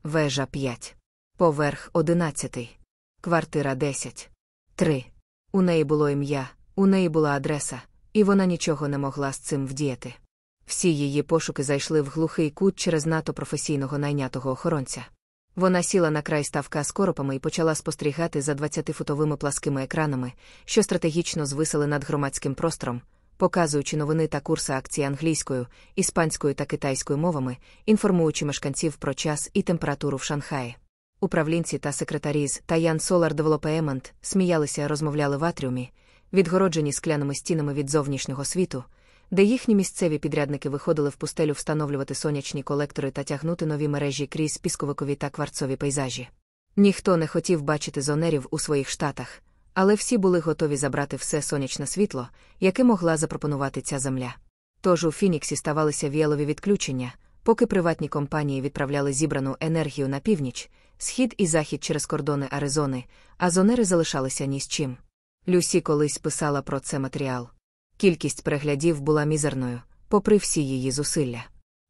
Вежа п'ять. Поверх одинадцятий. Квартира десять. Три. У неї було ім'я, у неї була адреса, і вона нічого не могла з цим вдіяти. Всі її пошуки зайшли в глухий кут через нато професійного найнятого охоронця. Вона сіла на край ставка з коропами і почала спостерігати за 20-футовими пласкими екранами, що стратегічно звисили над громадським простором, показуючи новини та курси акцій англійською, іспанською та китайською мовами, інформуючи мешканців про час і температуру в Шанхаї. Управлінці та секретарі з Таян Solar Development сміялися, розмовляли в атріумі, відгороджені скляними стінами від зовнішнього світу де їхні місцеві підрядники виходили в пустелю встановлювати сонячні колектори та тягнути нові мережі крізь пісковикові та кварцові пейзажі. Ніхто не хотів бачити зонерів у своїх штатах, але всі були готові забрати все сонячне світло, яке могла запропонувати ця земля. Тож у Фініксі ставалися віялові відключення, поки приватні компанії відправляли зібрану енергію на північ, схід і захід через кордони Аризони, а зонери залишалися ні з чим. Люсі колись писала про це матеріал. Кількість переглядів була мізерною, попри всі її зусилля.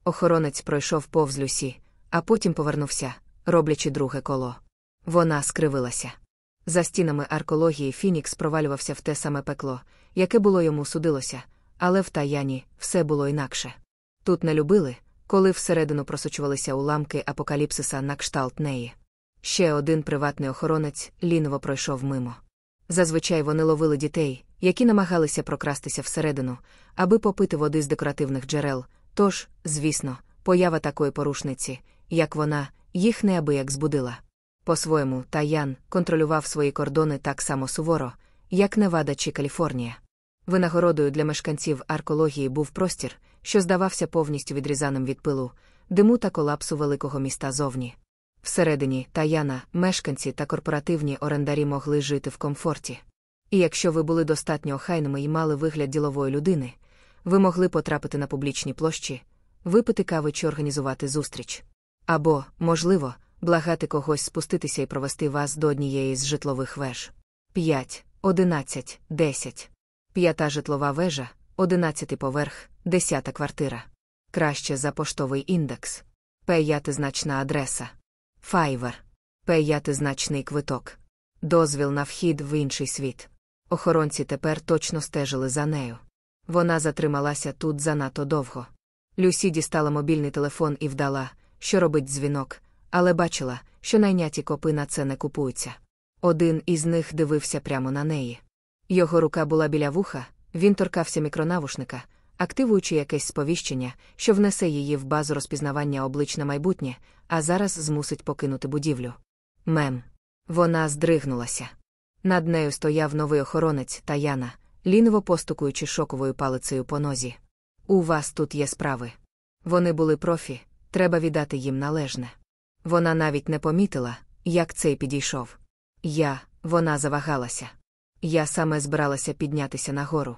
Охоронець пройшов повз Люсі, а потім повернувся, роблячи друге коло. Вона скривилася. За стінами аркології Фінікс провалювався в те саме пекло, яке було йому судилося, але в таяні все було інакше. Тут не любили, коли всередину просочувалися уламки апокаліпсиса на кшталт неї. Ще один приватний охоронець ліново пройшов мимо. Зазвичай вони ловили дітей, які намагалися прокрастися всередину, аби попити води з декоративних джерел. Тож, звісно, поява такої порушниці, як вона, їх неабияк збудила. По-своєму, Таян контролював свої кордони так само суворо, як Невада чи Каліфорнія. Винагородою для мешканців аркології був простір, що здавався повністю відрізаним від пилу, диму та колапсу великого міста зовні. Всередині Таяна, мешканці та корпоративні орендарі могли жити в комфорті. І якщо ви були достатньо охайними і мали вигляд ділової людини, ви могли потрапити на публічні площі, випити кави чи організувати зустріч. Або, можливо, благати когось спуститися і провести вас до однієї з житлових веж. 5, 11, 10. П'ята житлова вежа, одинадцятий поверх, десята квартира. Краще за поштовий індекс. П'ятизначна адреса. Fiver. П'ятизначний квиток. Дозвіл на вхід в інший світ. Охоронці тепер точно стежили за нею. Вона затрималася тут занадто довго. Люсі дістала мобільний телефон і вдала, що робить дзвінок, але бачила, що найняті копи на це не купуються. Один із них дивився прямо на неї. Його рука була біля вуха, він торкався мікронавушника, активуючи якесь сповіщення, що внесе її в базу розпізнавання облич на майбутнє, а зараз змусить покинути будівлю. Мем. Вона здригнулася. Над нею стояв новий охоронець Таяна, ліново постукуючи шоковою палицею по нозі. У вас тут є справи. Вони були профі, треба віддати їм належне. Вона навіть не помітила, як цей підійшов. Я, вона завагалася. Я саме збиралася піднятися нагору.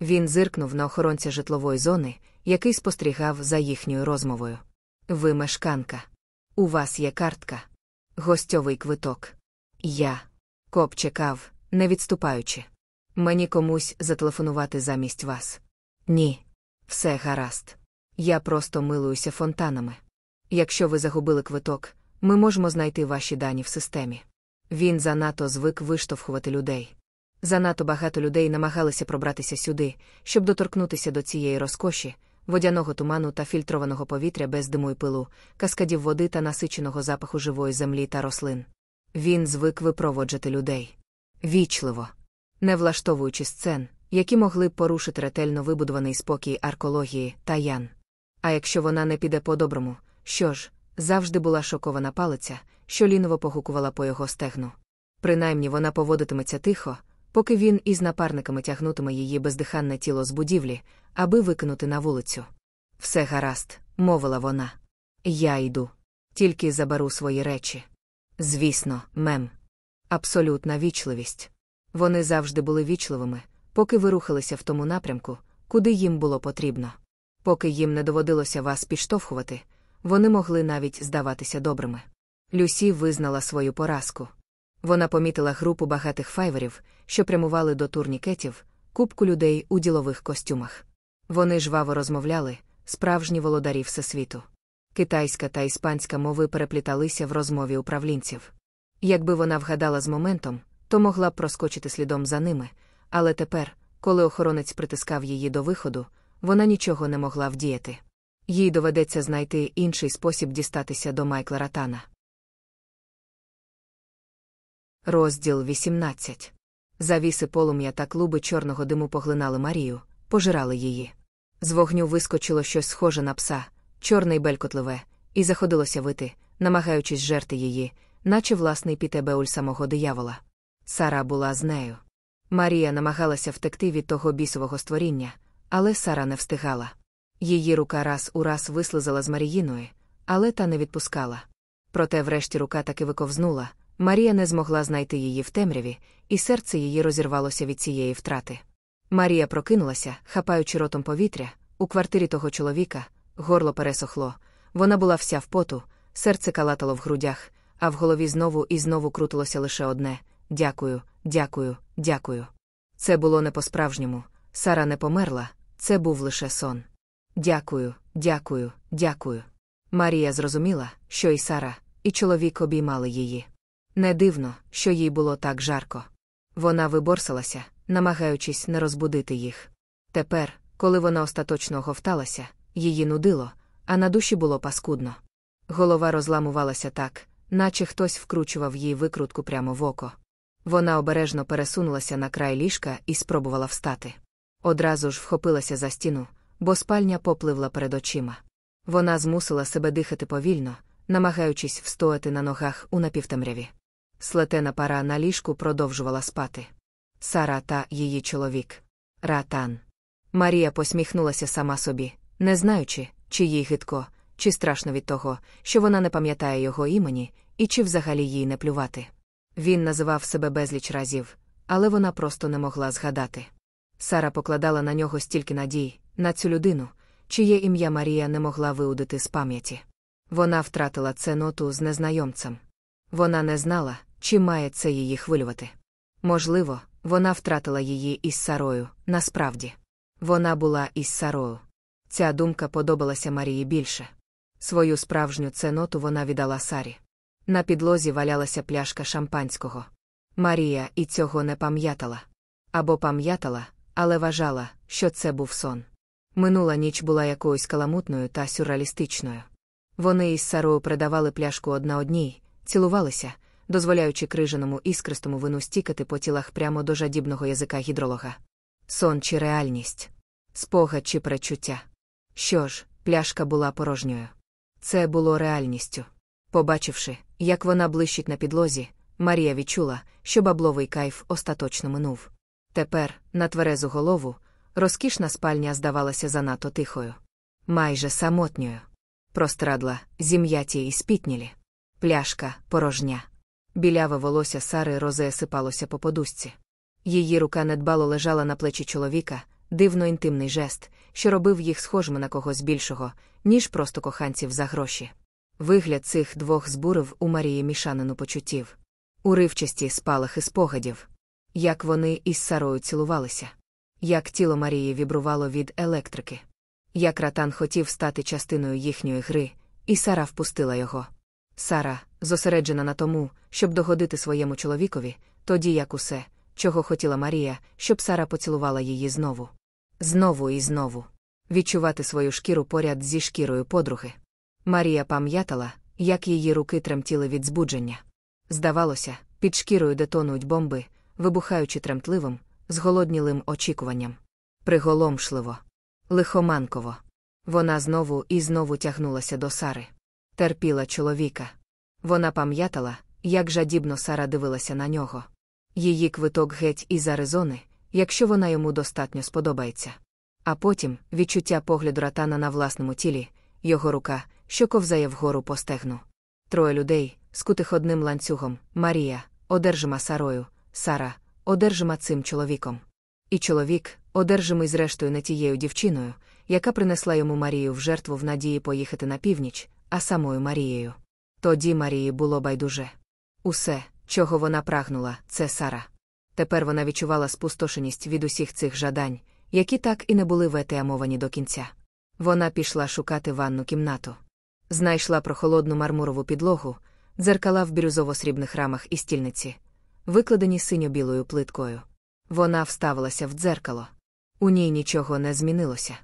Він зиркнув на охоронця житлової зони, який спостерігав за їхньою розмовою. Ви мешканка. У вас є картка. Гостьовий квиток. Я. Коп чекав, не відступаючи. Мені комусь зателефонувати замість вас. Ні. Все гаразд. Я просто милуюся фонтанами. Якщо ви загубили квиток, ми можемо знайти ваші дані в системі. Він занадто звик виштовхувати людей. Занадто багато людей намагалися пробратися сюди, щоб доторкнутися до цієї розкоші, водяного туману та фільтрованого повітря без диму й пилу, каскадів води та насиченого запаху живої землі та рослин. Він звик випроводжати людей. Вічливо, не влаштовуючи сцен, які могли б порушити ретельно вибудований спокій аркології та ян. А якщо вона не піде по-доброму, що ж, завжди була шокована палиця, що ліново погукувала по його стегну. Принаймні вона поводитиметься тихо, поки він із напарниками тягнутиме її бездиханне тіло з будівлі, аби викинути на вулицю. Все гаразд, мовила вона. Я йду. Тільки заберу свої речі. Звісно, мем. Абсолютна вічливість. Вони завжди були вічливими, поки ви рухалися в тому напрямку, куди їм було потрібно. Поки їм не доводилося вас підштовхувати, вони могли навіть здаватися добрими. Люсі визнала свою поразку. Вона помітила групу багатих файверів, що прямували до турнікетів, кубку людей у ділових костюмах. Вони жваво розмовляли, справжні володарі всесвіту. Китайська та іспанська мови перепліталися в розмові управлінців. Якби вона вгадала з моментом, то могла б проскочити слідом за ними, але тепер, коли охоронець притискав її до виходу, вона нічого не могла вдіяти. Їй доведеться знайти інший спосіб дістатися до Майкла Ратана. Розділ 18. Завіси полум'я та клуби чорного диму поглинали Марію, пожирали її. З вогню вискочило щось схоже на пса, чорне й белькотливе, і заходилося вити, намагаючись жерти її, наче власний пітебеуль самого диявола. Сара була з нею. Марія намагалася втекти від того бісового створіння, але Сара не встигала. Її рука раз у раз вислизала з Маріїної, але та не відпускала. Проте, врешті, рука таки виковзнула. Марія не змогла знайти її в темряві, і серце її розірвалося від цієї втрати. Марія прокинулася, хапаючи ротом повітря, у квартирі того чоловіка, горло пересохло, вона була вся в поту, серце калатало в грудях, а в голові знову і знову крутилося лише одне дякую, дякую, дякую. Це було не по-справжньому. Сара не померла, це був лише сон. Дякую, дякую, дякую. Марія зрозуміла, що і Сара, і чоловік обіймали її. Не дивно, що їй було так жарко. Вона виборсалася, намагаючись не розбудити їх. Тепер, коли вона остаточно оговталася, її нудило, а на душі було паскудно. Голова розламувалася так, наче хтось вкручував їй викрутку прямо в око. Вона обережно пересунулася на край ліжка і спробувала встати. Одразу ж вхопилася за стіну, бо спальня попливла перед очима. Вона змусила себе дихати повільно, намагаючись встояти на ногах у напівтемряві. Слетена пара на ліжку продовжувала спати. Сара та її чоловік. Ратан. Марія посміхнулася сама собі, не знаючи, чи їй гидко, чи страшно від того, що вона не пам'ятає його імені, і чи взагалі їй не плювати. Він називав себе безліч разів, але вона просто не могла згадати. Сара покладала на нього стільки надій, на цю людину, чиє ім'я Марія не могла виудити з пам'яті. Вона втратила це ноту з незнайомцем. Вона не знала, чи має це її хвилювати. Можливо, вона втратила її із Сарою, насправді. Вона була із Сарою. Ця думка подобалася Марії більше. Свою справжню ценоту вона віддала Сарі. На підлозі валялася пляшка шампанського. Марія і цього не пам'ятала. Або пам'ятала, але вважала, що це був сон. Минула ніч була якоюсь каламутною та сюрреалістичною. Вони із Сарою придавали пляшку одна одній, цілувалися, дозволяючи крижаному іскристому вину стікати по тілах прямо до жадібного язика гідролога. Сон чи реальність, спогад чи пречуття. Що ж, пляшка була порожньою. Це було реальністю. Побачивши, як вона блищить на підлозі, Марія відчула, що бабловий кайф остаточно минув. Тепер, на тверезу голову, розкішна спальня здавалася занадто тихою. Майже самотньою. Прострадла, зім'яті і спітнілі. Пляшка, порожня. Біляве волосся Сари розе сипалося по подушці. Її рука недбало лежала на плечі чоловіка, дивно інтимний жест, що робив їх схожими на когось більшого, ніж просто коханців за гроші. Вигляд цих двох збурив у Марії мішанину почуттів. Уривчасті спалахи спогадів. Як вони із Сарою цілувалися. Як тіло Марії вібрувало від електрики. Як ратан хотів стати частиною їхньої гри, і Сара впустила його. Сара, зосереджена на тому, щоб догодити своєму чоловікові, тоді як усе, чого хотіла Марія, щоб Сара поцілувала її знову. Знову і знову. Відчувати свою шкіру поряд зі шкірою подруги. Марія пам'ятала, як її руки тремтіли від збудження. Здавалося, під шкірою детонують бомби, вибухаючи тремтливим, зголоднілим очікуванням. Приголомшливо, лихоманково. Вона знову і знову тягнулася до Сари. Терпіла чоловіка. Вона пам'ятала, як жадібно Сара дивилася на нього. Її квиток геть із Аризони, якщо вона йому достатньо сподобається. А потім відчуття погляду ратана на власному тілі, його рука, що ковзає вгору по стегну. Троє людей, скутих одним ланцюгом Марія, одержима Сарою, Сара, одержима цим чоловіком. І чоловік, одержимий зрештою не тією дівчиною, яка принесла йому Марію в жертву в надії поїхати на північ, а самою Марією. Тоді Марії було байдуже. Усе, чого вона прагнула, це Сара. Тепер вона відчувала спустошеність від усіх цих жадань, які так і не були ветеамовані до кінця. Вона пішла шукати ванну кімнату. Знайшла прохолодну мармурову підлогу, дзеркала в бірюзово-срібних рамах і стільниці, викладені синьо-білою плиткою. Вона вставилася в дзеркало. У ній нічого не змінилося.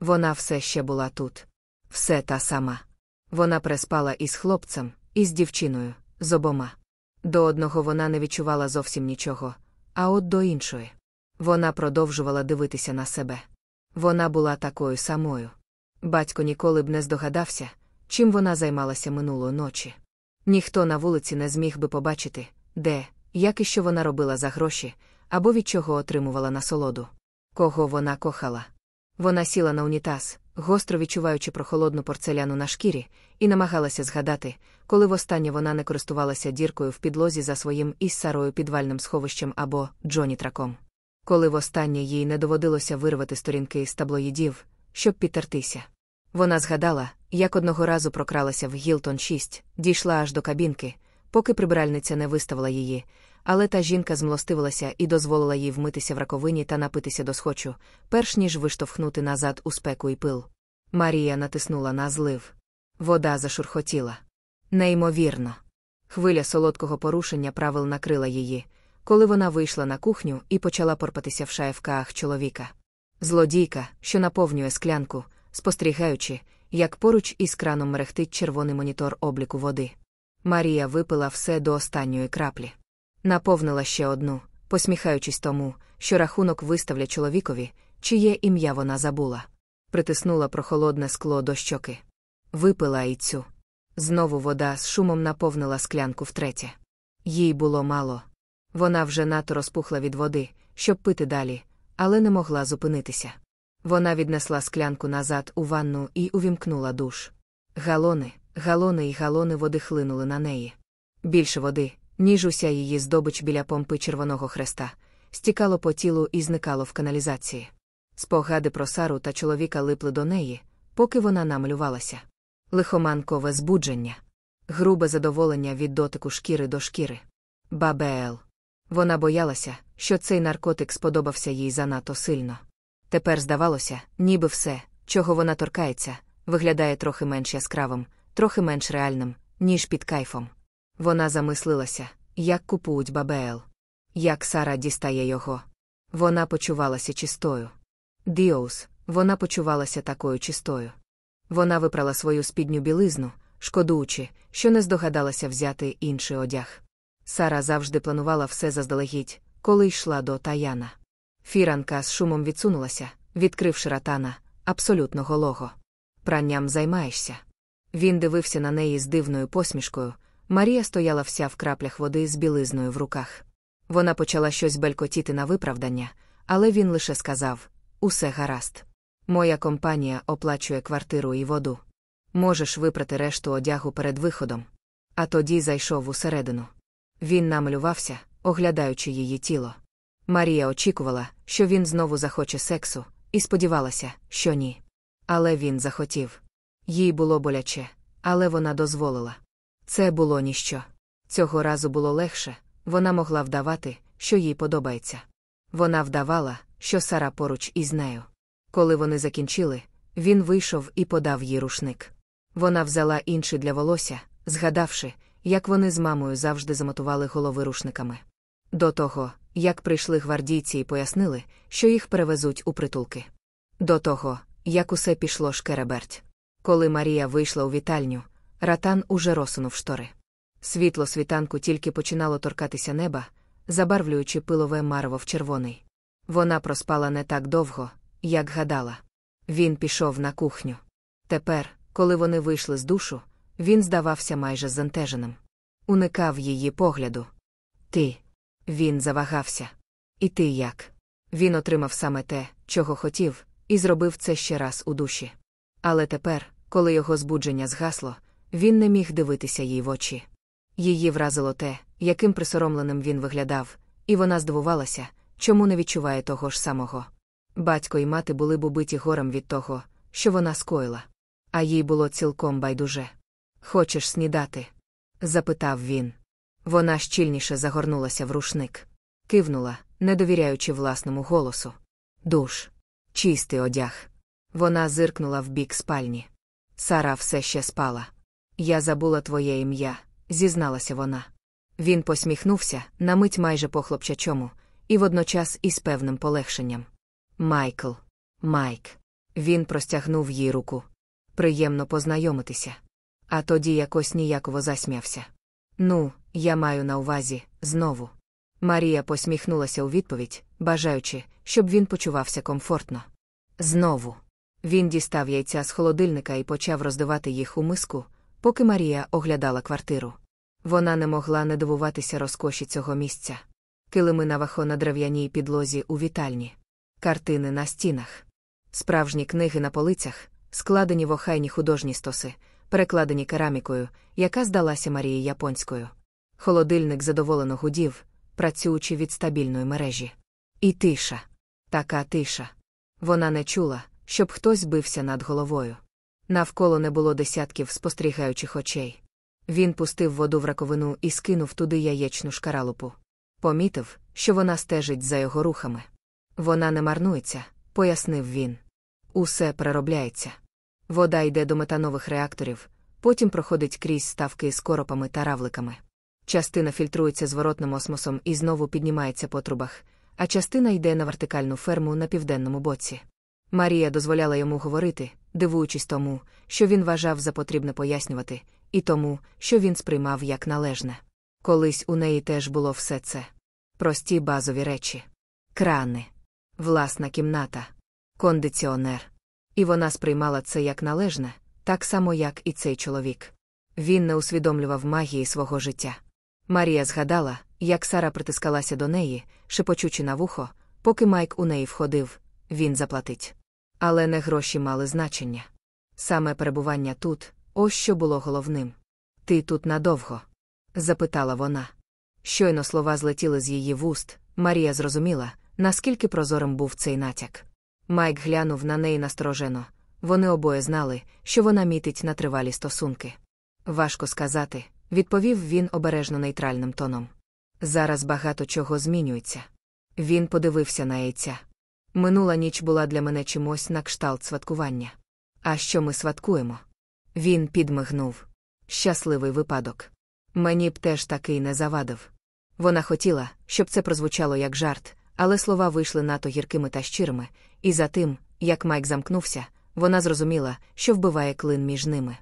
Вона все ще була тут. Все та сама. Вона преспала із хлопцем, із дівчиною, з обома. До одного вона не відчувала зовсім нічого, а от до іншої. Вона продовжувала дивитися на себе. Вона була такою самою. Батько ніколи б не здогадався, чим вона займалася минулої ночі. Ніхто на вулиці не зміг би побачити, де, як і що вона робила за гроші, або від чого отримувала насолоду. Кого вона кохала. Вона сіла на унітаз, гостро відчуваючи прохолодну порцеляну на шкірі, і намагалася згадати, коли востаннє вона не користувалася діркою в підлозі за своїм із Сарою підвальним сховищем або Джонітраком. Коли востаннє їй не доводилося вирвати сторінки з таблоїдів, щоб підтертися. Вона згадала, як одного разу прокралася в Гілтон 6, дійшла аж до кабінки, поки прибиральниця не виставила її, але та жінка змлостивилася і дозволила їй вмитися в раковині та напитися до схочу, перш ніж виштовхнути назад у спеку і пил. Марія натиснула на злив. Вода зашурхотіла. Неймовірно. Хвиля солодкого порушення правил накрила її, коли вона вийшла на кухню і почала порпатися в шаєвках чоловіка. Злодійка, що наповнює склянку, спостерігаючи, як поруч із краном мерехтить червоний монітор обліку води. Марія випила все до останньої краплі. Наповнила ще одну, посміхаючись тому, що рахунок виставлять чоловікові, чиє ім'я вона забула. Притиснула прохолодне скло до щоки. Випила і цю. Знову вода з шумом наповнила склянку втретє. Їй було мало. Вона вже надто розпухла від води, щоб пити далі, але не могла зупинитися. Вона віднесла склянку назад у ванну і увімкнула душ. Галони, галони і галони води хлинули на неї. Більше води, ніж уся її здобич біля помпи Червоного хреста, стікало по тілу і зникало в каналізації. Спогади про Сару та чоловіка липли до неї, поки вона намалювалася. Лихоманкове збудження, грубе задоволення від дотику шкіри до шкіри. Bubble. Вона боялася, що цей наркотик сподобався їй занадто сильно. Тепер здавалося, ніби все, чого вона торкається, виглядає трохи менш яскравим, трохи менш реальним, ніж під кайфом. Вона замислилася, як купують bubble. Як Сара дістає його. Вона почувалася чистою. Dios, вона почувалася такою чистою. Вона випрала свою спідню білизну, шкодуючи, що не здогадалася взяти інший одяг. Сара завжди планувала все заздалегідь, коли йшла до Таяна. Фіранка з шумом відсунулася, відкривши ратана, абсолютно голого. Пранням займаєшся. Він дивився на неї з дивною посмішкою. Марія стояла вся в краплях води з білизною в руках. Вона почала щось белькотіти на виправдання, але він лише сказав: Усе гаразд. Моя компанія оплачує квартиру і воду. Можеш випрати решту одягу перед виходом. А тоді зайшов усередину. Він намалювався, оглядаючи її тіло. Марія очікувала, що він знову захоче сексу, і сподівалася, що ні. Але він захотів. Їй було боляче, але вона дозволила. Це було ніщо. Цього разу було легше, вона могла вдавати, що їй подобається. Вона вдавала, що Сара поруч із нею. Коли вони закінчили, він вийшов і подав їй рушник. Вона взяла інший для волосся, згадавши, як вони з мамою завжди замотували голови рушниками. До того, як прийшли гвардійці і пояснили, що їх перевезуть у притулки. До того, як усе пішло шкереберть. Коли Марія вийшла у вітальню, ратан уже розсунув штори. Світло світанку тільки починало торкатися неба, забарвлюючи пилове марево в червоний. Вона проспала не так довго, як гадала. Він пішов на кухню. Тепер, коли вони вийшли з душу, він здавався майже зантеженим. Уникав її погляду. Ти. Він завагався. І ти як? Він отримав саме те, чого хотів, і зробив це ще раз у душі. Але тепер, коли його збудження згасло, він не міг дивитися їй в очі. Її вразило те, яким присоромленим він виглядав, і вона здивувалася, чому не відчуває того ж самого. Батько і мати були б убиті горем від того, що вона скоїла. А їй було цілком байдуже. Хочеш снідати? запитав він. Вона щільніше загорнулася в рушник. Кивнула, не довіряючи власному голосу. Душ. Чистий одяг. Вона зиркнула в бік спальні. Сара все ще спала. Я забула твоє ім'я, зізналася вона. Він посміхнувся, на мить майже по хлопчачому, і водночас із певним полегшенням. Майкл, Майк. Він простягнув їй руку. Приємно познайомитися. А тоді якось ніяково засмявся. Ну, я маю на увазі, знову. Марія посміхнулася у відповідь, бажаючи, щоб він почувався комфортно. Знову. Він дістав яйця з холодильника і почав роздавати їх у миску, поки Марія оглядала квартиру. Вона не могла не дивуватися розкоші цього місця. Килими навахо на дерев'яній підлозі у вітальні, картини на стінах, справжні книги на полицях, складені в охайні художні стоси, перекладені керамікою, яка здалася Марії японською. Холодильник задоволено гудів, працюючи від стабільної мережі. І тиша. Така тиша. Вона не чула, щоб хтось бився над головою. Навколо не було десятків спостерігаючих очей. Він пустив воду в раковину і скинув туди яєчну шкаралупу. Помітив, що вона стежить за його рухами. Вона не марнується, пояснив він. Усе переробляється. Вода йде до метанових реакторів, потім проходить крізь ставки з коропами та равликами. Частина фільтрується зворотним осмосом і знову піднімається по трубах, а частина йде на вертикальну ферму на південному боці. Марія дозволяла йому говорити, дивуючись тому, що він вважав за потрібне пояснювати, і тому, що він сприймав як належне. Колись у неї теж було все це прості базові речі, крани, власна кімната, кондиціонер. І вона сприймала це як належне, так само, як і цей чоловік. Він не усвідомлював магії свого життя. Марія згадала, як Сара притискалася до неї, шепочучи на вухо, поки Майк у неї входив, він заплатить. Але не гроші мали значення. Саме перебування тут, ось що було головним. Ти тут надовго? запитала вона. Щойно слова злетіли з її вуст, Марія зрозуміла, наскільки прозорим був цей натяк. Майк глянув на неї насторожено. Вони обоє знали, що вона мітить на тривалі стосунки. Важко сказати, відповів він обережно нейтральним тоном. Зараз багато чого змінюється. Він подивився на яйця. Минула ніч була для мене чимось на кшталт святкування. А що ми святкуємо? Він підмигнув. Щасливий випадок. Мені б теж такий не завадив. Вона хотіла, щоб це прозвучало як жарт, але слова вийшли надто гіркими та щирими, і за тим, як Майк замкнувся, вона зрозуміла, що вбиває клин між ними.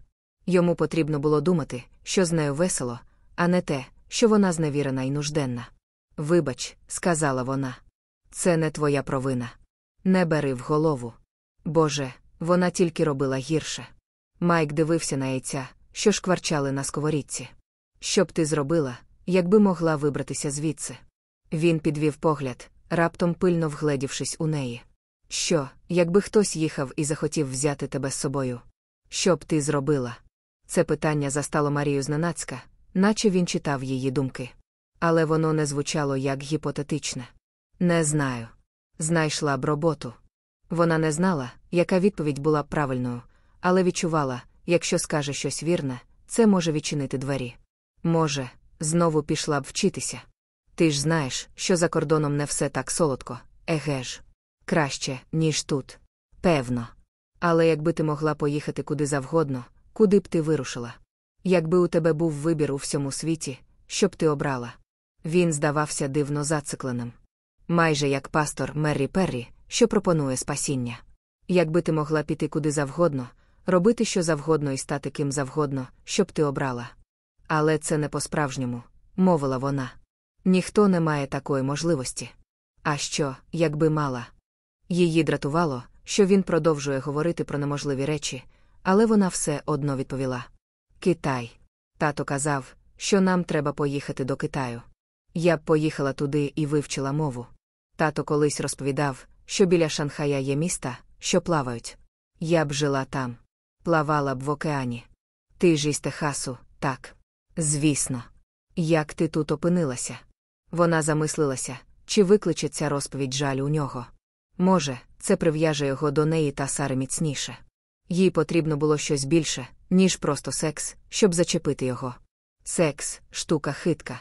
Йому потрібно було думати, що з нею весело, а не те, що вона зневірена і нужденна. Вибач, сказала вона. Це не твоя провина. Не бери в голову. Боже, вона тільки робила гірше. Майк дивився на яйця, що шкварчали на сковорідці. Що б ти зробила, якби могла вибратися звідси? Він підвів погляд, раптом пильно вгледівшись у неї. Що, якби хтось їхав і захотів взяти тебе з собою? Що б ти зробила? Це питання застало Марію зненацька, наче він читав її думки. Але воно не звучало як гіпотетичне. Не знаю. Знайшла б роботу. Вона не знала, яка відповідь була правильною, але відчувала, якщо скаже щось вірне, це може відчинити двері. Може, знову пішла б вчитися. Ти ж знаєш, що за кордоном не все так солодко, еге ж. Краще, ніж тут. Певно. Але якби ти могла поїхати куди завгодно, куди б ти вирушила? Якби у тебе був вибір у всьому світі, що б ти обрала? Він здавався дивно зацикленим. Майже як пастор Меррі Перрі, що пропонує спасіння. Якби ти могла піти куди завгодно, робити що завгодно і стати ким завгодно, щоб ти обрала. Але це не по-справжньому, мовила вона. Ніхто не має такої можливості. А що, якби мала? Її дратувало, що він продовжує говорити про неможливі речі, але вона все одно відповіла. Китай. Тато казав, що нам треба поїхати до Китаю. Я б поїхала туди і вивчила мову. Тато колись розповідав, що біля Шанхая є міста, що плавають. Я б жила там. Плавала б в океані. Ти ж із Техасу, так. Звісно. Як ти тут опинилася? Вона замислилася, чи викличе ця розповідь жаль у нього. Може, це прив'яже його до неї та Сари міцніше. Їй потрібно було щось більше, ніж просто секс, щоб зачепити його. Секс, штука хитка.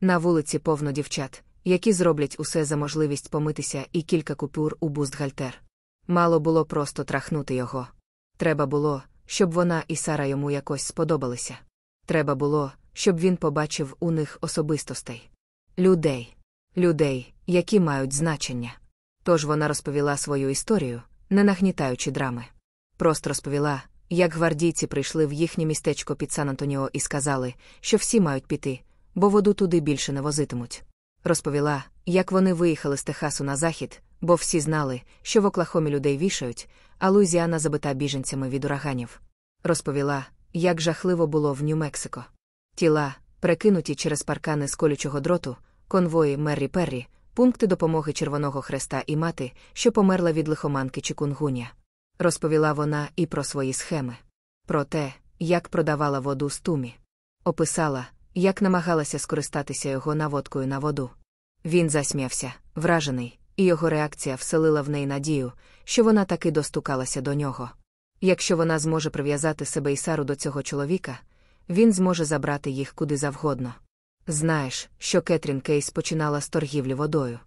На вулиці повно дівчат, які зроблять усе за можливість помитися і кілька купюр у бустгальтер. Мало було просто трахнути його. Треба було, щоб вона і Сара йому якось сподобалися. Треба було, щоб він побачив у них особистостей. Людей, людей, які мають значення. Тож вона розповіла свою історію, не нагнітаючи драми. Просто розповіла, як гвардійці прийшли в їхнє містечко під Сан Антоніо і сказали, що всі мають піти, бо воду туди більше не возитимуть. Розповіла, як вони виїхали з Техасу на захід, бо всі знали, що в Оклахомі людей вішають, а Луїзіана забита біженцями від ураганів. Розповіла, як жахливо було в Нью-Мексико. Тіла, перекинуті через паркани з колючого дроту, конвої Меррі Перрі, пункти допомоги Червоного Хреста і мати, що померла від лихоманки чи кунгуня. Розповіла вона і про свої схеми. Про те, як продавала воду з тумі. Описала, як намагалася скористатися його наводкою на воду. Він засміявся, вражений, і його реакція вселила в неї надію, що вона таки достукалася до нього. Якщо вона зможе прив'язати себе і Сару до цього чоловіка, він зможе забрати їх куди завгодно. Знаєш, що Кетрін Кейс починала з торгівлі водою?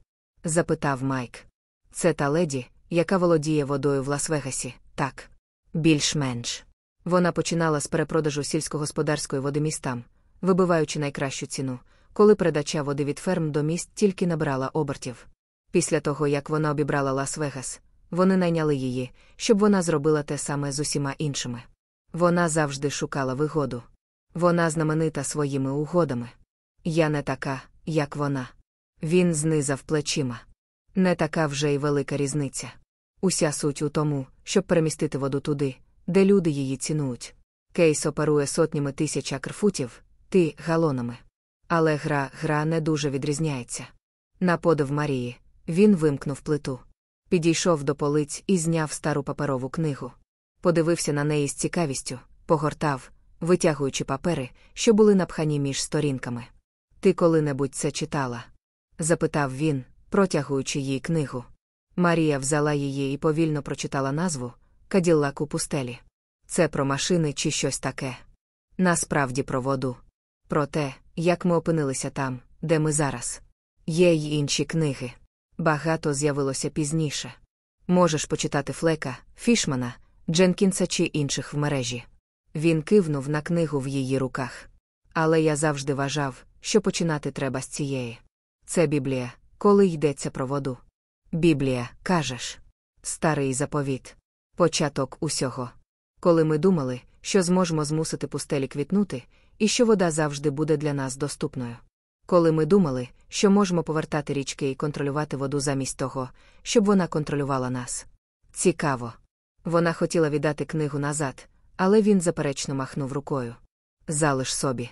запитав Майк. Це та леді, яка володіє водою в Лас-Вегасі, так. Більш-менш. Вона починала з перепродажу сільськогосподарської води містам, вибиваючи найкращу ціну, коли передача води від ферм до міст тільки набрала обертів. Після того, як вона обібрала Лас-Вегас, вони найняли її, щоб вона зробила те саме з усіма іншими. Вона завжди шукала вигоду. Вона знаменита своїми угодами. Я не така, як вона. Він знизав плечима. Не така вже й велика різниця. Уся суть у тому, щоб перемістити воду туди, де люди її цінують. Кейс оперує сотнями тисяч акрфутів, ти галонами. Але гра гра не дуже відрізняється. На подив Марії, він вимкнув плиту. Підійшов до полиць і зняв стару паперову книгу. Подивився на неї з цікавістю, погортав, витягуючи папери, що були напхані між сторінками. Ти коли-небудь це читала? запитав він, протягуючи їй книгу. Марія взяла її і повільно прочитала назву Каділлак у пустелі. Це про машини чи щось таке. Насправді про воду. Про те, як ми опинилися там, де ми зараз. Є й інші книги. Багато з'явилося пізніше. Можеш почитати Флека, Фішмана, Дженкінса чи інших в мережі. Він кивнув на книгу в її руках. Але я завжди вважав, що починати треба з цієї. Це Біблія, коли йдеться про воду. Біблія, кажеш, старий заповіт, початок усього. Коли ми думали, що зможемо змусити пустелі квітнути, і що вода завжди буде для нас доступною. Коли ми думали, що можемо повертати річки і контролювати воду замість того, щоб вона контролювала нас. Цікаво. Вона хотіла віддати книгу назад, але він заперечно махнув рукою. Залиш собі.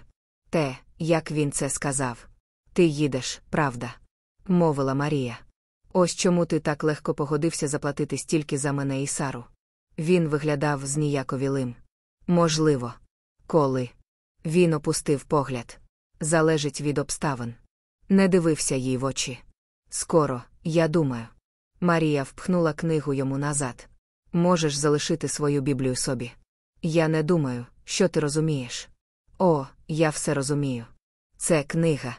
Те, як він це сказав. Ти їдеш, правда? мовила Марія. Ось чому ти так легко погодився заплатити стільки за мене і Сару. Він виглядав зніяковілим. Можливо. Коли. Він опустив погляд. Залежить від обставин. Не дивився їй в очі. Скоро, я думаю. Марія впхнула книгу йому назад. Можеш залишити свою біблію собі. Я не думаю, що ти розумієш. О, я все розумію. Це книга.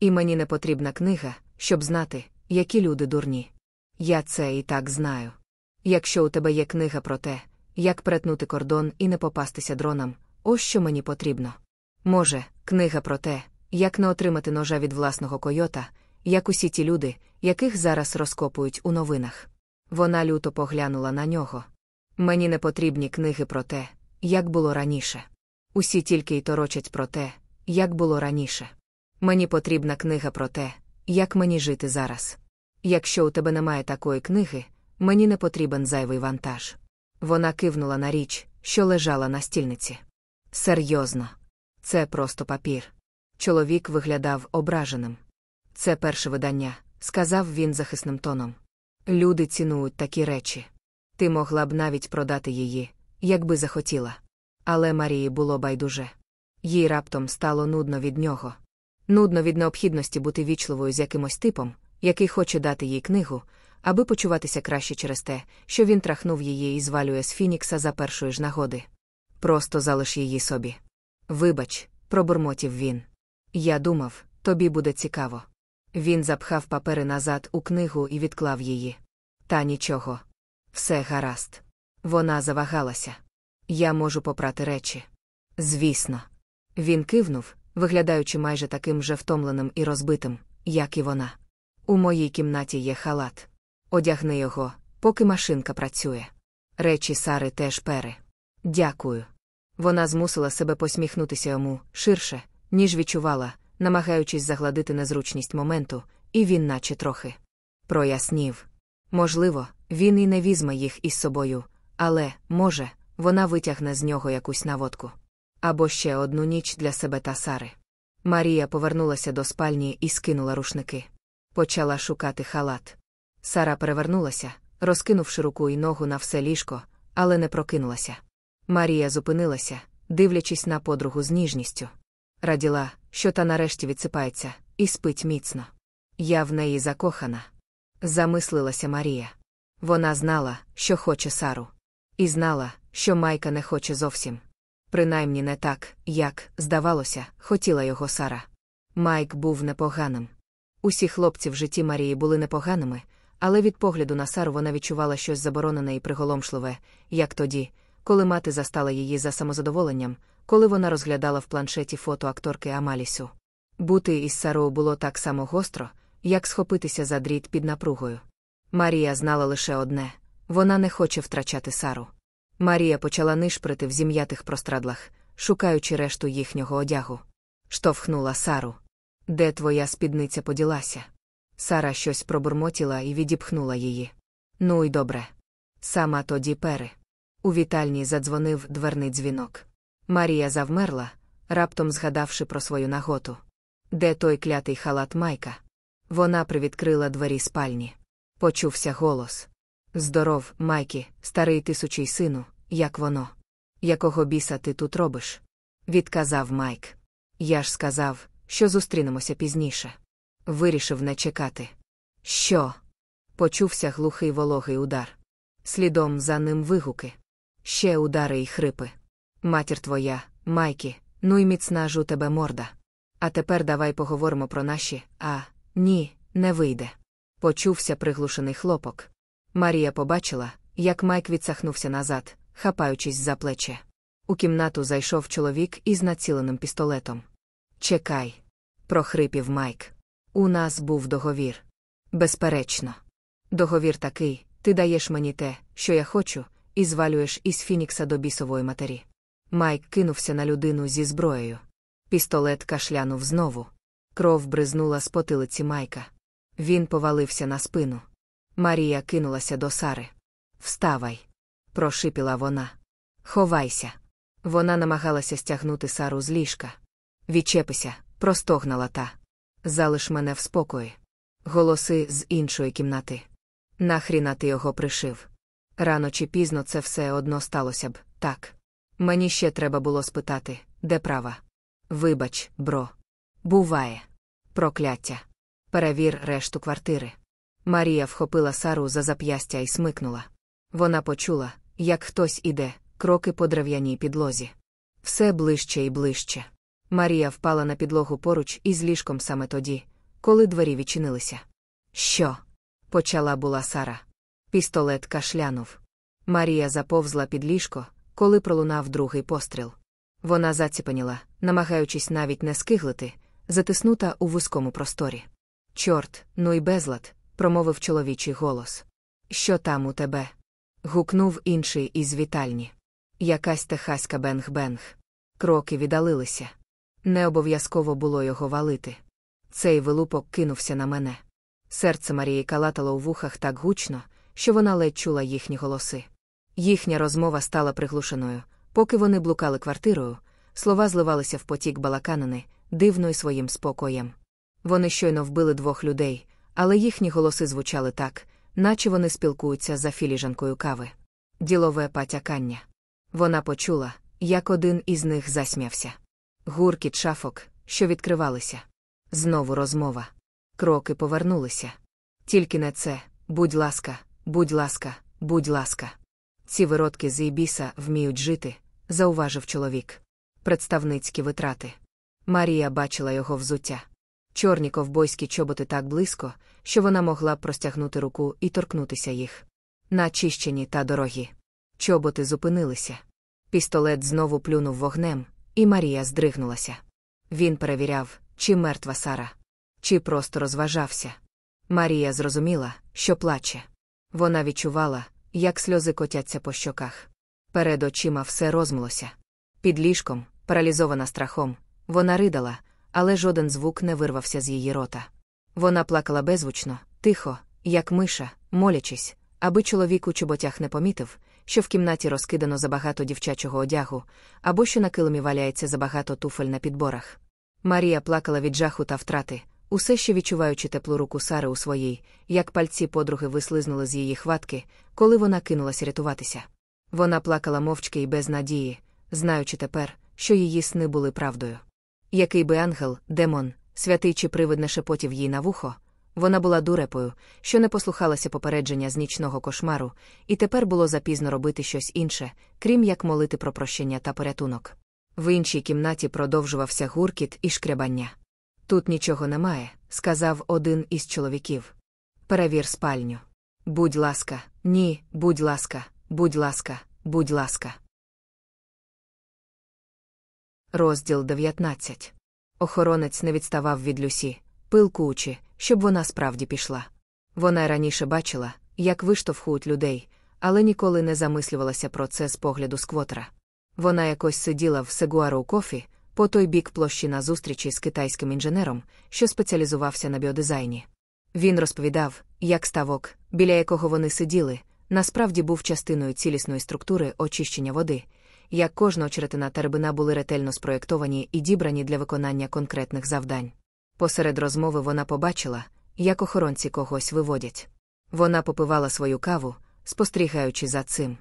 І мені не потрібна книга, щоб знати, які люди дурні. Я це і так знаю. Якщо у тебе є книга про те, як перетнути кордон і не попастися дронам, ось що мені потрібно. Може, книга про те, як не отримати ножа від власного койота, як усі ті люди, яких зараз розкопують у новинах. Вона люто поглянула на нього. Мені не потрібні книги про те, як було раніше. Усі тільки й торочать про те, як було раніше. Мені потрібна книга про те, як мені жити зараз. Якщо у тебе немає такої книги, мені не потрібен зайвий вантаж. Вона кивнула на річ, що лежала на стільниці. Серйозно, це просто папір. Чоловік виглядав ображеним. Це перше видання, сказав він захисним тоном. Люди цінують такі речі. Ти могла б навіть продати її, якби захотіла. Але Марії було байдуже. Їй раптом стало нудно від нього. Нудно від необхідності бути вічливою з якимось типом, який хоче дати їй книгу, аби почуватися краще через те, що він трахнув її і звалює з Фінікса за першої ж нагоди. Просто залиш її собі. Вибач, пробурмотів він. Я думав, тобі буде цікаво. Він запхав папери назад у книгу і відклав її. Та нічого. Все гаразд. Вона завагалася. Я можу попрати речі. Звісно. Він кивнув, виглядаючи майже таким же втомленим і розбитим, як і вона. У моїй кімнаті є халат. Одягни його, поки машинка працює. Речі Сари теж пери. Дякую. Вона змусила себе посміхнутися йому ширше, ніж відчувала, намагаючись загладити незручність моменту, і він наче трохи прояснів. Можливо, він і не візьме їх із собою, але, може, вона витягне з нього якусь наводку. Або ще одну ніч для себе та Сари. Марія повернулася до спальні і скинула рушники. Почала шукати халат. Сара перевернулася, розкинувши руку і ногу на все ліжко, але не прокинулася. Марія зупинилася, дивлячись на подругу з ніжністю. Раділа, що та нарешті відсипається, і спить міцно. Я в неї закохана. Замислилася Марія. Вона знала, що хоче Сару. І знала, що Майка не хоче зовсім. Принаймні не так, як, здавалося, хотіла його Сара. Майк був непоганим. Усі хлопці в житті Марії були непоганими, але від погляду на Сару вона відчувала щось заборонене і приголомшливе, як тоді, коли мати застала її за самозадоволенням, коли вона розглядала в планшеті фото акторки Амалісю. Бути із Сарою було так само гостро, як схопитися за дріт під напругою. Марія знала лише одне вона не хоче втрачати Сару. Марія почала нишприти в зім'ятих прострадлах, шукаючи решту їхнього одягу. Штовхнула Сару. Де твоя спідниця поділася? Сара щось пробурмотіла і відіпхнула її. Ну й добре. Сама тоді пери. У вітальні задзвонив дверний дзвінок. Марія завмерла, раптом згадавши про свою наготу. Де той клятий халат майка? Вона привідкрила двері спальні. Почувся голос. Здоров, Майкі, старий тисучий сину, як воно. Якого біса ти тут робиш? Відказав Майк. Я ж сказав, що зустрінемося пізніше. Вирішив не чекати. Що? Почувся глухий вологий удар. Слідом за ним вигуки. Ще удари й хрипи. Матір твоя, Майкі, ну й міцна ж у тебе морда. А тепер давай поговоримо про наші, а ні, не вийде. Почувся приглушений хлопок. Марія побачила, як Майк відсахнувся назад, хапаючись за плече. У кімнату зайшов чоловік із націленим пістолетом. Чекай, прохрипів Майк. У нас був договір. Безперечно. Договір такий: ти даєш мені те, що я хочу, і звалюєш із Фінікса до бісової матері. Майк кинувся на людину зі зброєю. Пістолет кашлянув знову. Кров бризнула з потилиці Майка. Він повалився на спину. Марія кинулася до Сари. Вставай. прошипіла вона. Ховайся. Вона намагалася стягнути Сару з ліжка. Відчепися, простогнала та. Залиш мене в спокої. Голоси з іншої кімнати. Нахріна ти його пришив. Рано чи пізно це все одно сталося б, так. Мені ще треба було спитати, де права. Вибач, бро. Буває. Прокляття. Перевір решту квартири. Марія вхопила Сару за зап'ястя і смикнула. Вона почула, як хтось іде, кроки по дерев'яній підлозі. Все ближче і ближче. Марія впала на підлогу поруч із ліжком саме тоді, коли двері відчинилися. Що? почала була Сара. Пістолет кашлянув. Марія заповзла під ліжко, коли пролунав другий постріл. Вона заціпаніла, намагаючись навіть не скиглити, затиснута у вузькому просторі. Чорт, ну й безлад, промовив чоловічий голос. Що там у тебе? гукнув інший із вітальні. Якась техаська bang-bang. Кроки віддалилися. Не обов'язково було його валити. Цей вилупок кинувся на мене. Серце Марії калатало у вухах так гучно, що вона ледь чула їхні голоси. Їхня розмова стала приглушеною, поки вони блукали квартирою, слова зливалися в потік балаканини, дивно й своїм спокоєм. Вони щойно вбили двох людей, але їхні голоси звучали так, наче вони спілкуються за філіжанкою кави. Ділове патякання. Вона почула, як один із них засмявся. Гуркіт шафок, що відкривалися. Знову розмова. Кроки повернулися. Тільки не це, будь ласка, будь ласка, будь ласка. Ці виродки з Ібіса вміють жити, зауважив чоловік. Представницькі витрати. Марія бачила його взуття. Чорні ковбойські чоботи так близько, що вона могла б простягнути руку і торкнутися їх. Начищені та дорогі. Чоботи зупинилися. Пістолет знову плюнув вогнем, і Марія здригнулася. Він перевіряв, чи мертва Сара, чи просто розважався. Марія зрозуміла, що плаче. Вона відчувала, як сльози котяться по щоках. Перед очима все розмилося. Під ліжком, паралізована страхом, вона ридала, але жоден звук не вирвався з її рота. Вона плакала беззвучно, тихо, як миша, молячись, аби чоловік у чоботях не помітив, що в кімнаті розкидано забагато дівчачого одягу, або що на килимі валяється забагато туфель на підборах. Марія плакала від жаху та втрати, усе ще відчуваючи теплу руку Сари у своїй, як пальці подруги вислизнули з її хватки, коли вона кинулася рятуватися. Вона плакала мовчки і без надії, знаючи тепер, що її сни були правдою. Який би ангел, демон, святий чи привид не шепотів їй на вухо, вона була дурепою, що не послухалася попередження з нічного кошмару, і тепер було запізно робити щось інше, крім як молити про прощення та порятунок. В іншій кімнаті продовжувався гуркіт і шкрябання. Тут нічого немає, сказав один із чоловіків. Перевір спальню. Будь ласка, ні, будь ласка, будь ласка, будь ласка. Розділ 19. Охоронець не відставав від Люсі, пилкуючи, щоб вона справді пішла. Вона раніше бачила, як виштовхують людей, але ніколи не замислювалася про це з погляду сквотера. Вона якось сиділа в Сегуару кофі, по той бік площі на зустрічі з китайським інженером, що спеціалізувався на біодизайні. Він розповідав, як ставок, біля якого вони сиділи, насправді був частиною цілісної структури очищення води, як кожна очеретина та рибина були ретельно спроєктовані і дібрані для виконання конкретних завдань. Посеред розмови вона побачила, як охоронці когось виводять. Вона попивала свою каву, спостерігаючи за цим.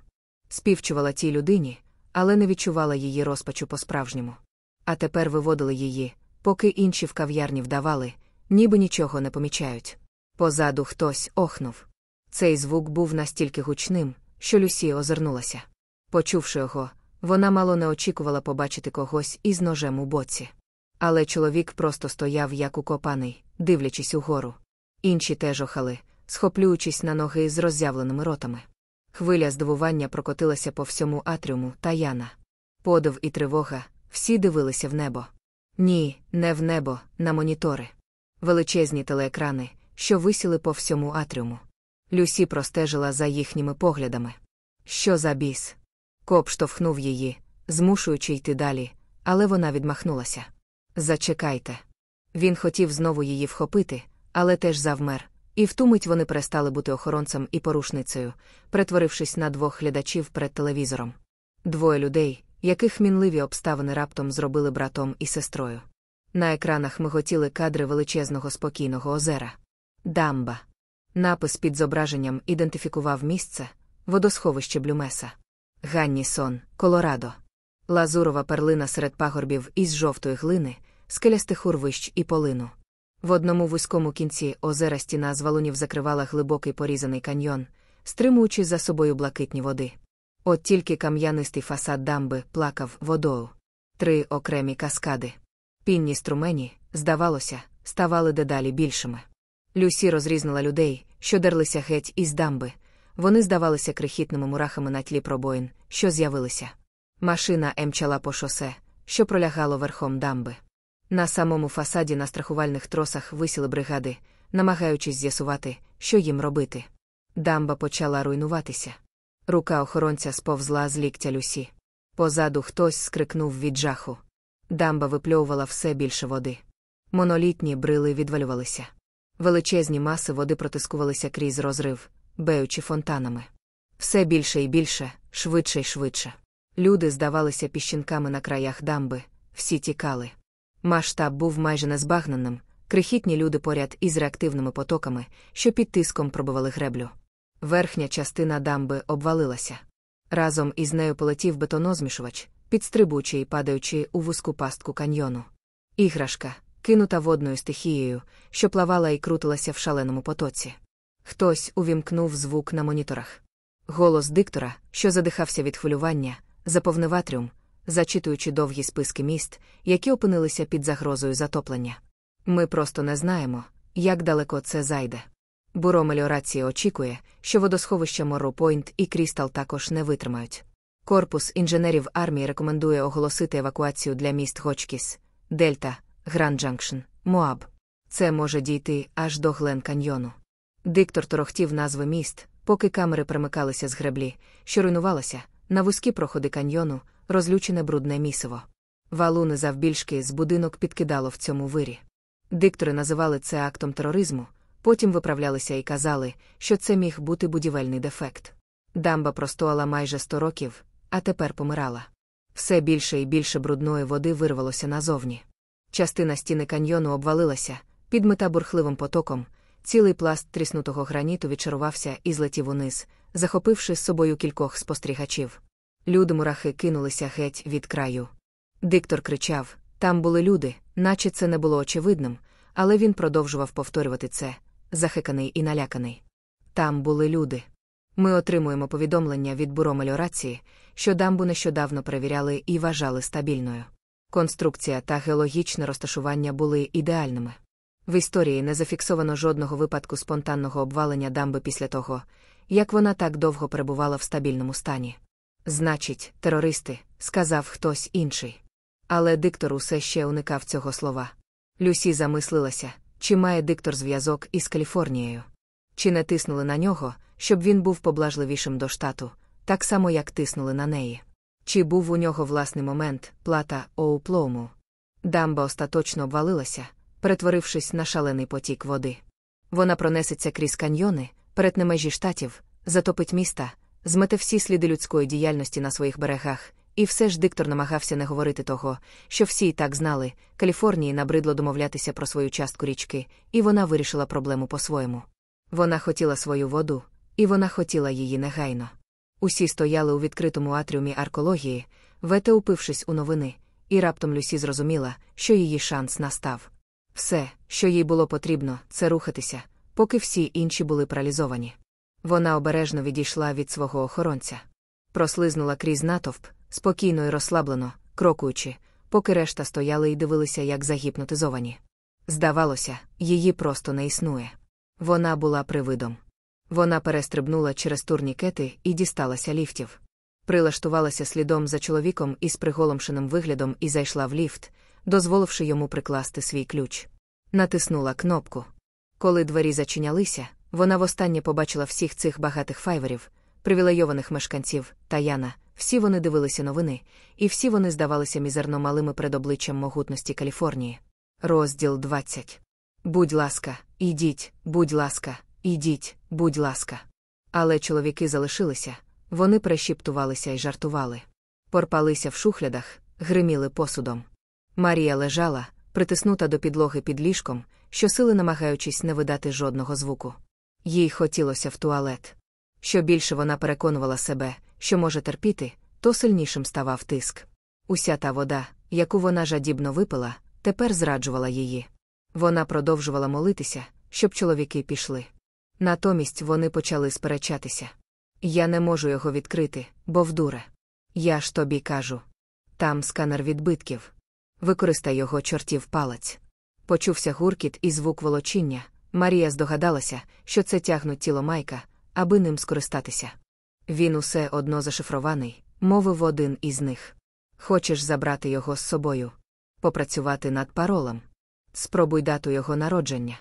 Співчувала тій людині, але не відчувала її розпачу по-справжньому. А тепер виводили її, поки інші в кав'ярні вдавали, ніби нічого не помічають. Позаду хтось охнув. Цей звук був настільки гучним, що Люсі озирнулася. Почувши його, вона мало не очікувала побачити когось із ножем у боці. Але чоловік просто стояв як укопаний, дивлячись угору. Інші теж охали, схоплюючись на ноги з роззявленими ротами. Хвиля здивування прокотилася по всьому атріуму та Яна. Подив і тривога, всі дивилися в небо. Ні, не в небо, на монітори. Величезні телеекрани, що висіли по всьому атріуму. Люсі простежила за їхніми поглядами. Що за біс? Коп штовхнув її, змушуючи йти далі, але вона відмахнулася. Зачекайте. Він хотів знову її вхопити, але теж завмер, і в ту мить вони перестали бути охоронцем і порушницею, перетворившись на двох глядачів перед телевізором. Двоє людей, яких мінливі обставини раптом зробили братом і сестрою. На екранах миготіли кадри величезного спокійного озера. Дамба. Напис під зображенням ідентифікував місце водосховище Блюмеса. Ганнісон, Колорадо. Лазурова перлина серед пагорбів із жовтої глини, скелястих урвищ і полину. В одному вузькому кінці озера стіна з валунів закривала глибокий порізаний каньйон, стримуючи за собою блакитні води. От тільки кам'янистий фасад дамби плакав водою. Три окремі каскади. Пінні струмені, здавалося, ставали дедалі більшими. Люсі розрізнила людей, що дерлися геть із дамби. Вони здавалися крихітними мурахами на тлі пробоїн, що з'явилися. Машина емчала по шосе, що пролягало верхом дамби. На самому фасаді на страхувальних тросах висіли бригади, намагаючись з'ясувати, що їм робити. Дамба почала руйнуватися. Рука охоронця сповзла з ліктя Люсі. Позаду хтось скрикнув від жаху. Дамба випльовувала все більше води. Монолітні брили відвалювалися. Величезні маси води протискувалися крізь розрив, беючи фонтанами. Все більше і більше, швидше й швидше. Люди здавалися піщинками на краях дамби, всі тікали. Масштаб був майже незбагненним, крихітні люди поряд із реактивними потоками, що під тиском пробивали греблю. Верхня частина дамби обвалилася. Разом із нею полетів бетонозмішувач, підстрибуючи і падаючи у вузьку пастку каньйону. Іграшка, кинута водною стихією, що плавала і крутилася в шаленому потоці. Хтось увімкнув звук на моніторах. Голос диктора, що задихався від хвилювання, заповнив атріум, зачитуючи довгі списки міст, які опинилися під загрозою затоплення. Ми просто не знаємо, як далеко це зайде. Буро меліорації очікує, що водосховища Морро-Пойнт і Крістал також не витримають. Корпус інженерів армії рекомендує оголосити евакуацію для міст Гочкіс, Дельта, Гранд Джанкшн, Моаб. Це може дійти аж до Глен Каньйону. Диктор торохтів назви міст, поки камери перемикалися з греблі, що руйнувалася, на вузькі проходи каньйону, розлючене брудне місиво. Валуни завбільшки з будинок підкидало в цьому вирі. Диктори називали це актом тероризму, потім виправлялися і казали, що це міг бути будівельний дефект. Дамба простояла майже сто років, а тепер помирала. Все більше і більше брудної води вирвалося назовні. Частина стіни каньйону обвалилася, підмита бурхливим потоком, цілий пласт тріснутого граніту відчарувався і злетів униз, захопивши з собою кількох спостерігачів. Люди мурахи кинулися геть від краю. Диктор кричав там були люди, наче це не було очевидним, але він продовжував повторювати це, захиканий і наляканий. Там були люди. Ми отримуємо повідомлення від бюро меліорації, що дамбу нещодавно перевіряли і вважали стабільною. Конструкція та геологічне розташування були ідеальними. В історії не зафіксовано жодного випадку спонтанного обвалення дамби після того, як вона так довго перебувала в стабільному стані. Значить, терористи, сказав хтось інший. Але диктор усе ще уникав цього слова. Люсі замислилася, чи має диктор зв'язок із Каліфорнією. Чи не тиснули на нього, щоб він був поблажливішим до штату, так само, як тиснули на неї. Чи був у нього власний момент, плата Оуплоуму? Дамба остаточно обвалилася, перетворившись на шалений потік води. Вона пронесеться крізь каньйони, перетне межі штатів, затопить міста, змете всі сліди людської діяльності на своїх берегах, і все ж диктор намагався не говорити того, що всі і так знали, Каліфорнії набридло домовлятися про свою частку річки, і вона вирішила проблему по-своєму. Вона хотіла свою воду, і вона хотіла її негайно. Усі стояли у відкритому атріумі аркології, вете упившись у новини, і раптом Люсі зрозуміла, що її шанс настав. Все, що їй було потрібно, це рухатися, поки всі інші були паралізовані. Вона обережно відійшла від свого охоронця. Прослизнула крізь натовп, спокійно і розслаблено, крокуючи, поки решта стояли і дивилися, як загіпнотизовані. Здавалося, її просто не існує. Вона була привидом. Вона перестрибнула через турнікети і дісталася ліфтів. Прилаштувалася слідом за чоловіком із приголомшеним виглядом і зайшла в ліфт, дозволивши йому прикласти свій ключ. Натиснула кнопку. Коли двері зачинялися, вона востаннє побачила всіх цих багатих файверів, привілейованих мешканців, Таяна, всі вони дивилися новини, і всі вони здавалися мізерно малими перед обличчям могутності Каліфорнії. Розділ 20. Будь ласка, ідіть, будь ласка, ідіть, будь ласка. Але чоловіки залишилися, вони перешіптувалися і жартували. Порпалися в шухлядах, гриміли посудом. Марія лежала, притиснута до підлоги під ліжком, щосили намагаючись не видати жодного звуку. Їй хотілося в туалет. Що більше вона переконувала себе, що може терпіти, то сильнішим ставав тиск. Уся та вода, яку вона жадібно випила, тепер зраджувала її. Вона продовжувала молитися, щоб чоловіки пішли. Натомість вони почали сперечатися. Я не можу його відкрити, бо вдуре. Я ж тобі кажу. Там сканер відбитків. Використай його чортів палець. Почувся гуркіт і звук волочіння. Марія здогадалася, що це тягнуть тіло Майка, аби ним скористатися. Він усе одно зашифрований, мовив один із них. Хочеш забрати його з собою, попрацювати над паролем. Спробуй дату його народження.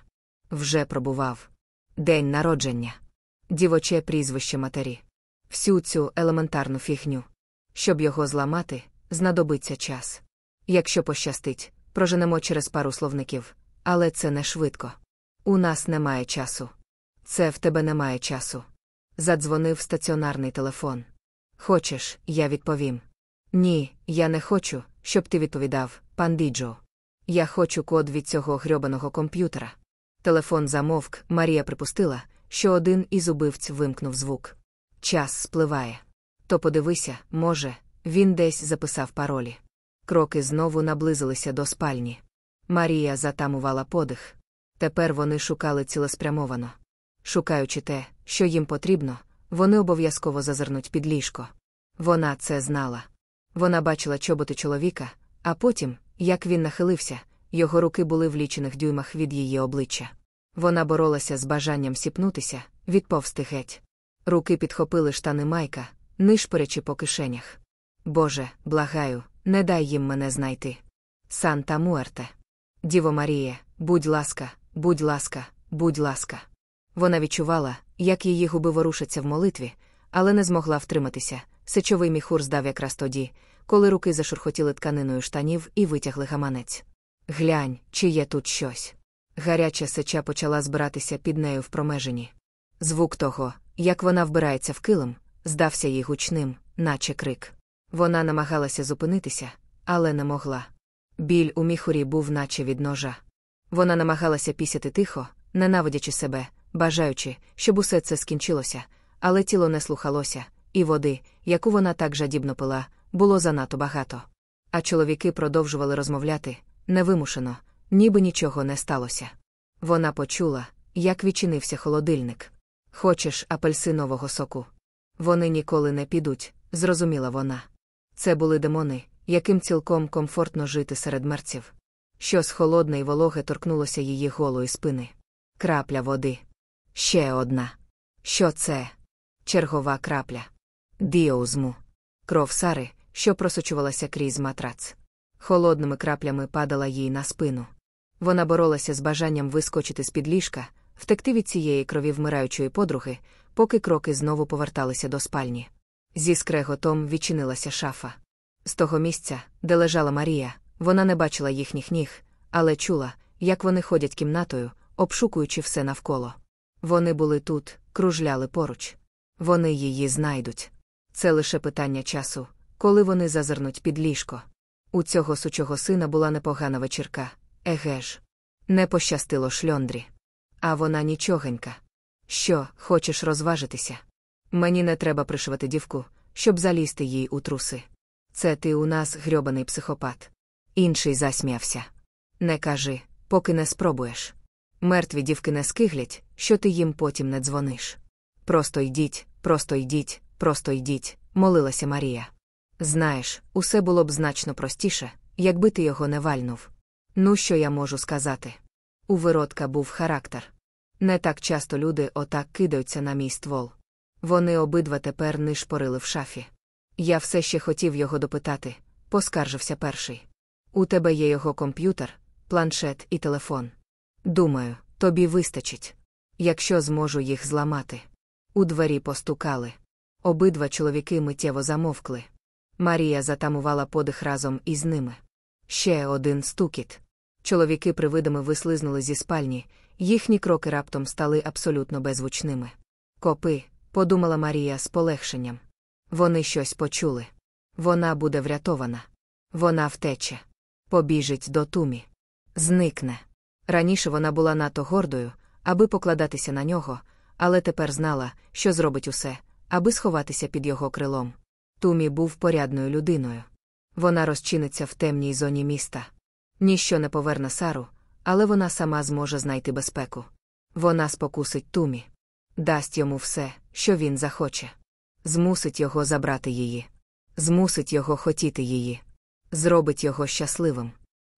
Вже пробував. День народження. Дівоче прізвище матері. Всю цю елементарну фігню. Щоб його зламати, знадобиться час. Якщо пощастить, проженемо через пару словників, але це не швидко. У нас немає часу. Це в тебе немає часу. Задзвонив стаціонарний телефон. Хочеш, я відповім. Ні, я не хочу, щоб ти відповідав, пан Діджо. Я хочу код від цього грьобаного комп'ютера. Телефон замовк, Марія припустила, що один із убивць вимкнув звук. Час спливає. То подивися, може, він десь записав паролі. Кроки знову наблизилися до спальні. Марія затамувала подих. Тепер вони шукали цілеспрямовано. Шукаючи те, що їм потрібно, вони обов'язково зазирнуть під ліжко. Вона це знала. Вона бачила чоботи чоловіка, а потім, як він нахилився, його руки були в лічених дюймах від її обличчя. Вона боролася з бажанням сіпнутися, відповсти геть. Руки підхопили штани майка, нишпорячи по кишенях. Боже, благаю, не дай їм мене знайти. Санта Муерте. Діво Маріє, будь ласка, будь ласка, будь ласка. Вона відчувала, як її губи ворушаться в молитві, але не змогла втриматися. Сечовий міхур здав якраз тоді, коли руки зашурхотіли тканиною штанів і витягли гаманець. Глянь, чи є тут щось. Гаряча сеча почала збиратися під нею в промежині. Звук того, як вона вбирається в килим, здався їй гучним, наче крик. Вона намагалася зупинитися, але не могла. Біль у міхурі був, наче від ножа. Вона намагалася пісяти тихо, ненавидячи себе, бажаючи, щоб усе це скінчилося, але тіло не слухалося, і води, яку вона так жадібно пила, було занадто багато. А чоловіки продовжували розмовляти невимушено, ніби нічого не сталося. Вона почула, як відчинився холодильник. Хочеш апельсинового соку? Вони ніколи не підуть, зрозуміла вона. Це були демони, яким цілком комфортно жити серед мерців. Щось холодне й вологе торкнулося її голої спини. Крапля води. Ще одна. Що це? Чергова крапля. Діозму. Кров Сари, що просочувалася крізь матрац. Холодними краплями падала їй на спину. Вона боролася з бажанням вискочити з-під ліжка, втекти від цієї крові вмираючої подруги, поки кроки знову поверталися до спальні. Зі скреготом відчинилася шафа. З того місця, де лежала Марія, вона не бачила їхніх ніг, але чула, як вони ходять кімнатою, обшукуючи все навколо. Вони були тут, кружляли поруч. Вони її знайдуть. Це лише питання часу, коли вони зазирнуть під ліжко. У цього сучого сина була непогана вечірка, еге ж. Не пощастило шльондрі. А вона нічогенька. Що, хочеш розважитися? Мені не треба пришивати дівку, щоб залізти їй у труси. Це ти у нас грьобаний психопат. Інший засміявся. Не кажи, поки не спробуєш. Мертві дівки не скиглять, що ти їм потім не дзвониш. Просто йдіть, просто йдіть, просто йдіть, молилася Марія. Знаєш, усе було б значно простіше, якби ти його не вальнув. Ну, що я можу сказати? У виродка був характер. Не так часто люди отак кидаються на мій ствол. Вони обидва тепер нишпорили в шафі. Я все ще хотів його допитати, поскаржився перший. У тебе є його комп'ютер, планшет і телефон. Думаю, тобі вистачить. Якщо зможу їх зламати. У двері постукали. Обидва чоловіки миттєво замовкли. Марія затамувала подих разом із ними. Ще один стукіт. Чоловіки привидами вислизнули зі спальні, їхні кроки раптом стали абсолютно беззвучними. Копи, подумала Марія з полегшенням. Вони щось почули. Вона буде врятована. Вона втече. Побіжить до тумі. Зникне. Раніше вона була надто гордою, аби покладатися на нього, але тепер знала, що зробить усе, аби сховатися під його крилом. Тумі був порядною людиною. Вона розчиниться в темній зоні міста. Ніщо не поверне Сару, але вона сама зможе знайти безпеку. Вона спокусить Тумі, дасть йому все, що він захоче. Змусить його забрати її, змусить його хотіти її, зробить його щасливим.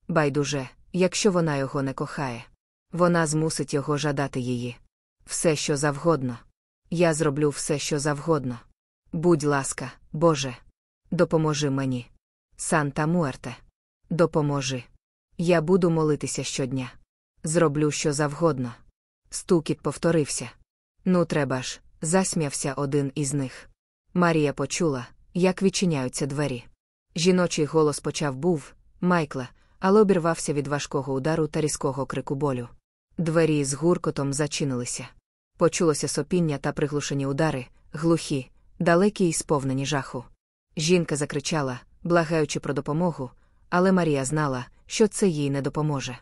Байдуже, якщо вона його не кохає. Вона змусить його жадати її. Все, що завгодно. Я зроблю все, що завгодно. Будь ласка, Боже, допоможи мені. Санта Муерте, допоможи. Я буду молитися щодня. Зроблю що завгодно. Стукіт повторився. Ну, треба ж, засміявся один із них. Марія почула, як відчиняються двері. Жіночий голос почав був Майкла, але обірвався від важкого удару та різкого крику болю. Двері з гуркотом зачинилися. Почулося сопіння та приглушені удари, глухі, далекі й сповнені жаху. Жінка закричала, благаючи про допомогу, але Марія знала, що це їй не допоможе.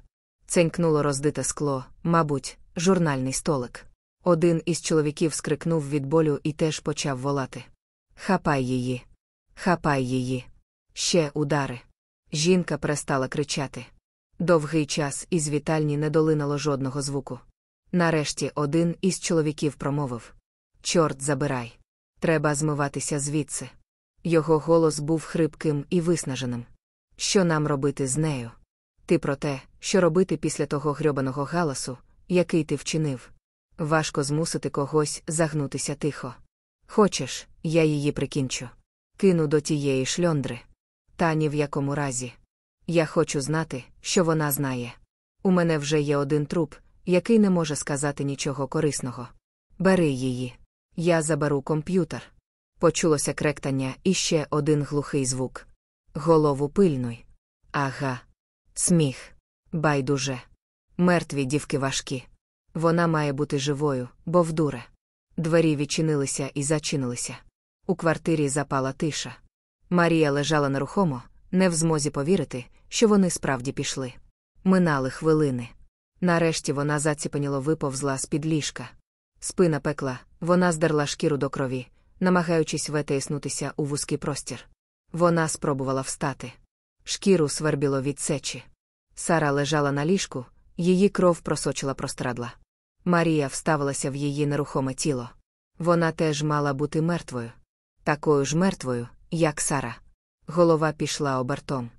Ценькнуло роздите скло, мабуть, журнальний столик. Один із чоловіків скрикнув від болю і теж почав волати. Хапай її. Хапай її. Ще удари. Жінка перестала кричати. Довгий час із вітальні не долинало жодного звуку. Нарешті один із чоловіків промовив Чорт забирай. Треба змиватися звідси. Його голос був хрипким і виснаженим. Що нам робити з нею? Ти про те, що робити після того грьобаного галасу, який ти вчинив. Важко змусити когось загнутися тихо. Хочеш, я її прикінчу. Кину до тієї шльондри. Та ні в якому разі. Я хочу знати, що вона знає. У мене вже є один труп, який не може сказати нічого корисного. Бери її. Я заберу комп'ютер. Почулося кректання і ще один глухий звук. Голову пильнуй. Ага. Сміх. Байдуже. Мертві дівки важкі. Вона має бути живою, бо вдуре. Двері відчинилися і зачинилися. У квартирі запала тиша. Марія лежала нерухомо, не в змозі повірити, що вони справді пішли. Минали хвилини. Нарешті вона заціпеніло виповзла з під ліжка. Спина пекла, вона здерла шкіру до крові, намагаючись витиснутися у вузький простір. Вона спробувала встати. Шкіру свербіло від сечі. Сара лежала на ліжку, її кров просочила прострадла. Марія вставилася в її нерухоме тіло. Вона теж мала бути мертвою. Такою ж мертвою, як Сара. Голова пішла обертом.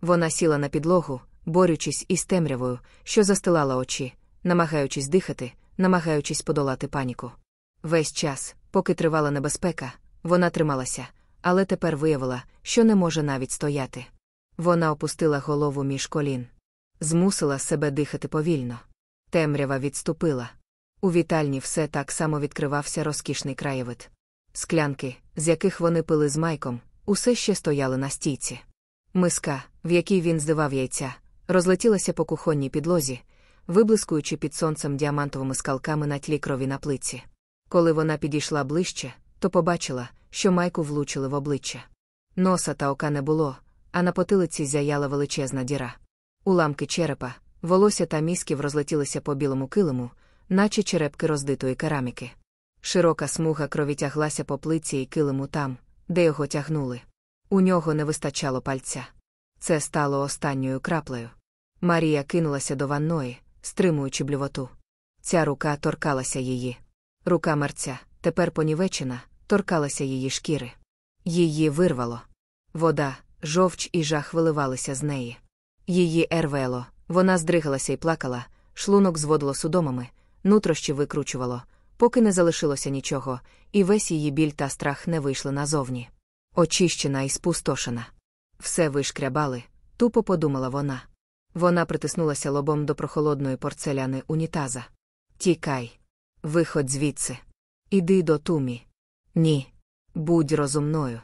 Вона сіла на підлогу, борючись із темрявою, що застилала очі, намагаючись дихати, намагаючись подолати паніку. Весь час, поки тривала небезпека, вона трималася, але тепер виявила, що не може навіть стояти. Вона опустила голову між колін. Змусила себе дихати повільно. Темрява відступила. У вітальні все так само відкривався розкішний краєвид. Склянки, з яких вони пили з майком, усе ще стояли на стійці. Миска, в якій він здивав яйця, розлетілася по кухонній підлозі, виблискуючи під сонцем діамантовими скалками на тлі крові на плиці. Коли вона підійшла ближче, то побачила, що майку влучили в обличчя. Носа та ока не було, а на потилиці зяяла величезна діра. Уламки черепа, волосся та мізків розлетілися по білому килиму, наче черепки роздитої кераміки. Широка смуга крові тяглася по плиці і килиму там, де його тягнули. У нього не вистачало пальця. Це стало останньою краплею. Марія кинулася до ванної, стримуючи блювоту. Ця рука торкалася її. Рука мерця, тепер понівечена, торкалася її шкіри. Її вирвало. Вода, жовч і жах виливалися з неї. Її ервело, вона здригалася і плакала, шлунок зводило судомами, нутрощі викручувало, поки не залишилося нічого, і весь її біль та страх не вийшли назовні. Очищена і спустошена. Все вишкрябали, тупо подумала вона. Вона притиснулася лобом до прохолодної порцеляни унітаза. Тікай. Виходь звідси. Іди до тумі. Ні. Будь розумною.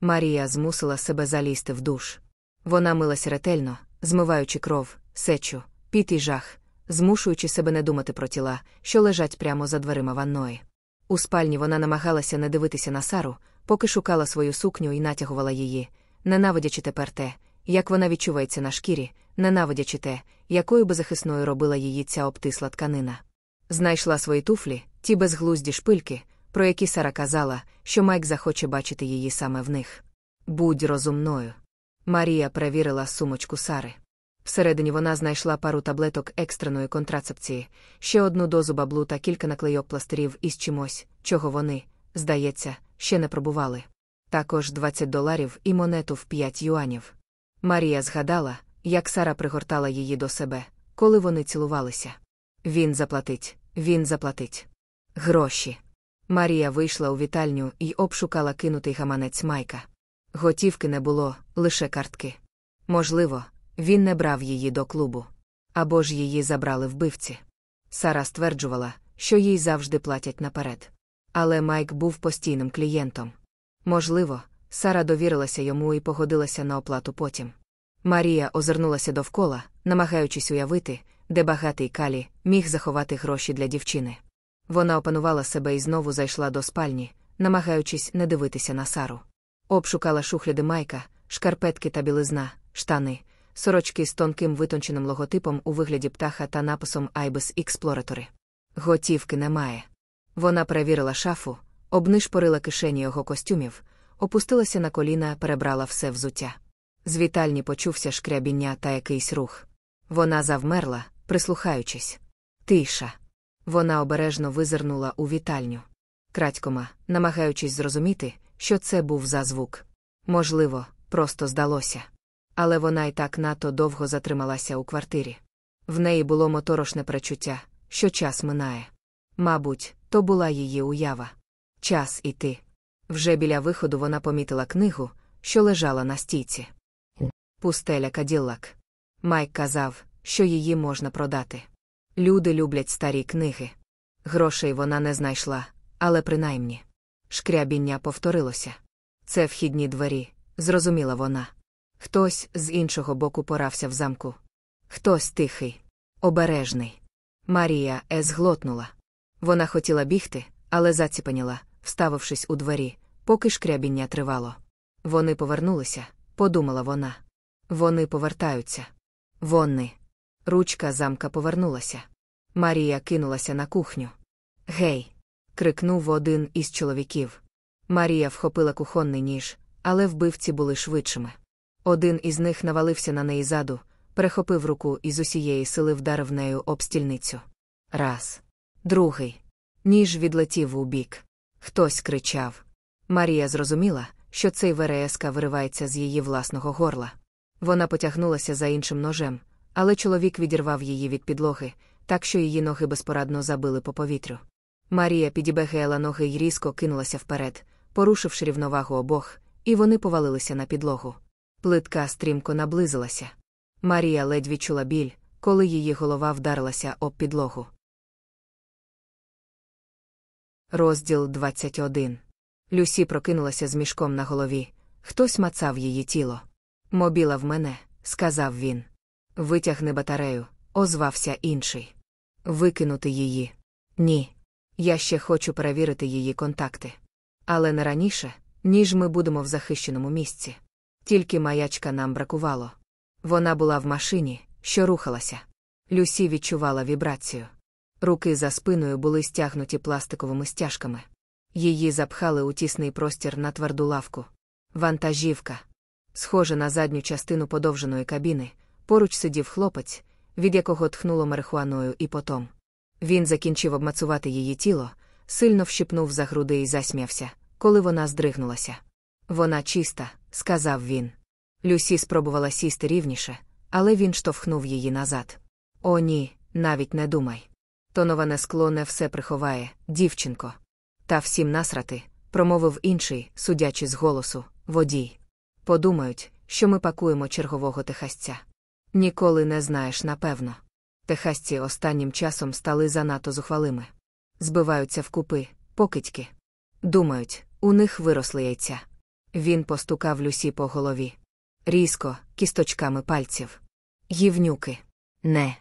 Марія змусила себе залізти в душ. Вона милася ретельно, змиваючи кров, сечу, піт і жах, змушуючи себе не думати про тіла, що лежать прямо за дверима ванної. У спальні вона намагалася не дивитися на Сару, поки шукала свою сукню і натягувала її, ненавидячи тепер те, як вона відчувається на шкірі, ненавидячи те, якою беззахисною робила її ця обтисла тканина. Знайшла свої туфлі, ті безглузді шпильки, про які Сара казала, що Майк захоче бачити її саме в них. Будь розумною. Марія перевірила сумочку Сари. Всередині вона знайшла пару таблеток екстреної контрацепції, ще одну дозу баблу та кілька наклейок пластирів із чимось, чого вони, здається, ще не пробували. Також 20 доларів і монету в 5 юанів. Марія згадала, як Сара пригортала її до себе, коли вони цілувалися. Він заплатить, він заплатить. Гроші. Марія вийшла у вітальню і обшукала кинутий гаманець майка. Готівки не було, лише картки. Можливо, він не брав її до клубу. Або ж її забрали вбивці. Сара стверджувала, що їй завжди платять наперед. Але Майк був постійним клієнтом. Можливо, Сара довірилася йому і погодилася на оплату потім. Марія озирнулася довкола, намагаючись уявити, де багатий калі міг заховати гроші для дівчини. Вона опанувала себе і знову зайшла до спальні, намагаючись не дивитися на Сару. Обшукала шухляди майка, шкарпетки та білизна, штани, сорочки з тонким витонченим логотипом у вигляді птаха та написом Ibis Exploratori. Готівки немає. Вона перевірила шафу, обнишпорила кишені його костюмів, опустилася на коліна, перебрала все взуття. З вітальні почувся шкрябіння та якийсь рух. Вона завмерла, прислухаючись. Тиша. Вона обережно визирнула у вітальню. Крадькома, намагаючись зрозуміти, що це був за звук. Можливо, просто здалося. Але вона й так надто довго затрималася у квартирі. В неї було моторошне пречуття, що час минає. Мабуть, то була її уява. Час іти. Вже біля виходу вона помітила книгу, що лежала на стійці. Пустеля Каділлак. Майк казав, що її можна продати. Люди люблять старі книги. Грошей вона не знайшла, але принаймні. Шкрябіння повторилося. Це вхідні двері, зрозуміла вона. Хтось з іншого боку порався в замку. Хтось тихий, обережний. Марія Ес глотнула. Вона хотіла бігти, але заціпеніла, вставившись у двері, поки шкрябіння тривало. Вони повернулися, подумала вона. Вони повертаються. Вони. Ручка замка повернулася. Марія кинулася на кухню. Гей. крикнув один із чоловіків. Марія вхопила кухонний ніж, але вбивці були швидшими. Один із них навалився на неї заду, перехопив руку і з усієї сили вдарив нею об стільницю. Раз. Другий. Ніж відлетів у бік. Хтось кричав. Марія зрозуміла, що цей вереска виривається з її власного горла. Вона потягнулася за іншим ножем, але чоловік відірвав її від підлоги, так що її ноги безпорадно забили по повітрю. Марія підібегела ноги й різко кинулася вперед, порушивши рівновагу обох, і вони повалилися на підлогу. Плитка стрімко наблизилася. Марія ледь відчула біль, коли її голова вдарилася об підлогу. Розділ 21. Люсі прокинулася з мішком на голові. Хтось мацав її тіло. Мобіла в мене, сказав він. Витягни батарею, озвався інший. Викинути її. Ні. Я ще хочу перевірити її контакти. Але не раніше, ніж ми будемо в захищеному місці. Тільки маячка нам бракувало. Вона була в машині, що рухалася. Люсі відчувала вібрацію. Руки за спиною були стягнуті пластиковими стяжками. Її запхали у тісний простір на тверду лавку. Вантажівка. Схоже на задню частину подовженої кабіни, поруч сидів хлопець, від якого тхнуло марихуаною і потом. Він закінчив обмацувати її тіло, сильно вщипнув за груди і засміявся, коли вона здригнулася. Вона чиста, сказав він. Люсі спробувала сісти рівніше, але він штовхнув її назад. О, ні, навіть не думай. Тоноване скло не все приховає, дівчинко. Та всім насрати, промовив інший, судячи з голосу, водій. Подумають, що ми пакуємо чергового техасця. Ніколи не знаєш напевно. Техасці останнім часом стали занадто зухвалими. Збиваються вкупи, покидьки. Думають, у них виросли яйця. Він постукав Люсі по голові. Різко, кісточками пальців. Гівнюки. Не.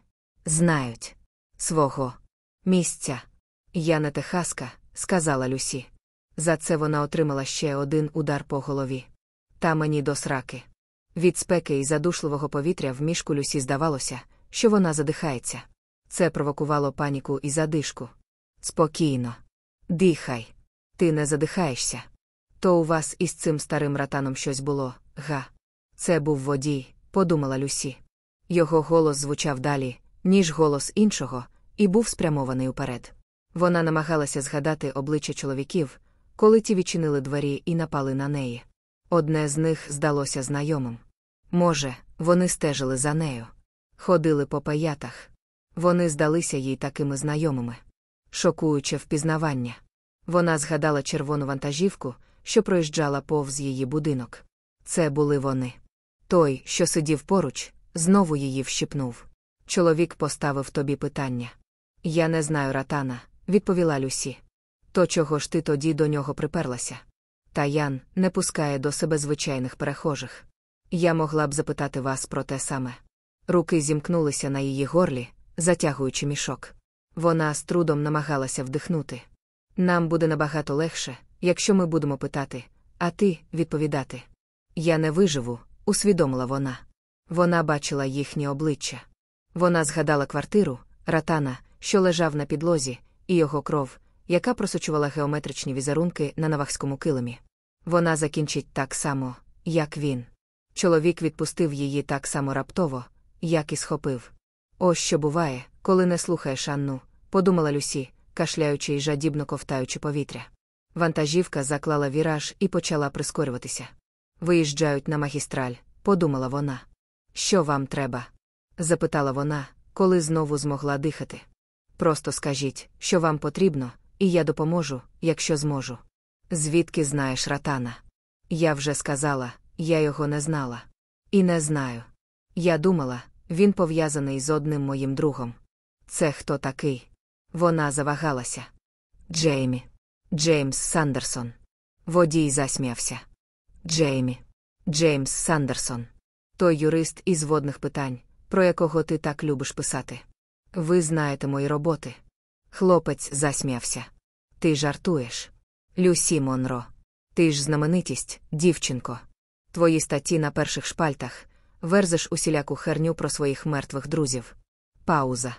Знають. Свого. Місця. Я не техаска, сказала Люсі. За це вона отримала ще один удар по голові. Та мені до сраки. Від спеки і задушливого повітря в мішку Люсі здавалося, що вона задихається. Це провокувало паніку і задишку. Спокійно. Дихай. Ти не задихаєшся. То у вас із цим старим ратаном щось було, га? Це був водій, подумала Люсі. Його голос звучав далі, ніж голос іншого, і був спрямований уперед. Вона намагалася згадати обличчя чоловіків, коли ті відчинили двері і напали на неї. Одне з них здалося знайомим. Може, вони стежили за нею. Ходили по паятах. Вони здалися їй такими знайомими. Шокуюче впізнавання. Вона згадала червону вантажівку, що проїжджала повз її будинок. Це були вони. Той, що сидів поруч, знову її вщипнув. Чоловік поставив тобі питання. Я не знаю ратана, відповіла Люсі. То чого ж ти тоді до нього приперлася? Та Ян не пускає до себе звичайних перехожих. Я могла б запитати вас про те саме. Руки зімкнулися на її горлі, затягуючи мішок. Вона з трудом намагалася вдихнути. Нам буде набагато легше, якщо ми будемо питати, а ти відповідати. Я не виживу, усвідомила вона. Вона бачила їхнє обличчя. Вона згадала квартиру, ратана, що лежав на підлозі, і його кров, яка просочувала геометричні візерунки на навахському килимі. Вона закінчить так само, як він. Чоловік відпустив її так само раптово, як і схопив. Ось що буває, коли не слухаєш Анну, подумала Люсі, кашляючи і жадібно ковтаючи повітря. Вантажівка заклала віраж і почала прискорюватися. Виїжджають на магістраль, подумала вона. Що вам треба? запитала вона, коли знову змогла дихати. Просто скажіть, що вам потрібно, і я допоможу, якщо зможу. Звідки знаєш ратана? Я вже сказала, я його не знала. І не знаю. Я думала, він пов'язаний з одним моїм другом. Це хто такий? Вона завагалася. Джеймі. Джеймс Сандерсон. Водій засміявся. Джеймі. Джеймс Сандерсон. Той юрист із водних питань, про якого ти так любиш писати. Ви знаєте мої роботи. Хлопець засміявся. Ти жартуєш. Люсі Монро. Ти ж знаменитість, дівчинко. Твої статті на перших шпальтах, верзеш усіляку херню про своїх мертвих друзів. Пауза.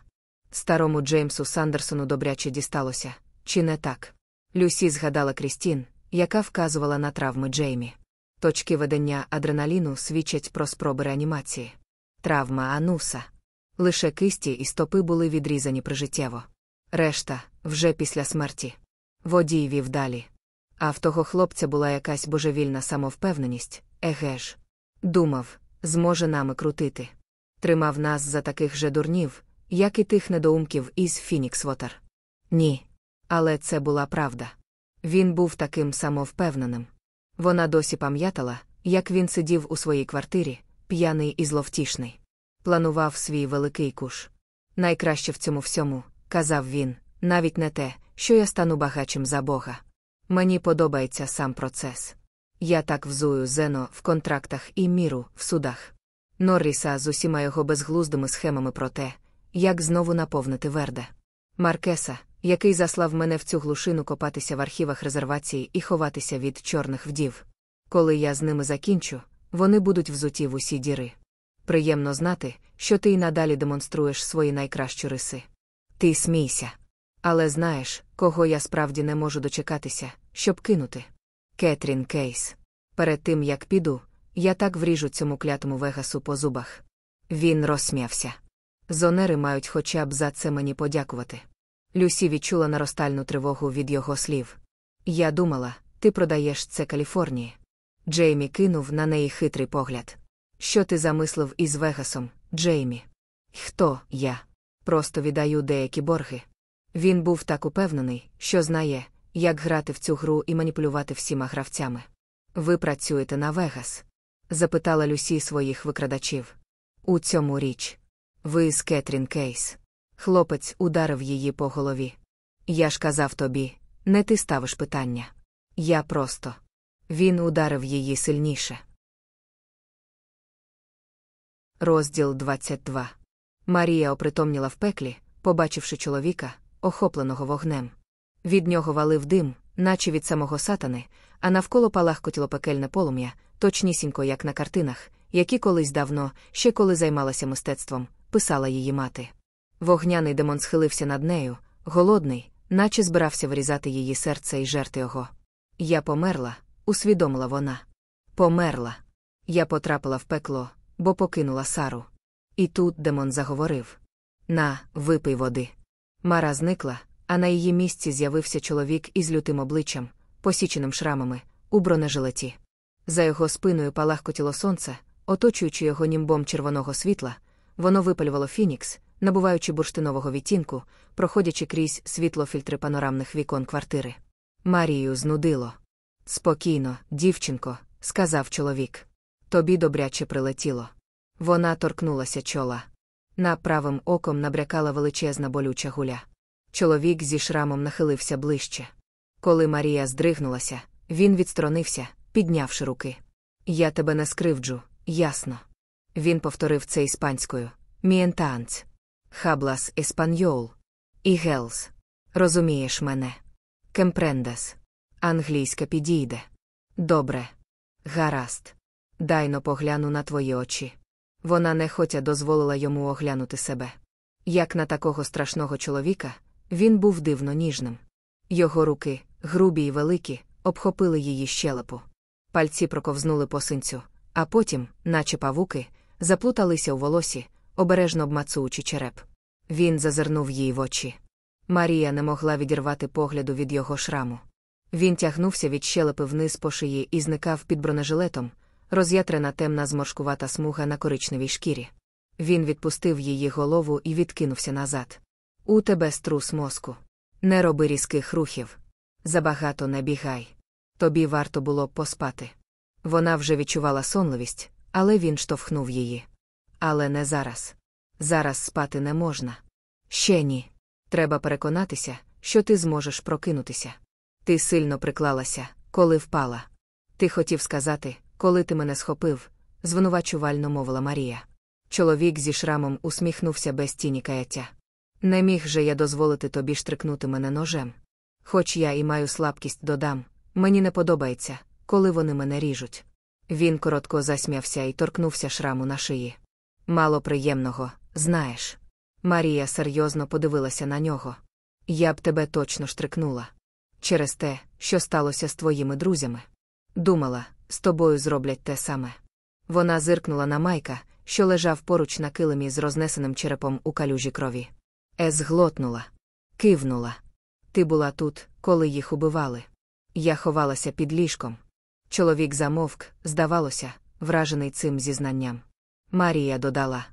Старому Джеймсу Сандерсону добряче дісталося, чи не так? Люсі згадала Крістін, яка вказувала на травми Джеймі. Точки ведення адреналіну свідчать про спроби реанімації. Травма ануса. Лише кисті і стопи були відрізані прижиттєво. Решта вже після смерті. Водій вів далі. А в того хлопця була якась божевільна самовпевненість, еге ж. Думав, зможе нами крутити. Тримав нас за таких же дурнів, як і тих недоумків із Фініксвотер. Ні. Але це була правда. Він був таким самовпевненим. Вона досі пам'ятала, як він сидів у своїй квартирі, п'яний і зловтішний. Планував свій великий куш. Найкраще в цьому всьому, казав він, навіть не те, що я стану багачим за Бога. Мені подобається сам процес. Я так взую зено в контрактах і міру в судах. Норріса з усіма його безглуздими схемами про те, як знову наповнити верде. Маркеса, який заслав мене в цю глушину копатися в архівах резервації і ховатися від чорних вдів. Коли я з ними закінчу, вони будуть взуті в усі діри. Приємно знати, що ти й надалі демонструєш свої найкращі риси. Ти смійся. Але знаєш, кого я справді не можу дочекатися, щоб кинути. Кетрін Кейс. Перед тим як піду, я так вріжу цьому клятому вегасу по зубах. Він розсміявся. Зонери мають хоча б за це мені подякувати. Люсі відчула наростальну тривогу від його слів. Я думала, ти продаєш це Каліфорнії. Джеймі кинув на неї хитрий погляд. Що ти замислив із Вегасом, Джеймі? Хто я? Просто віддаю деякі борги. Він був так упевнений, що знає, як грати в цю гру і маніпулювати всіма гравцями. Ви працюєте на Вегас? запитала Люсі своїх викрадачів. У цьому річ. Ви з Кетрін Кейс. Хлопець ударив її по голові. Я ж казав тобі, не ти ставиш питання. Я просто. Він ударив її сильніше. Розділ 22. Марія опритомніла в пеклі, побачивши чоловіка, охопленого вогнем. Від нього валив дим, наче від самого сатани, а навколо палахкотіло пекельне полум'я, точнісінько, як на картинах, які колись давно, ще коли займалася мистецтвом, писала її мати. Вогняний демон схилився над нею, голодний, наче збирався вирізати її серце і жерти його. Я померла, усвідомила вона. Померла. Я потрапила в пекло, бо покинула Сару. І тут демон заговорив: На, випий води. Мара зникла, а на її місці з'явився чоловік із лютим обличчям, посіченим шрамами, у бронежилеті. За його спиною палахкотіло сонце, оточуючи його німбом червоного світла, воно випалювало Фінікс, набуваючи бурштинового відтінку, проходячи крізь світлофільтри панорамних вікон квартири. Марію знудило. Спокійно, дівчинко, сказав чоловік. Тобі добряче прилетіло. Вона торкнулася чола. На правим оком набрякала величезна болюча гуля. Чоловік зі шрамом нахилився ближче. Коли Марія здригнулася, він відсторонився, піднявши руки. Я тебе не скривджу, ясно. Він повторив це іспанською. Мієнтанц. Хаблас еспаньол. Inglés. Розумієш мене. Comprendes. Англійська підійде. Добре. Гаразд. Дай-но погляну на твої очі. Вона нехотя дозволила йому оглянути себе. Як на такого страшного чоловіка, він був дивно ніжним. Його руки, грубі й великі, обхопили її щелепу. Пальці проковзнули по синцю, а потім, наче павуки, заплуталися у волосі, обережно обмацуючи череп. Він зазирнув їй в очі. Марія не могла відірвати погляду від його шраму. Він тягнувся від щелепи вниз по шиї і зникав під бронежилетом, роз'ятрена темна зморшкувата смуга на коричневій шкірі. Він відпустив її голову і відкинувся назад. У тебе струс мозку. Не роби різких рухів. Забагато не бігай. Тобі варто було б поспати. Вона вже відчувала сонливість, але він штовхнув її. Але не зараз. Зараз спати не можна. Ще ні. Треба переконатися, що ти зможеш прокинутися. Ти сильно приклалася, коли впала. Ти хотів сказати, коли ти мене схопив, звинувачувально мовила Марія. Чоловік зі шрамом усміхнувся без тіні каяття. Не міг же я дозволити тобі штрикнути мене ножем. Хоч я і маю слабкість додам, мені не подобається, коли вони мене ріжуть. Він коротко засмявся і торкнувся шраму на шиї. Мало приємного, знаєш. Марія серйозно подивилася на нього. Я б тебе точно штрикнула. Через те, що сталося з твоїми друзями. Думала, з тобою зроблять те саме. Вона зиркнула на майка, що лежав поруч на килимі з рознесеним черепом у калюжі крові. Ес глотнула. Кивнула. Ти була тут, коли їх убивали. Я ховалася під ліжком. Чоловік замовк, здавалося, вражений цим зізнанням. Марія додала.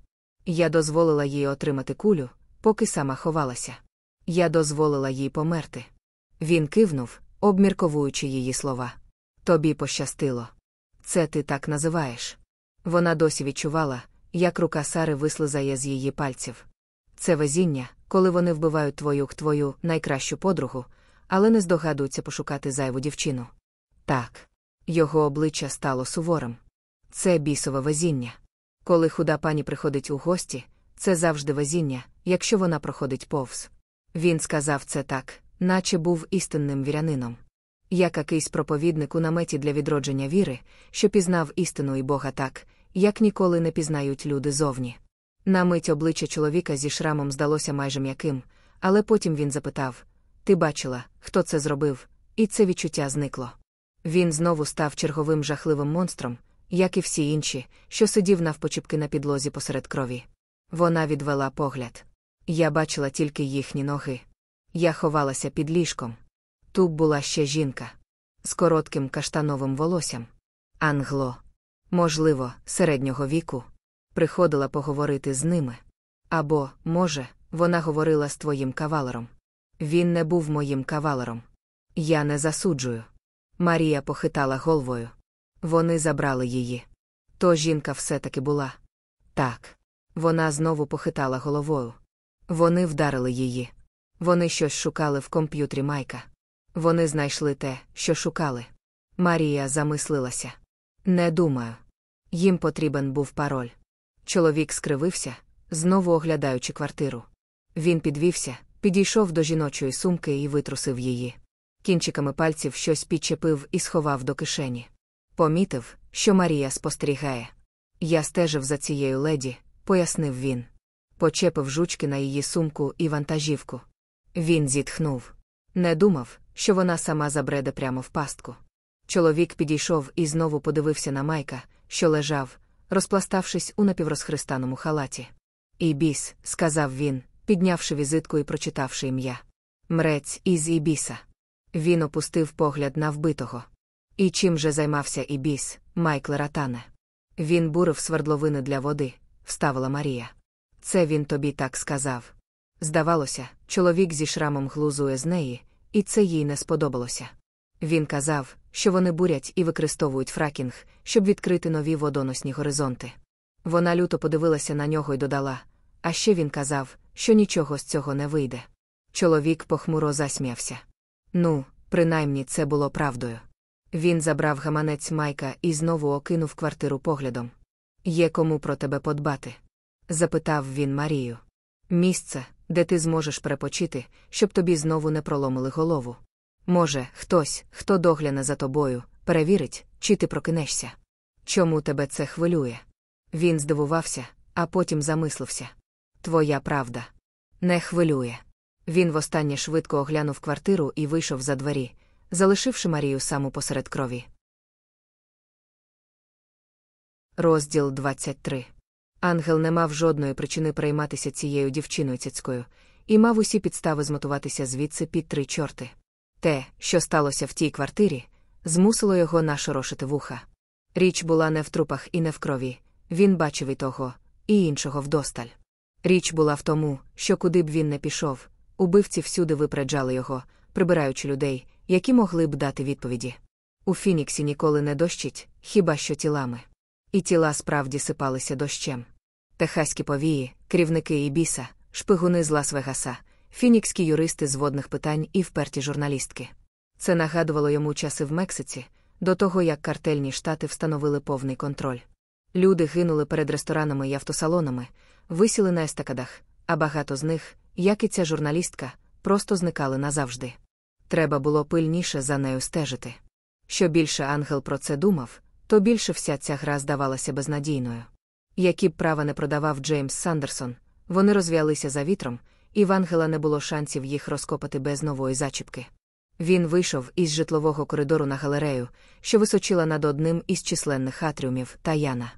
Я дозволила їй отримати кулю, поки сама ховалася. Я дозволила їй померти. Він кивнув, обмірковуючи її слова. Тобі пощастило. Це ти так називаєш. Вона досі відчувала, як рука Сари вислизає з її пальців. Це везіння, коли вони вбивають твою твою найкращу подругу, але не здогадуються пошукати зайву дівчину. Так. Його обличчя стало суворим. Це бісове везіння. Коли худа пані приходить у гості, це завжди везіння, якщо вона проходить повз. Він сказав це так, наче був істинним вірянином. Як якийсь проповідник у наметі для відродження віри, що пізнав істину і Бога так, як ніколи не пізнають люди зовні. На мить обличчя чоловіка зі шрамом здалося майже м'яким, але потім він запитав Ти бачила, хто це зробив, і це відчуття зникло. Він знову став черговим жахливим монстром, як і всі інші, що сидів навпочіпки на підлозі посеред крові. Вона відвела погляд. Я бачила тільки їхні ноги. Я ховалася під ліжком. Тут була ще жінка з коротким каштановим волоссям. Англо, можливо, середнього віку, приходила поговорити з ними. Або, може, вона говорила з твоїм кавалером. Він не був моїм кавалером. Я не засуджую. Марія похитала головою. Вони забрали її. То жінка все-таки була. Так. Вона знову похитала головою. Вони вдарили її. Вони щось шукали в комп'ютері Майка. Вони знайшли те, що шукали. Марія замислилася. Не думаю. Їм потрібен був пароль. Чоловік скривився, знову оглядаючи квартиру. Він підвівся, підійшов до жіночої сумки і витрусив її. Кінчиками пальців щось підчепив і сховав до кишені. Помітив, що Марія спостерігає. Я стежив за цією леді, пояснив він. Почепив жучки на її сумку і вантажівку. Він зітхнув. Не думав, що вона сама забреде прямо в пастку. Чоловік підійшов і знову подивився на майка, що лежав, розпластавшись у напіврозхристаному халаті. Ібіс, сказав він, піднявши візитку і прочитавши ім'я. Мрець із Ібіса. Він опустив погляд на вбитого. І чим же займався Ібіс, Майкле Ратане? Він бурив свердловини для води, вставила Марія. Це він тобі так сказав. Здавалося, чоловік зі шрамом глузує з неї, і це їй не сподобалося. Він казав, що вони бурять і використовують фракінг, щоб відкрити нові водоносні горизонти. Вона люто подивилася на нього і додала, а ще він казав, що нічого з цього не вийде. Чоловік похмуро засміявся. Ну, принаймні це було правдою. Він забрав гаманець Майка і знову окинув квартиру поглядом. Є кому про тебе подбати? запитав він Марію. Місце, де ти зможеш перепочити, щоб тобі знову не проломили голову. Може, хтось, хто догляне за тобою, перевірить, чи ти прокинешся. Чому тебе це хвилює? Він здивувався, а потім замислився. Твоя правда. Не хвилює. Він востаннє швидко оглянув квартиру і вийшов за двері, залишивши Марію саму посеред крові. Розділ 23 Ангел не мав жодної причини перейматися цією дівчиною цяцькою, і мав усі підстави змотуватися звідси під три чорти. Те, що сталося в тій квартирі, змусило його нашорошити вуха. Річ була не в трупах і не в крові, він бачив і того, і іншого вдосталь. Річ була в тому, що куди б він не пішов, убивці всюди випереджали його, прибираючи людей, які могли б дати відповіді. У Фініксі ніколи не дощить, хіба що тілами. І тіла справді сипалися дощем. Техаські повії, керівники Ібіса, шпигуни з Лас-Вегаса, фінікські юристи з водних питань і вперті журналістки. Це нагадувало йому часи в Мексиці, до того як картельні штати встановили повний контроль. Люди гинули перед ресторанами і автосалонами, висіли на естакадах, а багато з них, як і ця журналістка, просто зникали назавжди. Треба було пильніше за нею стежити. Що більше ангел про це думав, то більше вся ця гра здавалася безнадійною. Які б права не продавав Джеймс Сандерсон, вони розв'ялися за вітром, і в ангела не було шансів їх розкопати без нової зачіпки. Він вийшов із житлового коридору на галерею, що височила над одним із численних атріумів Таяна.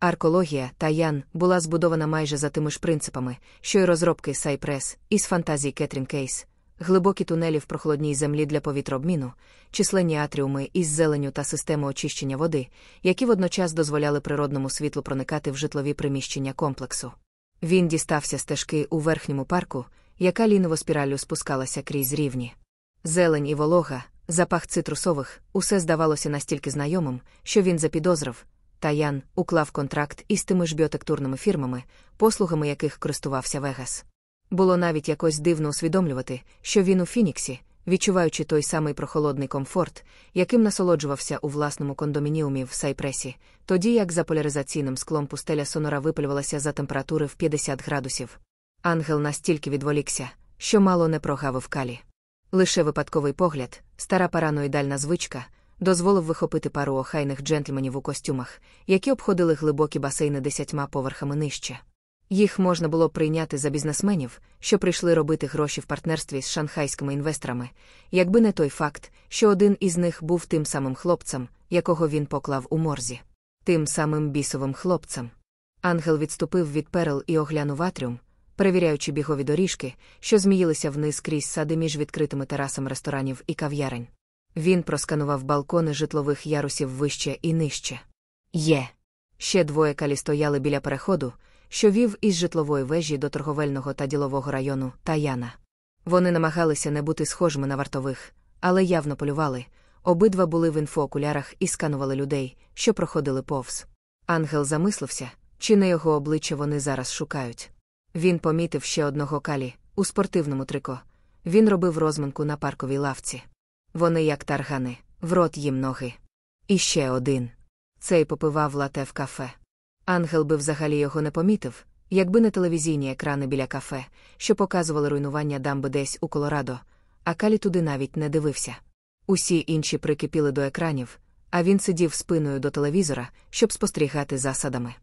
Аркологія Таян була збудована майже за тими ж принципами, що й розробки Сайпрес із фантазій Кетрін Кейс, глибокі тунелі в прохолодній землі для повітрообміну, численні атріуми із зеленю та системи очищення води, які водночас дозволяли природному світлу проникати в житлові приміщення комплексу. Він дістався стежки у верхньому парку, яка ліново спіраллю спускалася крізь рівні. Зелень і волога, запах цитрусових, усе здавалося настільки знайомим, що він запідозрив. Таян уклав контракт із тими ж біотектурними фірмами, послугами яких користувався Вегас. Було навіть якось дивно усвідомлювати, що він у Фініксі, відчуваючи той самий прохолодний комфорт, яким насолоджувався у власному кондомініумі в Сайпресі, тоді як за поляризаційним склом пустеля сонора випалювалася за температури в 50 градусів. Ангел настільки відволікся, що мало не прогавив калі. Лише випадковий погляд, стара параноїдальна звичка, дозволив вихопити пару охайних джентльменів у костюмах, які обходили глибокі басейни десятьма поверхами нижче. Їх можна було прийняти за бізнесменів, що прийшли робити гроші в партнерстві з шанхайськими інвесторами, якби не той факт, що один із них був тим самим хлопцем, якого він поклав у морзі. Тим самим бісовим хлопцем. Ангел відступив від перел і оглянув атріум, перевіряючи бігові доріжки, що зміїлися вниз крізь сади між відкритими терасами ресторанів і кав'ярень. Він просканував балкони житлових ярусів вище і нижче. Є. Ще двоє калі стояли біля переходу, що вів із житлової вежі до торговельного та ділового району Таяна. Вони намагалися не бути схожими на вартових, але явно полювали. Обидва були в інфоокулярах і сканували людей, що проходили повз. Ангел замислився, чи не його обличчя вони зараз шукають. Він помітив ще одного калі у спортивному трико. Він робив розминку на парковій лавці. Вони, як таргани, в рот їм ноги. І ще один. Цей попивав лате в кафе. Ангел би взагалі його не помітив, якби не телевізійні екрани біля кафе, що показували руйнування дамби десь у Колорадо, а Калі туди навіть не дивився. Усі інші прикипіли до екранів, а він сидів спиною до телевізора, щоб спостерігати за садами.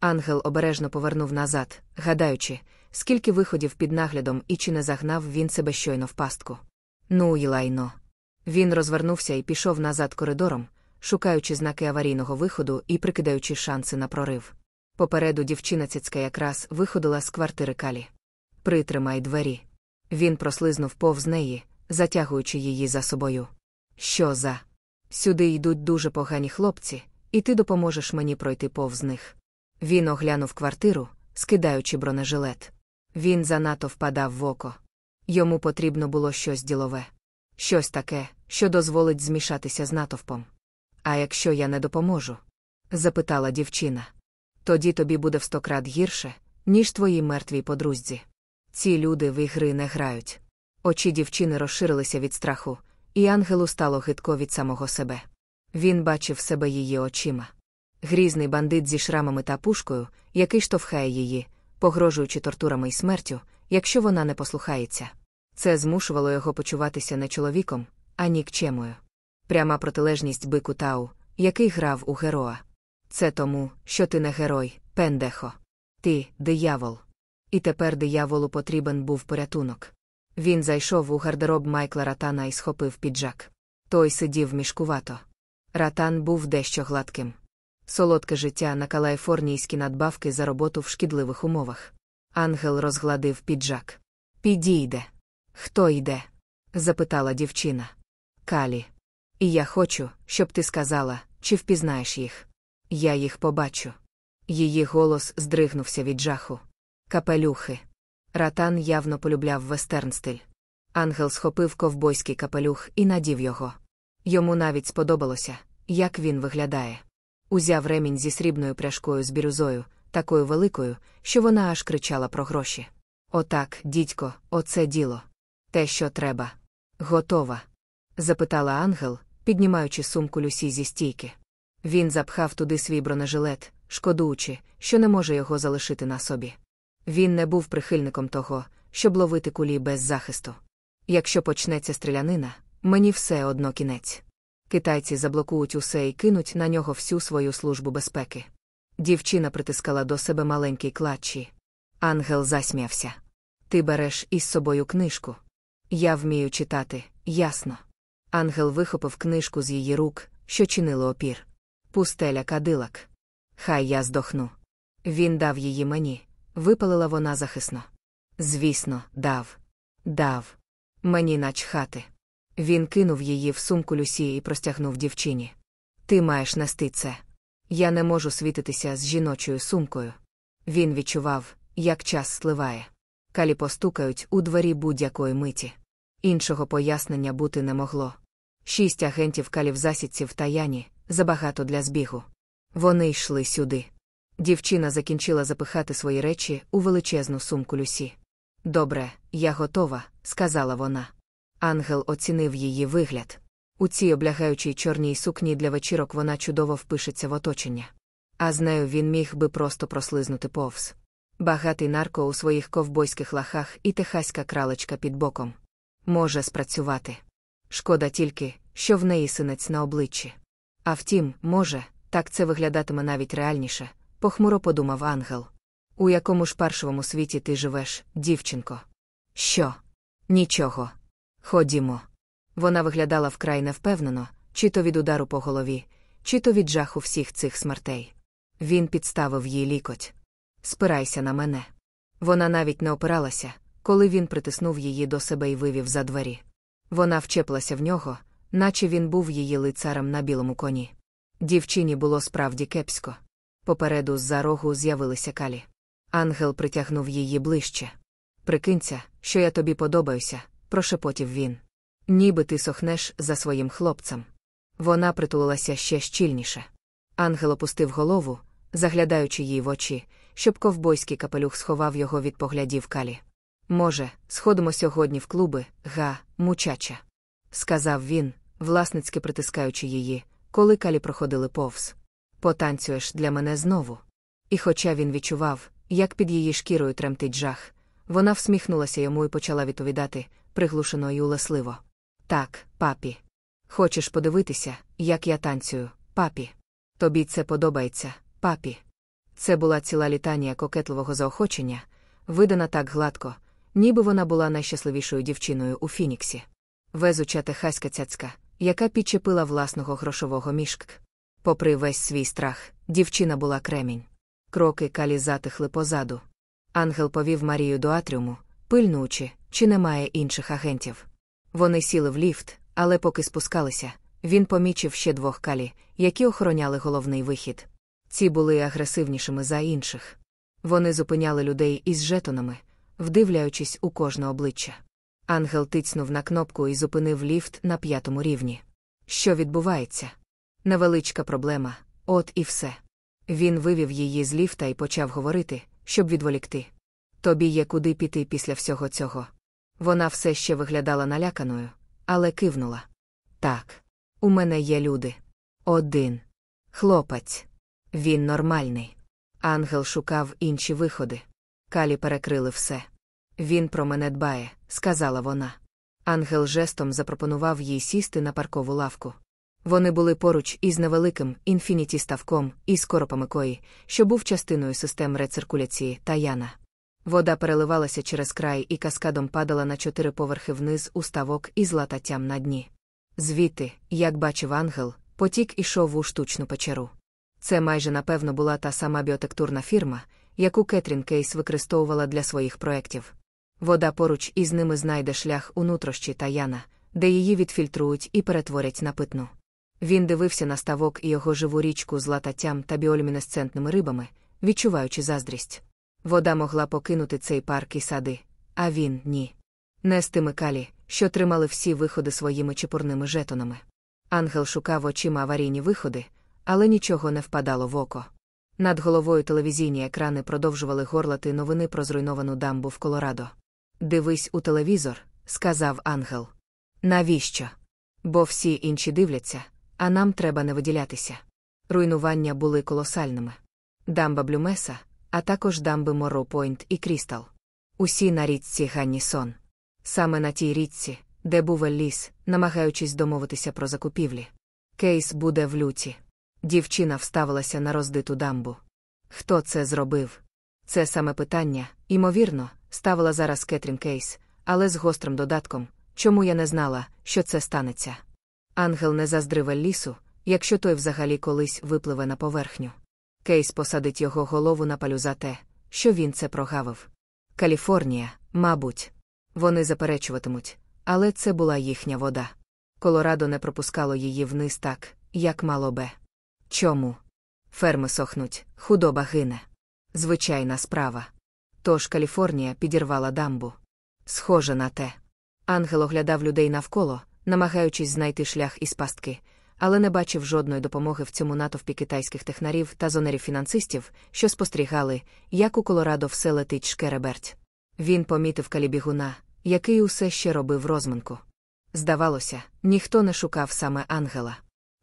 Ангел обережно повернув назад, гадаючи, скільки виходів під наглядом і чи не загнав він себе щойно в пастку. Ну і лайно. Він розвернувся і пішов назад коридором, шукаючи знаки аварійного виходу і прикидаючи шанси на прорив. Попереду дівчина цяцька якраз виходила з квартири калі. Притримай двері. Він прослизнув повз неї, затягуючи її за собою. Що за? Сюди йдуть дуже погані хлопці, і ти допоможеш мені пройти повз них. Він оглянув квартиру, скидаючи бронежилет. Він занадто впадав в око. Йому потрібно було щось ділове. Щось таке, що дозволить змішатися з натовпом. А якщо я не допоможу? запитала дівчина. Тоді тобі буде в сто крат гірше, ніж твоїй мертвій подрузці. Ці люди в ігри не грають. Очі дівчини розширилися від страху, і ангелу стало гидко від самого себе. Він бачив себе її очима. Грізний бандит зі шрамами та пушкою, який штовхає її, погрожуючи тортурами й смертю, якщо вона не послухається. Це змушувало його почуватися не чоловіком, а нікчемою. Пряма протилежність бику Тау, який грав у героя. Це тому, що ти не герой, пендехо. Ти диявол. І тепер дияволу потрібен був порятунок. Він зайшов у гардероб Майкла Ратана і схопив піджак. Той сидів мішкувато. Ратан був дещо гладким. Солодке життя на калайфорнійські надбавки за роботу в шкідливих умовах. Ангел розгладив піджак. Підійде. Хто йде? запитала дівчина. Калі. І я хочу, щоб ти сказала, чи впізнаєш їх. Я їх побачу. Її голос здригнувся від жаху. Капелюхи. Ратан явно полюбляв вестерн стиль. Ангел схопив ковбойський капелюх і надів його. Йому навіть сподобалося, як він виглядає. Узяв ремінь зі срібною пряжкою з бірюзою, такою великою, що вона аж кричала про гроші. Отак, дідько, оце діло. Те, що треба. Готова? запитала ангел, піднімаючи сумку Люсі зі стійки. Він запхав туди свій бронежилет, шкодуючи, що не може його залишити на собі. Він не був прихильником того, щоб ловити кулі без захисту. Якщо почнеться стрілянина, мені все одно кінець. Китайці заблокують усе і кинуть на нього всю свою службу безпеки. Дівчина притискала до себе маленький клатчі. Ангел засміявся. Ти береш із собою книжку. Я вмію читати, ясно. Ангел вихопив книжку з її рук, що чинили опір. Пустеля кадилак. Хай я здохну. Він дав її мені, випалила вона захисно. Звісно, дав. Дав. Мені начхати. Він кинув її в сумку Люсі і простягнув дівчині. Ти маєш нести це. Я не можу світитися з жіночою сумкою. Він відчував, як час сливає. Калі постукають у двері будь-якої миті. Іншого пояснення бути не могло. Шість агентів калів засідці в таяні, забагато для збігу. Вони йшли сюди. Дівчина закінчила запихати свої речі у величезну сумку Люсі. Добре, я готова, сказала вона. Ангел оцінив її вигляд. У цій облягаючій чорній сукні для вечірок вона чудово впишеться в оточення. А з нею він міг би просто прослизнути повз. Багатий нарко у своїх ковбойських лахах і техаська кралечка під боком. Може спрацювати. Шкода тільки, що в неї синець на обличчі. А втім, може, так це виглядатиме навіть реальніше, похмуро подумав ангел. У якому ж паршовому світі ти живеш, дівчинко? Що? Нічого. Ходімо. Вона виглядала вкрай невпевнено, чи то від удару по голові, чи то від жаху всіх цих смертей. Він підставив їй лікоть. Спирайся на мене. Вона навіть не опиралася, коли він притиснув її до себе і вивів за двері. Вона вчепилася в нього, наче він був її лицарем на білому коні. Дівчині було справді кепсько. Попереду з-за рогу з'явилися калі. Ангел притягнув її ближче. Прикинься, що я тобі подобаюся, прошепотів він. Ніби ти сохнеш за своїм хлопцем. Вона притулилася ще щільніше. Ангел опустив голову, заглядаючи їй в очі, щоб ковбойський капелюх сховав його від поглядів калі. Може, сходимо сьогодні в клуби, га, мучача, сказав він, власницьки притискаючи її, коли калі проходили повз. Потанцюєш для мене знову. І хоча він відчував, як під її шкірою тремтить жах, вона всміхнулася йому і почала відповідати, приглушено й улесливо. Так, папі. Хочеш подивитися, як я танцюю, папі? Тобі це подобається, папі. Це була ціла літанія кокетливого заохочення, видана так гладко, ніби вона була найщасливішою дівчиною у Фініксі. Везуча техаська цяцька, яка підчепила власного грошового мішк. Попри весь свій страх, дівчина була кремінь. Кроки калі затихли позаду. Ангел повів Марію до атріуму, пильнуючи, чи немає інших агентів. Вони сіли в ліфт, але поки спускалися, він помічив ще двох калі, які охороняли головний вихід. Ці були агресивнішими за інших. Вони зупиняли людей із жетонами, вдивляючись у кожне обличчя. Ангел тицнув на кнопку і зупинив ліфт на п'ятому рівні. Що відбувається? Невеличка проблема, от і все. Він вивів її з ліфта і почав говорити, щоб відволікти. Тобі є куди піти після всього цього. Вона все ще виглядала наляканою, але кивнула. Так, у мене є люди. Один. Хлопець. Він нормальний. Ангел шукав інші виходи. Калі перекрили все. Він про мене дбає, сказала вона. Ангел жестом запропонував їй сісти на паркову лавку. Вони були поруч із невеликим інфініті ставком із коропами кої, що був частиною систем рециркуляції Таяна. Вода переливалася через край і каскадом падала на чотири поверхи вниз у ставок із лататтям на дні. Звідти, як бачив ангел, потік ішов у штучну печеру. Це майже напевно була та сама біотектурна фірма, яку Кетрін Кейс використовувала для своїх проєктів. Вода поруч із ними знайде шлях у нутрощі Таяна, де її відфільтрують і перетворять на питну. Він дивився на ставок і його живу річку з лататтям та біолюмінесцентними рибами, відчуваючи заздрість. Вода могла покинути цей парк і сади, а він ні. Не з тими калі, що тримали всі виходи своїми чепурними жетонами. Ангел шукав очима аварійні виходи, але нічого не впадало в око. Над головою телевізійні екрани продовжували горлати новини про зруйновану дамбу в Колорадо. Дивись у телевізор, сказав ангел. Навіщо? Бо всі інші дивляться, а нам треба не виділятися. Руйнування були колосальними. Дамба Блюмеса, а також дамби Морроу-Пойнт і Крістал. Усі на річці Ганнісон. Саме на тій річці, де був Елліс, намагаючись домовитися про закупівлі. Кейс буде в люті. Дівчина вставилася на розбиту дамбу. Хто це зробив? Це саме питання, ймовірно, ставила зараз Кетрін Кейс, але з гострим додатком, чому я не знала, що це станеться. Ангел не заздрив Еллісу, якщо той взагалі колись випливе на поверхню. Кейс посадить його голову на палю за те, що він це прогавив. Каліфорнія, мабуть, вони заперечуватимуть, але це була їхня вода. Колорадо не пропускало її вниз так, як мало би. Чому? Ферми сохнуть, худоба гине. Звичайна справа. Тож Каліфорнія підірвала дамбу. Схоже на те. Ангел оглядав людей навколо, намагаючись знайти шлях із пастки, але не бачив жодної допомоги в цьому натовпі китайських технарів та зонерів-фінансистів, що спостерігали, як у Колорадо все летить шкереберть. Він помітив калібігуна, який усе ще робив розминку. Здавалося, ніхто не шукав саме ангела.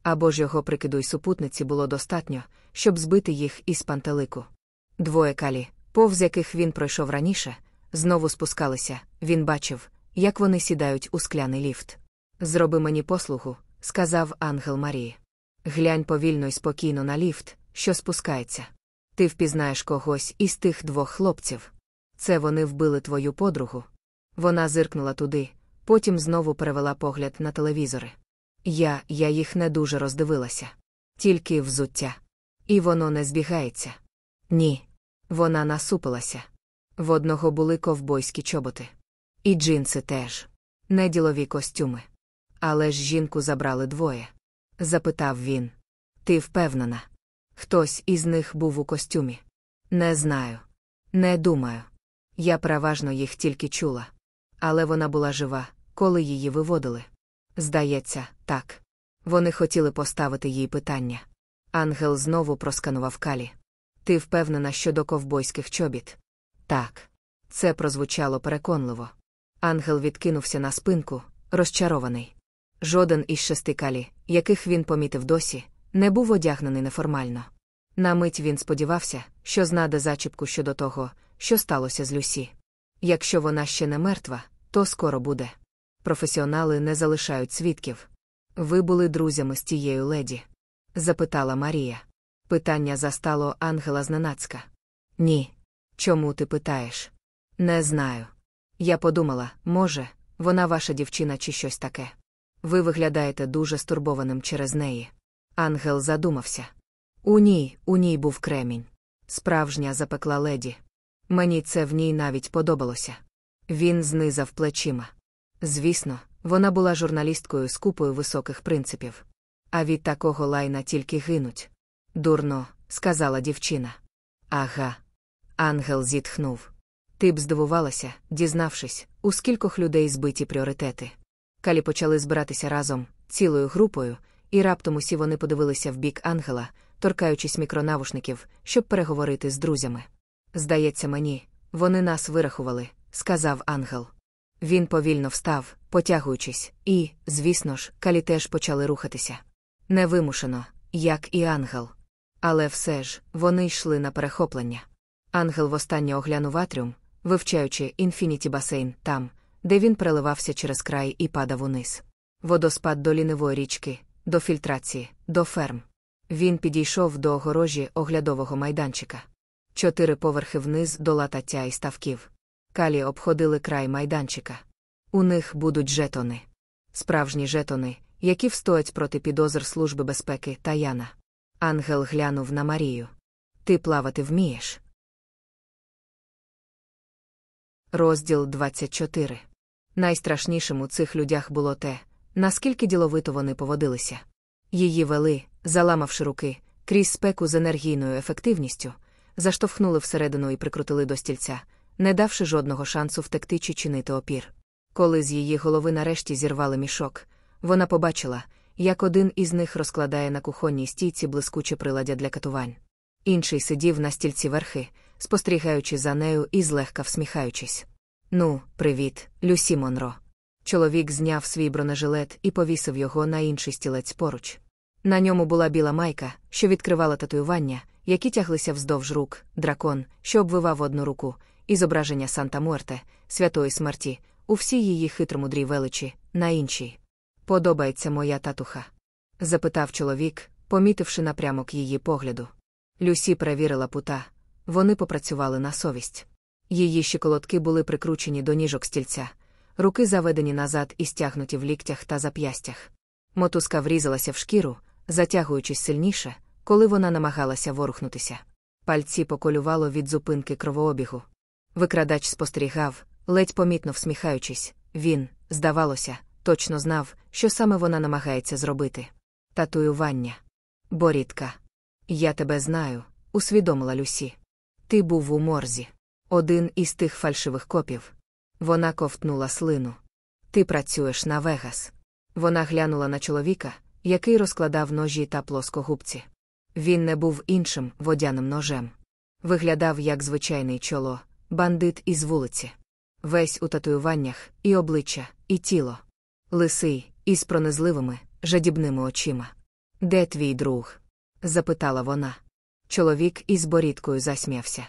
Або ж його прикиду й супутниці було достатньо, щоб збити їх із пантелику. Двоє калі, повз яких він пройшов раніше, знову спускалися, він бачив, як вони сідають у скляний ліфт. Зроби мені послугу, сказав ангел Марії. Глянь повільно й спокійно на ліфт, що спускається. Ти впізнаєш когось із тих двох хлопців. Це вони вбили твою подругу. Вона зиркнула туди, потім знову перевела погляд на телевізори. Я, я їх не дуже роздивилася. Тільки взуття. І воно не збігається. Ні. Вона насупилася. В одного були ковбойські чоботи. І джинси теж. Не ділові костюми. Але ж жінку забрали двоє. Запитав він. Ти впевнена? Хтось із них був у костюмі? Не знаю. Не думаю. Я переважно їх тільки чула. Але вона була жива, коли її виводили. Здається, так. Вони хотіли поставити їй питання. Ангел знову просканував калі. Ти впевнена щодо ковбойських чобіт? Так. Це прозвучало переконливо. Ангел відкинувся на спинку, розчарований. Жоден із шести калі, яких він помітив досі, не був одягнений неформально. На мить він сподівався, що знаде зачіпку щодо того, що сталося з Люсі. Якщо вона ще не мертва, то скоро буде. Професіонали не залишають свідків. Ви були друзями з тією леді? запитала Марія. Питання застало ангела зненацька. Ні. Чому ти питаєш? Не знаю. Я подумала, може, вона ваша дівчина чи щось таке. Ви виглядаєте дуже стурбованим через неї. Ангел задумався. У ній, у ній був кремінь. Справжня запекла леді. Мені це в ній навіть подобалося. Він знизав плечима. Звісно, вона була журналісткою з купою високих принципів. А від такого лайна тільки гинуть. Дурно, сказала дівчина. Ага. Ангел зітхнув. Ти б здивувалася, дізнавшись, у скількох людей збиті пріоритети. Калі почали збиратися разом, цілою групою, і раптом усі вони подивилися в бік ангела, торкаючись мікронавушників, щоб переговорити з друзями. Здається мені, вони нас вирахували, сказав ангел. Він повільно встав, потягуючись, і, звісно ж, калі теж почали рухатися. Невимушено, як і ангел. Але все ж, вони йшли на перехоплення. Ангел востаннє оглянув атріум, вивчаючи інфініті басейн там, де він переливався через край і падав униз. Водоспад до лінивої річки, до фільтрації, до ферм. Він підійшов до огорожі оглядового майданчика. Чотири поверхи вниз до латаття і ставків. Калі обходили край майданчика. У них будуть жетони. Справжні жетони, які встоять проти підозр Служби безпеки та Яна. Ангел глянув на Марію. Ти плавати вмієш? Розділ 24. Найстрашнішим у цих людях було те, наскільки діловито вони поводилися. Її вели, заламавши руки, крізь спеку з енергійною ефективністю, заштовхнули всередину і прикрутили до стільця, не давши жодного шансу втекти чи чинити опір. Коли з її голови нарешті зірвали мішок, вона побачила, як один із них розкладає на кухонній стійці блискуче приладдя для катувань. Інший сидів на стільці верхи, спостерігаючи за нею і злегка всміхаючись. Ну, привіт, Люсі Монро. Чоловік зняв свій бронежилет і повісив його на інший стілець поруч. На ньому була біла майка, що відкривала татуювання, які тяглися вздовж рук, дракон, що обвивав одну руку, і зображення Санта Муерте, святої смерті, у всій її хитромудрій величі, на іншій. Подобається моя татуха? запитав чоловік, помітивши напрямок її погляду. Люсі перевірила пута. Вони попрацювали на совість. Її щиколотки були прикручені до ніжок стільця, руки заведені назад і стягнуті в ліктях та зап'ястях. Мотузка врізалася в шкіру, затягуючись сильніше, коли вона намагалася ворухнутися. Пальці поколювало від зупинки кровообігу. Викрадач спостерігав, ледь помітно всміхаючись, він, здавалося, точно знав, що саме вона намагається зробити. Татуювання. Борідка. Я тебе знаю, усвідомила Люсі. Ти був у морзі. Один із тих фальшивих копів. Вона ковтнула слину. Ти працюєш на Вегас. Вона глянула на чоловіка, який розкладав ножі та плоскогубці. Він не був іншим водяним ножем. Виглядав як звичайний чоло, бандит із вулиці. Весь у татуюваннях, і обличчя, і тіло. Лисий, із пронизливими, жадібними очима. Де твій друг? запитала вона. Чоловік із борідкою засміявся.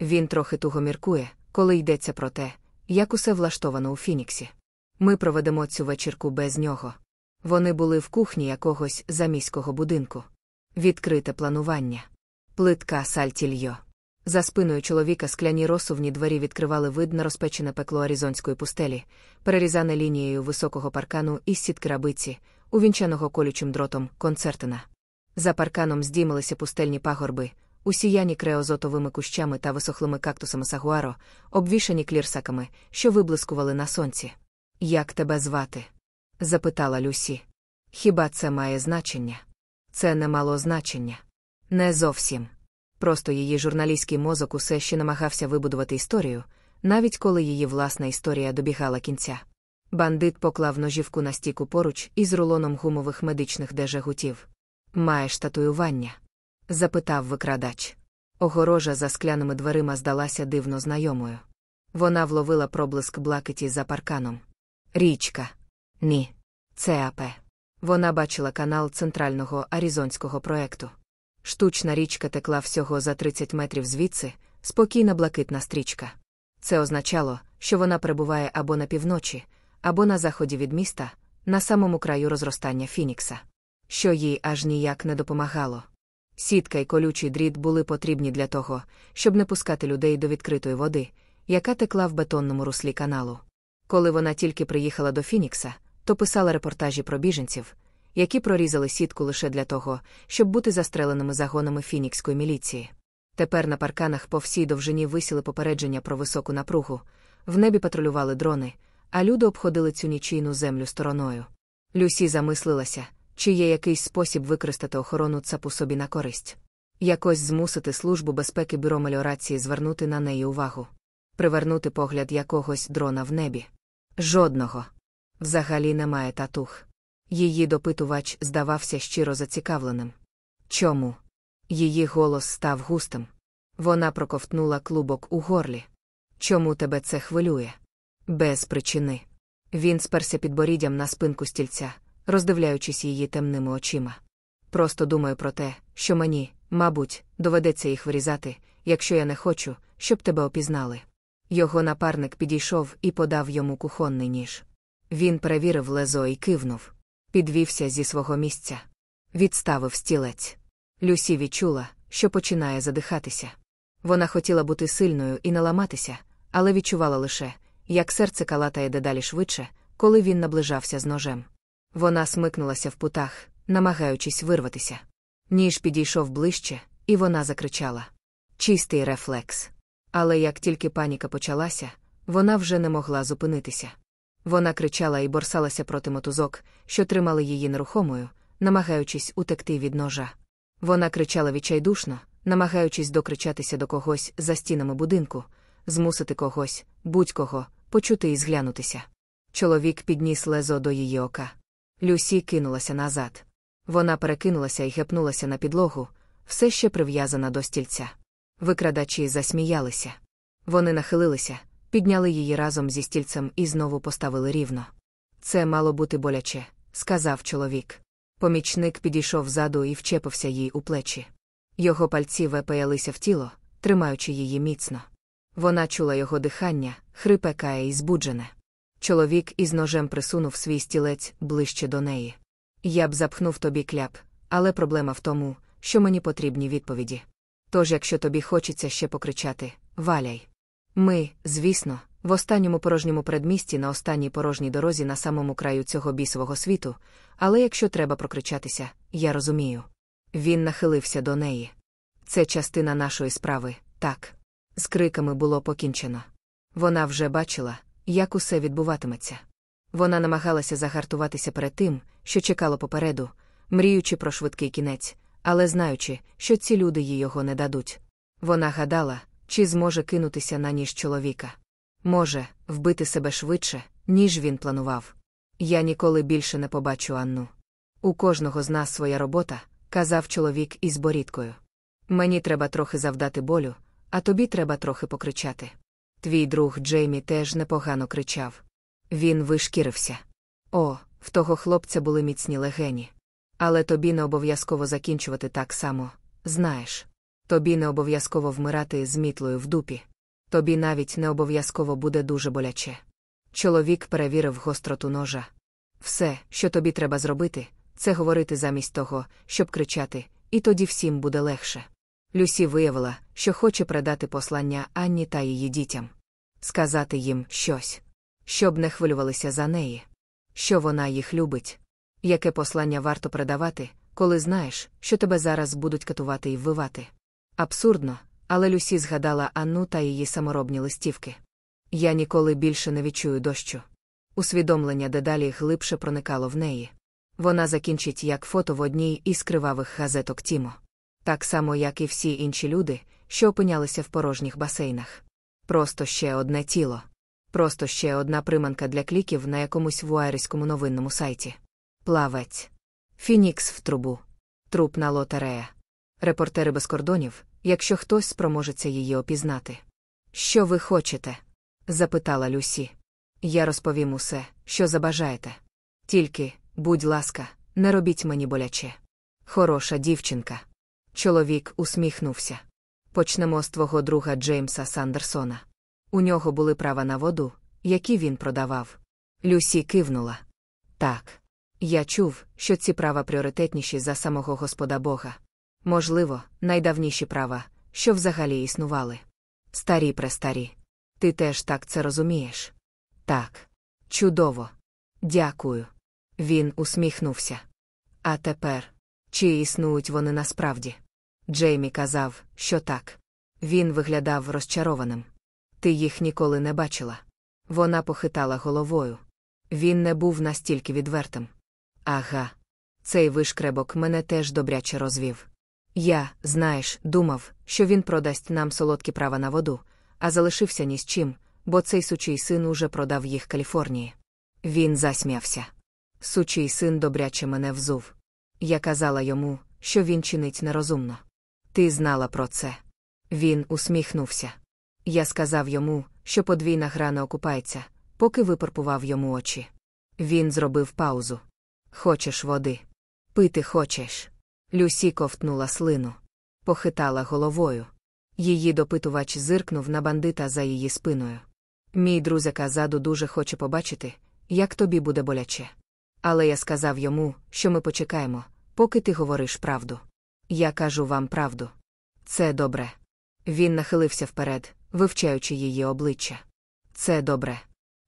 Він трохи туго міркує, коли йдеться про те, як усе влаштовано у Фініксі. Ми проведемо цю вечірку без нього. Вони були в кухні якогось заміського будинку. Відкрите планування. Плитка сальтільйо. За спиною чоловіка скляні розсувні двері відкривали вид на розпечене пекло аризонської пустелі, перерізане лінією високого паркану із сітки рабиці, увінчаного колючим дротом концертина. За парканом здіймалися пустельні пагорби, усіяні креозотовими кущами та висохлими кактусами сагуаро, обвішані клірсаками, що виблискували на сонці. Як тебе звати? запитала Люсі. Хіба це має значення? Це не мало значення. Не зовсім. Просто її журналістський мозок усе ще намагався вибудувати історію, навіть коли її власна історія добігала кінця. Бандит поклав ножівку на стіку поруч із рулоном гумових медичних дежегутів. Маєш татуювання? запитав викрадач. Огорожа за скляними дверима здалася дивно знайомою. Вона вловила проблиск блакиті за парканом. Річка. Ні. Це АП. Вона бачила канал центрального аризонського проекту. Штучна річка текла всього за 30 метрів звідси, спокійна блакитна стрічка. Це означало, що вона перебуває або на півночі, або на заході від міста, на самому краю розростання Фінікса, що їй аж ніяк не допомагало. Сітка й колючий дріт були потрібні для того, щоб не пускати людей до відкритої води, яка текла в бетонному руслі каналу. Коли вона тільки приїхала до Фінікса, то писала репортажі про біженців, які прорізали сітку лише для того, щоб бути застреленими загонами фінікської міліції. Тепер на парканах по всій довжині висіли попередження про високу напругу, в небі патрулювали дрони, а люди обходили цю нічийну землю стороною. Люсі замислилася, чи є якийсь спосіб використати охорону ЦАПу собі на користь. Якось змусити Службу безпеки бюро меліорації звернути на неї увагу, привернути погляд якогось дрона в небі. Жодного. Взагалі немає татух. Її допитувач здавався щиро зацікавленим. Чому? Її голос став густим. Вона проковтнула клубок у горлі. Чому тебе це хвилює? Без причини. Він сперся підборіддям на спинку стільця, роздивляючись її темними очима. Просто думаю про те, що мені, мабуть, доведеться їх вирізати, якщо я не хочу, щоб тебе опізнали. Його напарник підійшов і подав йому кухонний ніж. Він перевірив лезо і кивнув. Підвівся зі свого місця. Відставив стілець. Люсі відчула, що починає задихатися. Вона хотіла бути сильною і не ламатися, але відчувала лише, як серце калатає дедалі швидше, коли він наближався з ножем. Вона смикнулася в путах, намагаючись вирватися. Ніж підійшов ближче, і вона закричала. Чистий рефлекс. Але як тільки паніка почалася, вона вже не могла зупинитися. Вона кричала і борсалася проти мотузок, що тримали її нерухомою, намагаючись утекти від ножа. Вона кричала відчайдушно, намагаючись докричатися до когось за стінами будинку, змусити когось, будь-кого, почути і зглянутися. Чоловік підніс лезо до її ока. Люсі кинулася назад. Вона перекинулася і гепнулася на підлогу, все ще прив'язана до стільця. Викрадачі засміялися. Вони нахилилися, підняли її разом зі стільцем і знову поставили рівно. Це мало бути боляче, сказав чоловік. Помічник підійшов ззаду і вчепився їй у плечі. Його пальці вепаялися в тіло, тримаючи її міцно. Вона чула його дихання, хрипе кає і збуджене. Чоловік із ножем присунув свій стілець ближче до неї. Я б запхнув тобі кляп, але проблема в тому, що мені потрібні відповіді. Тож, якщо тобі хочеться ще покричати, валяй. Ми, звісно, в останньому порожньому передмісті на останній порожній дорозі на самому краю цього бісового світу, але якщо треба прокричатися, я розумію. Він нахилився до неї. Це частина нашої справи, так. З криками було покінчено. Вона вже бачила, як усе відбуватиметься. Вона намагалася загартуватися перед тим, що чекало попереду, мріючи про швидкий кінець, але знаючи, що ці люди їй його не дадуть. Вона гадала, чи зможе кинутися на ніж чоловіка. Може, вбити себе швидше, ніж він планував. Я ніколи більше не побачу Анну. У кожного з нас своя робота, казав чоловік із борідкою. Мені треба трохи завдати болю, а тобі треба трохи покричати. Твій друг Джеймі теж непогано кричав. Він вишкірився. О, в того хлопця були міцні легені. Але тобі не обов'язково закінчувати так само, знаєш. Тобі не обов'язково вмирати з мітлою в дупі. Тобі навіть не обов'язково буде дуже боляче. Чоловік перевірив гостроту ножа. Все, що тобі треба зробити, це говорити замість того, щоб кричати, і тоді всім буде легше. Люсі виявила, що хоче передати послання Анні та її дітям, сказати їм щось, щоб не хвилювалися за неї, що вона їх любить. Яке послання варто передавати, коли знаєш, що тебе зараз будуть катувати і вбивати? Абсурдно, але Люсі згадала Анну та її саморобні листівки. Я ніколи більше не відчую дощу. Усвідомлення дедалі глибше проникало в неї. Вона закінчить як фото в одній із кривавих газеток Тімо. Так само, як і всі інші люди, що опинялися в порожніх басейнах. Просто ще одне тіло. Просто ще одна приманка для кліків на якомусь вуайерському новинному сайті. Плавець. Фінікс в трубу. Трупна лотерея. Репортери без кордонів, якщо хтось спроможеться її опізнати. Що ви хочете? запитала Люсі. Я розповім усе, що забажаєте. Тільки, будь ласка, не робіть мені боляче. Хороша дівчинка. Чоловік усміхнувся. Почнемо з твого друга Джеймса Сандерсона. У нього були права на воду, які він продавав. Люсі кивнула. Так. Я чув, що ці права пріоритетніші за самого Господа Бога. Можливо, найдавніші права, що взагалі існували. Старі престарі. Ти теж так це розумієш? Так. Чудово. Дякую. Він усміхнувся. А тепер, чи існують вони насправді? Джеймі казав, що так. Він виглядав розчарованим. Ти їх ніколи не бачила. Вона похитала головою. Він не був настільки відвертим. Ага. Цей вишкребок мене теж добряче розвів. Я, знаєш, думав, що він продасть нам солодкі права на воду, а залишився ні з чим, бо цей сучий син уже продав їх Каліфорнії. Він засміявся. Сучий син добряче мене взув. Я казала йому, що він чинить нерозумно. Ти знала про це. Він усміхнувся. Я сказав йому, що подвійна гра не окупається, поки випарпував йому очі. Він зробив паузу. Хочеш води? Пити хочеш. Люсі ковтнула слину. Похитала головою. Її допитувач зиркнув на бандита за її спиною. Мій друзяка ззаду дуже хоче побачити, як тобі буде боляче. Але я сказав йому, що ми почекаємо, поки ти говориш правду. Я кажу вам правду. Це добре. Він нахилився вперед, вивчаючи її обличчя. Це добре.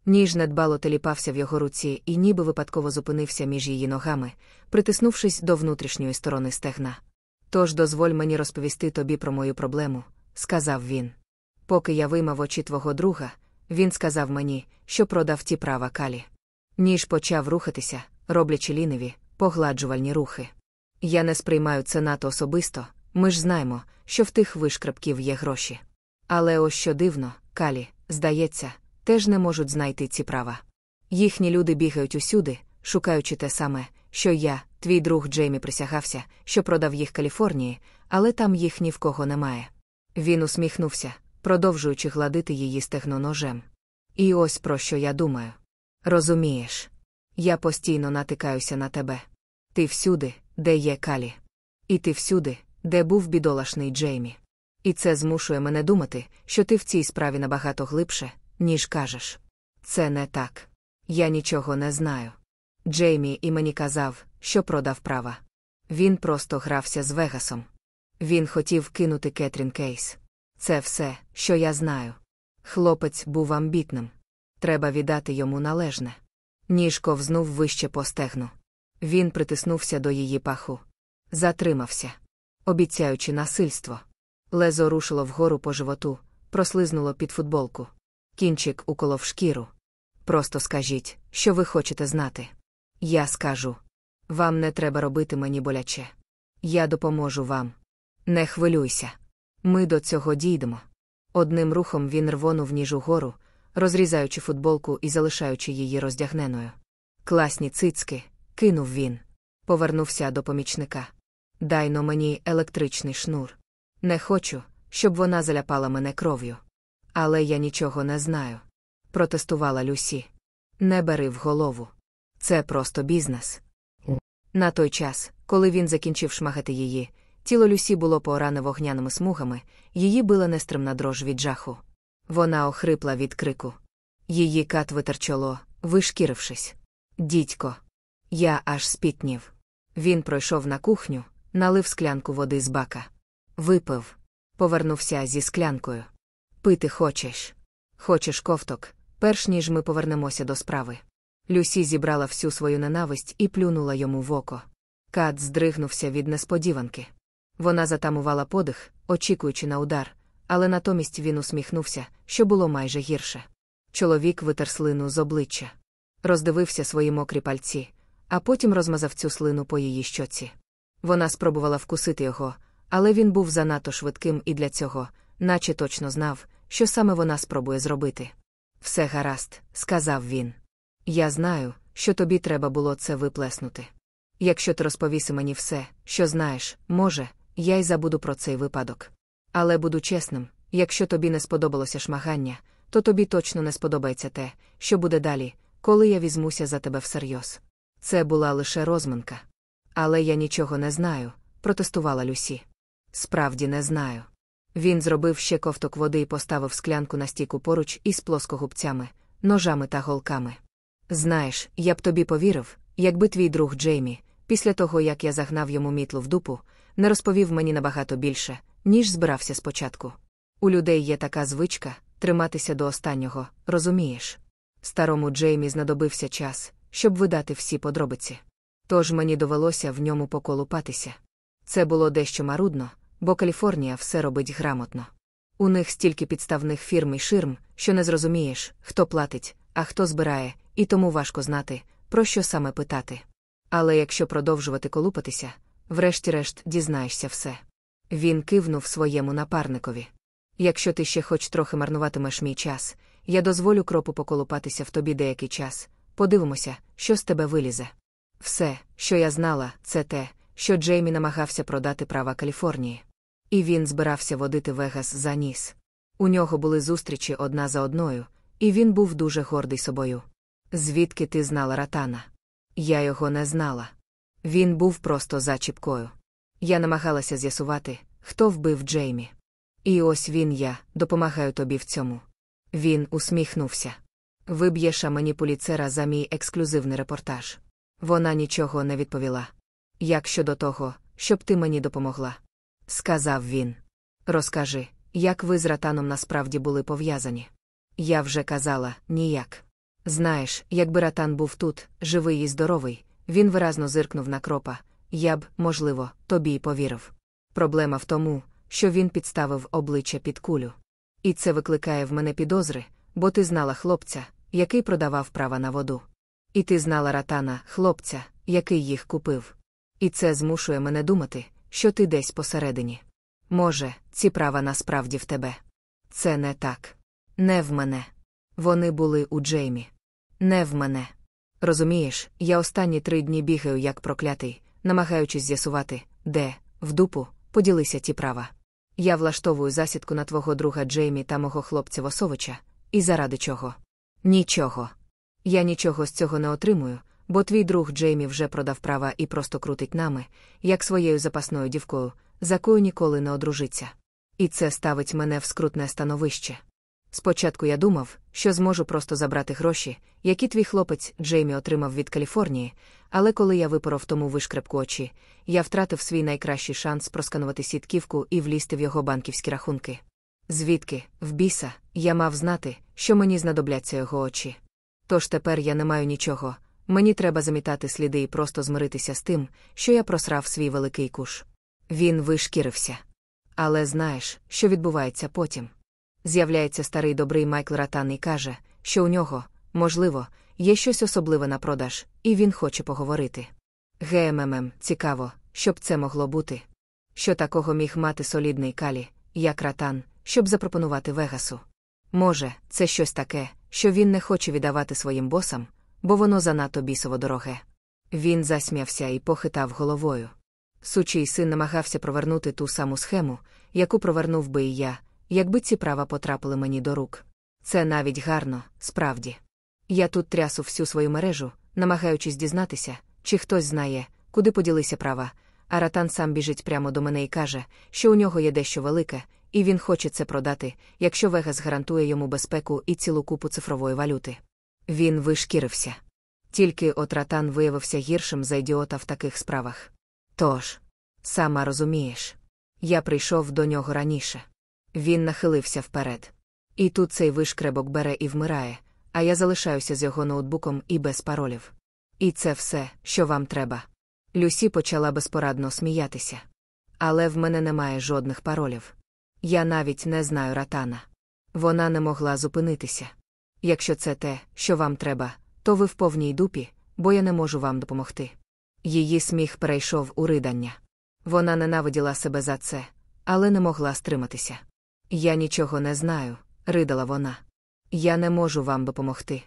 Ніж недбало теліпався в його руці і ніби випадково зупинився між її ногами, притиснувшись до внутрішньої сторони стегна. Тож дозволь мені розповісти тобі про мою проблему, сказав він. Поки я виймав очі твого друга, він сказав мені, що продав ті права калі. Ніж почав рухатися, роблячи ліниві, погладжувальні рухи. Я не сприймаю це надто особисто, ми ж знаємо, що в тих вишкрабків є гроші. Але ось що дивно, калі, здається, теж не можуть знайти ці права. Їхні люди бігають усюди, шукаючи те саме, що я, твій друг Джеймі присягався, що продав їх Каліфорнії, але там їх ні в кого немає. Він усміхнувся, продовжуючи гладити її стегно ножем. І ось про що я думаю. Розумієш, я постійно натикаюся на тебе. Ти всюди, де є калі. І ти всюди, де був бідолашний Джеймі. І це змушує мене думати, що ти в цій справі набагато глибше, ніж кажеш. Це не так. Я нічого не знаю. Джеймі і мені казав, що продав права. Він просто грався з Вегасом. Він хотів кинути Кетрін Кейс. Це все, що я знаю. Хлопець був амбітним. Треба віддати йому належне. Ніж ковзнув вище по стегну. Він притиснувся до її паху. Затримався, обіцяючи насильство. Лезо рушило вгору по животу, прослизнуло під футболку. Кінчик уколов шкіру. Просто скажіть, що ви хочете знати. Я скажу. Вам не треба робити мені боляче. Я допоможу вам. Не хвилюйся. Ми до цього дійдемо. Одним рухом він рвонув ніж угору, розрізаючи футболку і залишаючи її роздягненою. Класні цицьки, кинув він. Повернувся до помічника. Дай но мені електричний шнур. Не хочу, щоб вона заляпала мене кров'ю. Але я нічого не знаю. Протестувала Люсі. Не бери в голову. Це просто бізнес. На той час, коли він закінчив шмагати її, тіло Люсі було пооране вогняними смугами, її била нестримна дрож від жаху. Вона охрипла від крику. Її кат витер чоло, вишкірившись. Дідько. Я аж спітнів. Він пройшов на кухню, налив склянку води з бака. Випив. Повернувся зі склянкою. Пити хочеш. Хочеш ковток, перш ніж ми повернемося до справи. Люсі зібрала всю свою ненависть і плюнула йому в око. Кат здригнувся від несподіванки. Вона затамувала подих, очікуючи на удар, але натомість він усміхнувся, що було майже гірше. Чоловік витер слину з обличчя, роздивився свої мокрі пальці, а потім розмазав цю слину по її щоці. Вона спробувала вкусити його, але він був занадто швидким і для цього, наче точно знав, що саме вона спробує зробити. Все гаразд, сказав він. Я знаю, що тобі треба було це виплеснути. Якщо ти розповіси мені все, що знаєш, може, я й забуду про цей випадок. Але буду чесним, якщо тобі не сподобалося шмагання, то тобі точно не сподобається те, що буде далі, коли я візьмуся за тебе всерйоз. Це була лише розминка. Але я нічого не знаю, протестувала Люсі. Справді не знаю. Він зробив ще ковток води і поставив склянку на стіку поруч із плоскогубцями, ножами та голками. Знаєш, я б тобі повірив, якби твій друг Джеймі, після того як я загнав йому мітлу в дупу, не розповів мені набагато більше, ніж збирався спочатку. У людей є така звичка триматися до останнього, розумієш? Старому Джеймі знадобився час, щоб видати всі подробиці. Тож мені довелося в ньому поколупатися. Це було дещо марудно, бо Каліфорнія все робить грамотно. У них стільки підставних фірм і ширм, що не зрозумієш, хто платить, а хто збирає, і тому важко знати, про що саме питати. Але якщо продовжувати колупатися, врешті-решт дізнаєшся все. Він кивнув своєму напарникові. Якщо ти ще хоч трохи марнуватимеш мій час, я дозволю кропу поколупатися в тобі деякий час, подивимося, що з тебе вилізе. Все, що я знала, це те, що Джеймі намагався продати права Каліфорнії. І він збирався водити Вегас за ніс. У нього були зустрічі одна за одною, і він був дуже гордий собою. Звідки ти знала ратана? Я його не знала. Він був просто зачіпкою. Я намагалася з'ясувати, хто вбив Джеймі. І ось він я, допомагаю тобі в цьому. Він усміхнувся. Виб'єш мені поліцера за мій ексклюзивний репортаж. Вона нічого не відповіла. Як щодо того, щоб ти мені допомогла? Сказав він. Розкажи, як ви з ратаном насправді були пов'язані. Я вже казала, ніяк. Знаєш, якби ратан був тут, живий і здоровий, він виразно зиркнув на кропа, я б, можливо, тобі й повірив. Проблема в тому, що він підставив обличчя під кулю. І це викликає в мене підозри, бо ти знала хлопця, який продавав права на воду. І ти знала ратана, хлопця, який їх купив. І це змушує мене думати, що ти десь посередині. Може, ці права насправді в тебе. Це не так. Не в мене. Вони були у Джеймі. Не в мене. Розумієш, я останні три дні бігаю як проклятий, намагаючись з'ясувати, де, в дупу, поділися ті права. Я влаштовую засідку на твого друга Джеймі та мого хлопця Восовича, і заради чого? Нічого. Я нічого з цього не отримую, бо твій друг Джеймі вже продав права і просто крутить нами, як своєю запасною дівкою, за кою ніколи не одружиться. І це ставить мене в скрутне становище. Спочатку я думав, що зможу просто забрати гроші, які твій хлопець Джеймі отримав від Каліфорнії, але коли я випоров тому вишкрепку очі, я втратив свій найкращий шанс просканувати сітківку і влізти в його банківські рахунки. Звідки, в біса, я мав знати, що мені знадобляться його очі. Тож тепер я не маю нічого, мені треба замітати сліди і просто змиритися з тим, що я просрав свій великий куш. Він вишкірився. Але знаєш, що відбувається потім. З'являється старий добрий Майкл Ратан і каже, що у нього, можливо, є щось особливе на продаж, і він хоче поговорити. ГММ, цікаво, щоб це могло бути. Що такого міг мати солідний калі, як ратан, щоб запропонувати Вегасу? Може, це щось таке, що він не хоче віддавати своїм босам, бо воно занадто бісово дороге. Він засміявся і похитав головою. Сучий син намагався провернути ту саму схему, яку провернув би і я, якби ці права потрапили мені до рук. Це навіть гарно, справді. Я тут трясу всю свою мережу, намагаючись дізнатися, чи хтось знає, куди поділися права, а ратан сам біжить прямо до мене і каже, що у нього є дещо велике, і він хоче це продати, якщо Вегас гарантує йому безпеку і цілу купу цифрової валюти. Він вишкірився. Тільки от ратан виявився гіршим за ідіота в таких справах. Тож, сама розумієш, я прийшов до нього раніше. Він нахилився вперед. І тут цей вишкребок бере і вмирає, а я залишаюся з його ноутбуком і без паролів. І це все, що вам треба. Люсі почала безпорадно сміятися. Але в мене немає жодних паролів. Я навіть не знаю ратана. Вона не могла зупинитися. Якщо це те, що вам треба, то ви в повній дупі, бо я не можу вам допомогти. Її сміх перейшов у ридання. Вона ненавиділа себе за це, але не могла стриматися. Я нічого не знаю, ридала вона. Я не можу вам допомогти.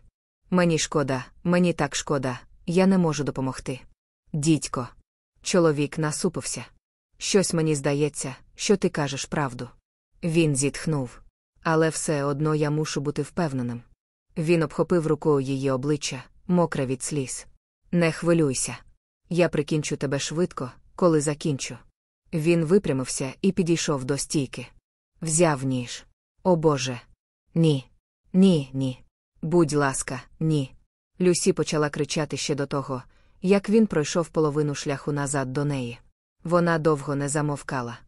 Мені шкода, мені так шкода, я не можу допомогти. Дідько. Чоловік насупився. Щось мені здається, що ти кажеш правду. Він зітхнув. Але все одно я мушу бути впевненим. Він обхопив рукою її обличчя, мокре від сліз. Не хвилюйся. Я прикінчу тебе швидко, коли закінчу. Він випрямився і підійшов до стійки. Взяв ніж. О Боже. Ні. Ні, ні. Будь ласка, ні. Люсі почала кричати ще до того, як він пройшов половину шляху назад до неї. Вона довго не замовкала.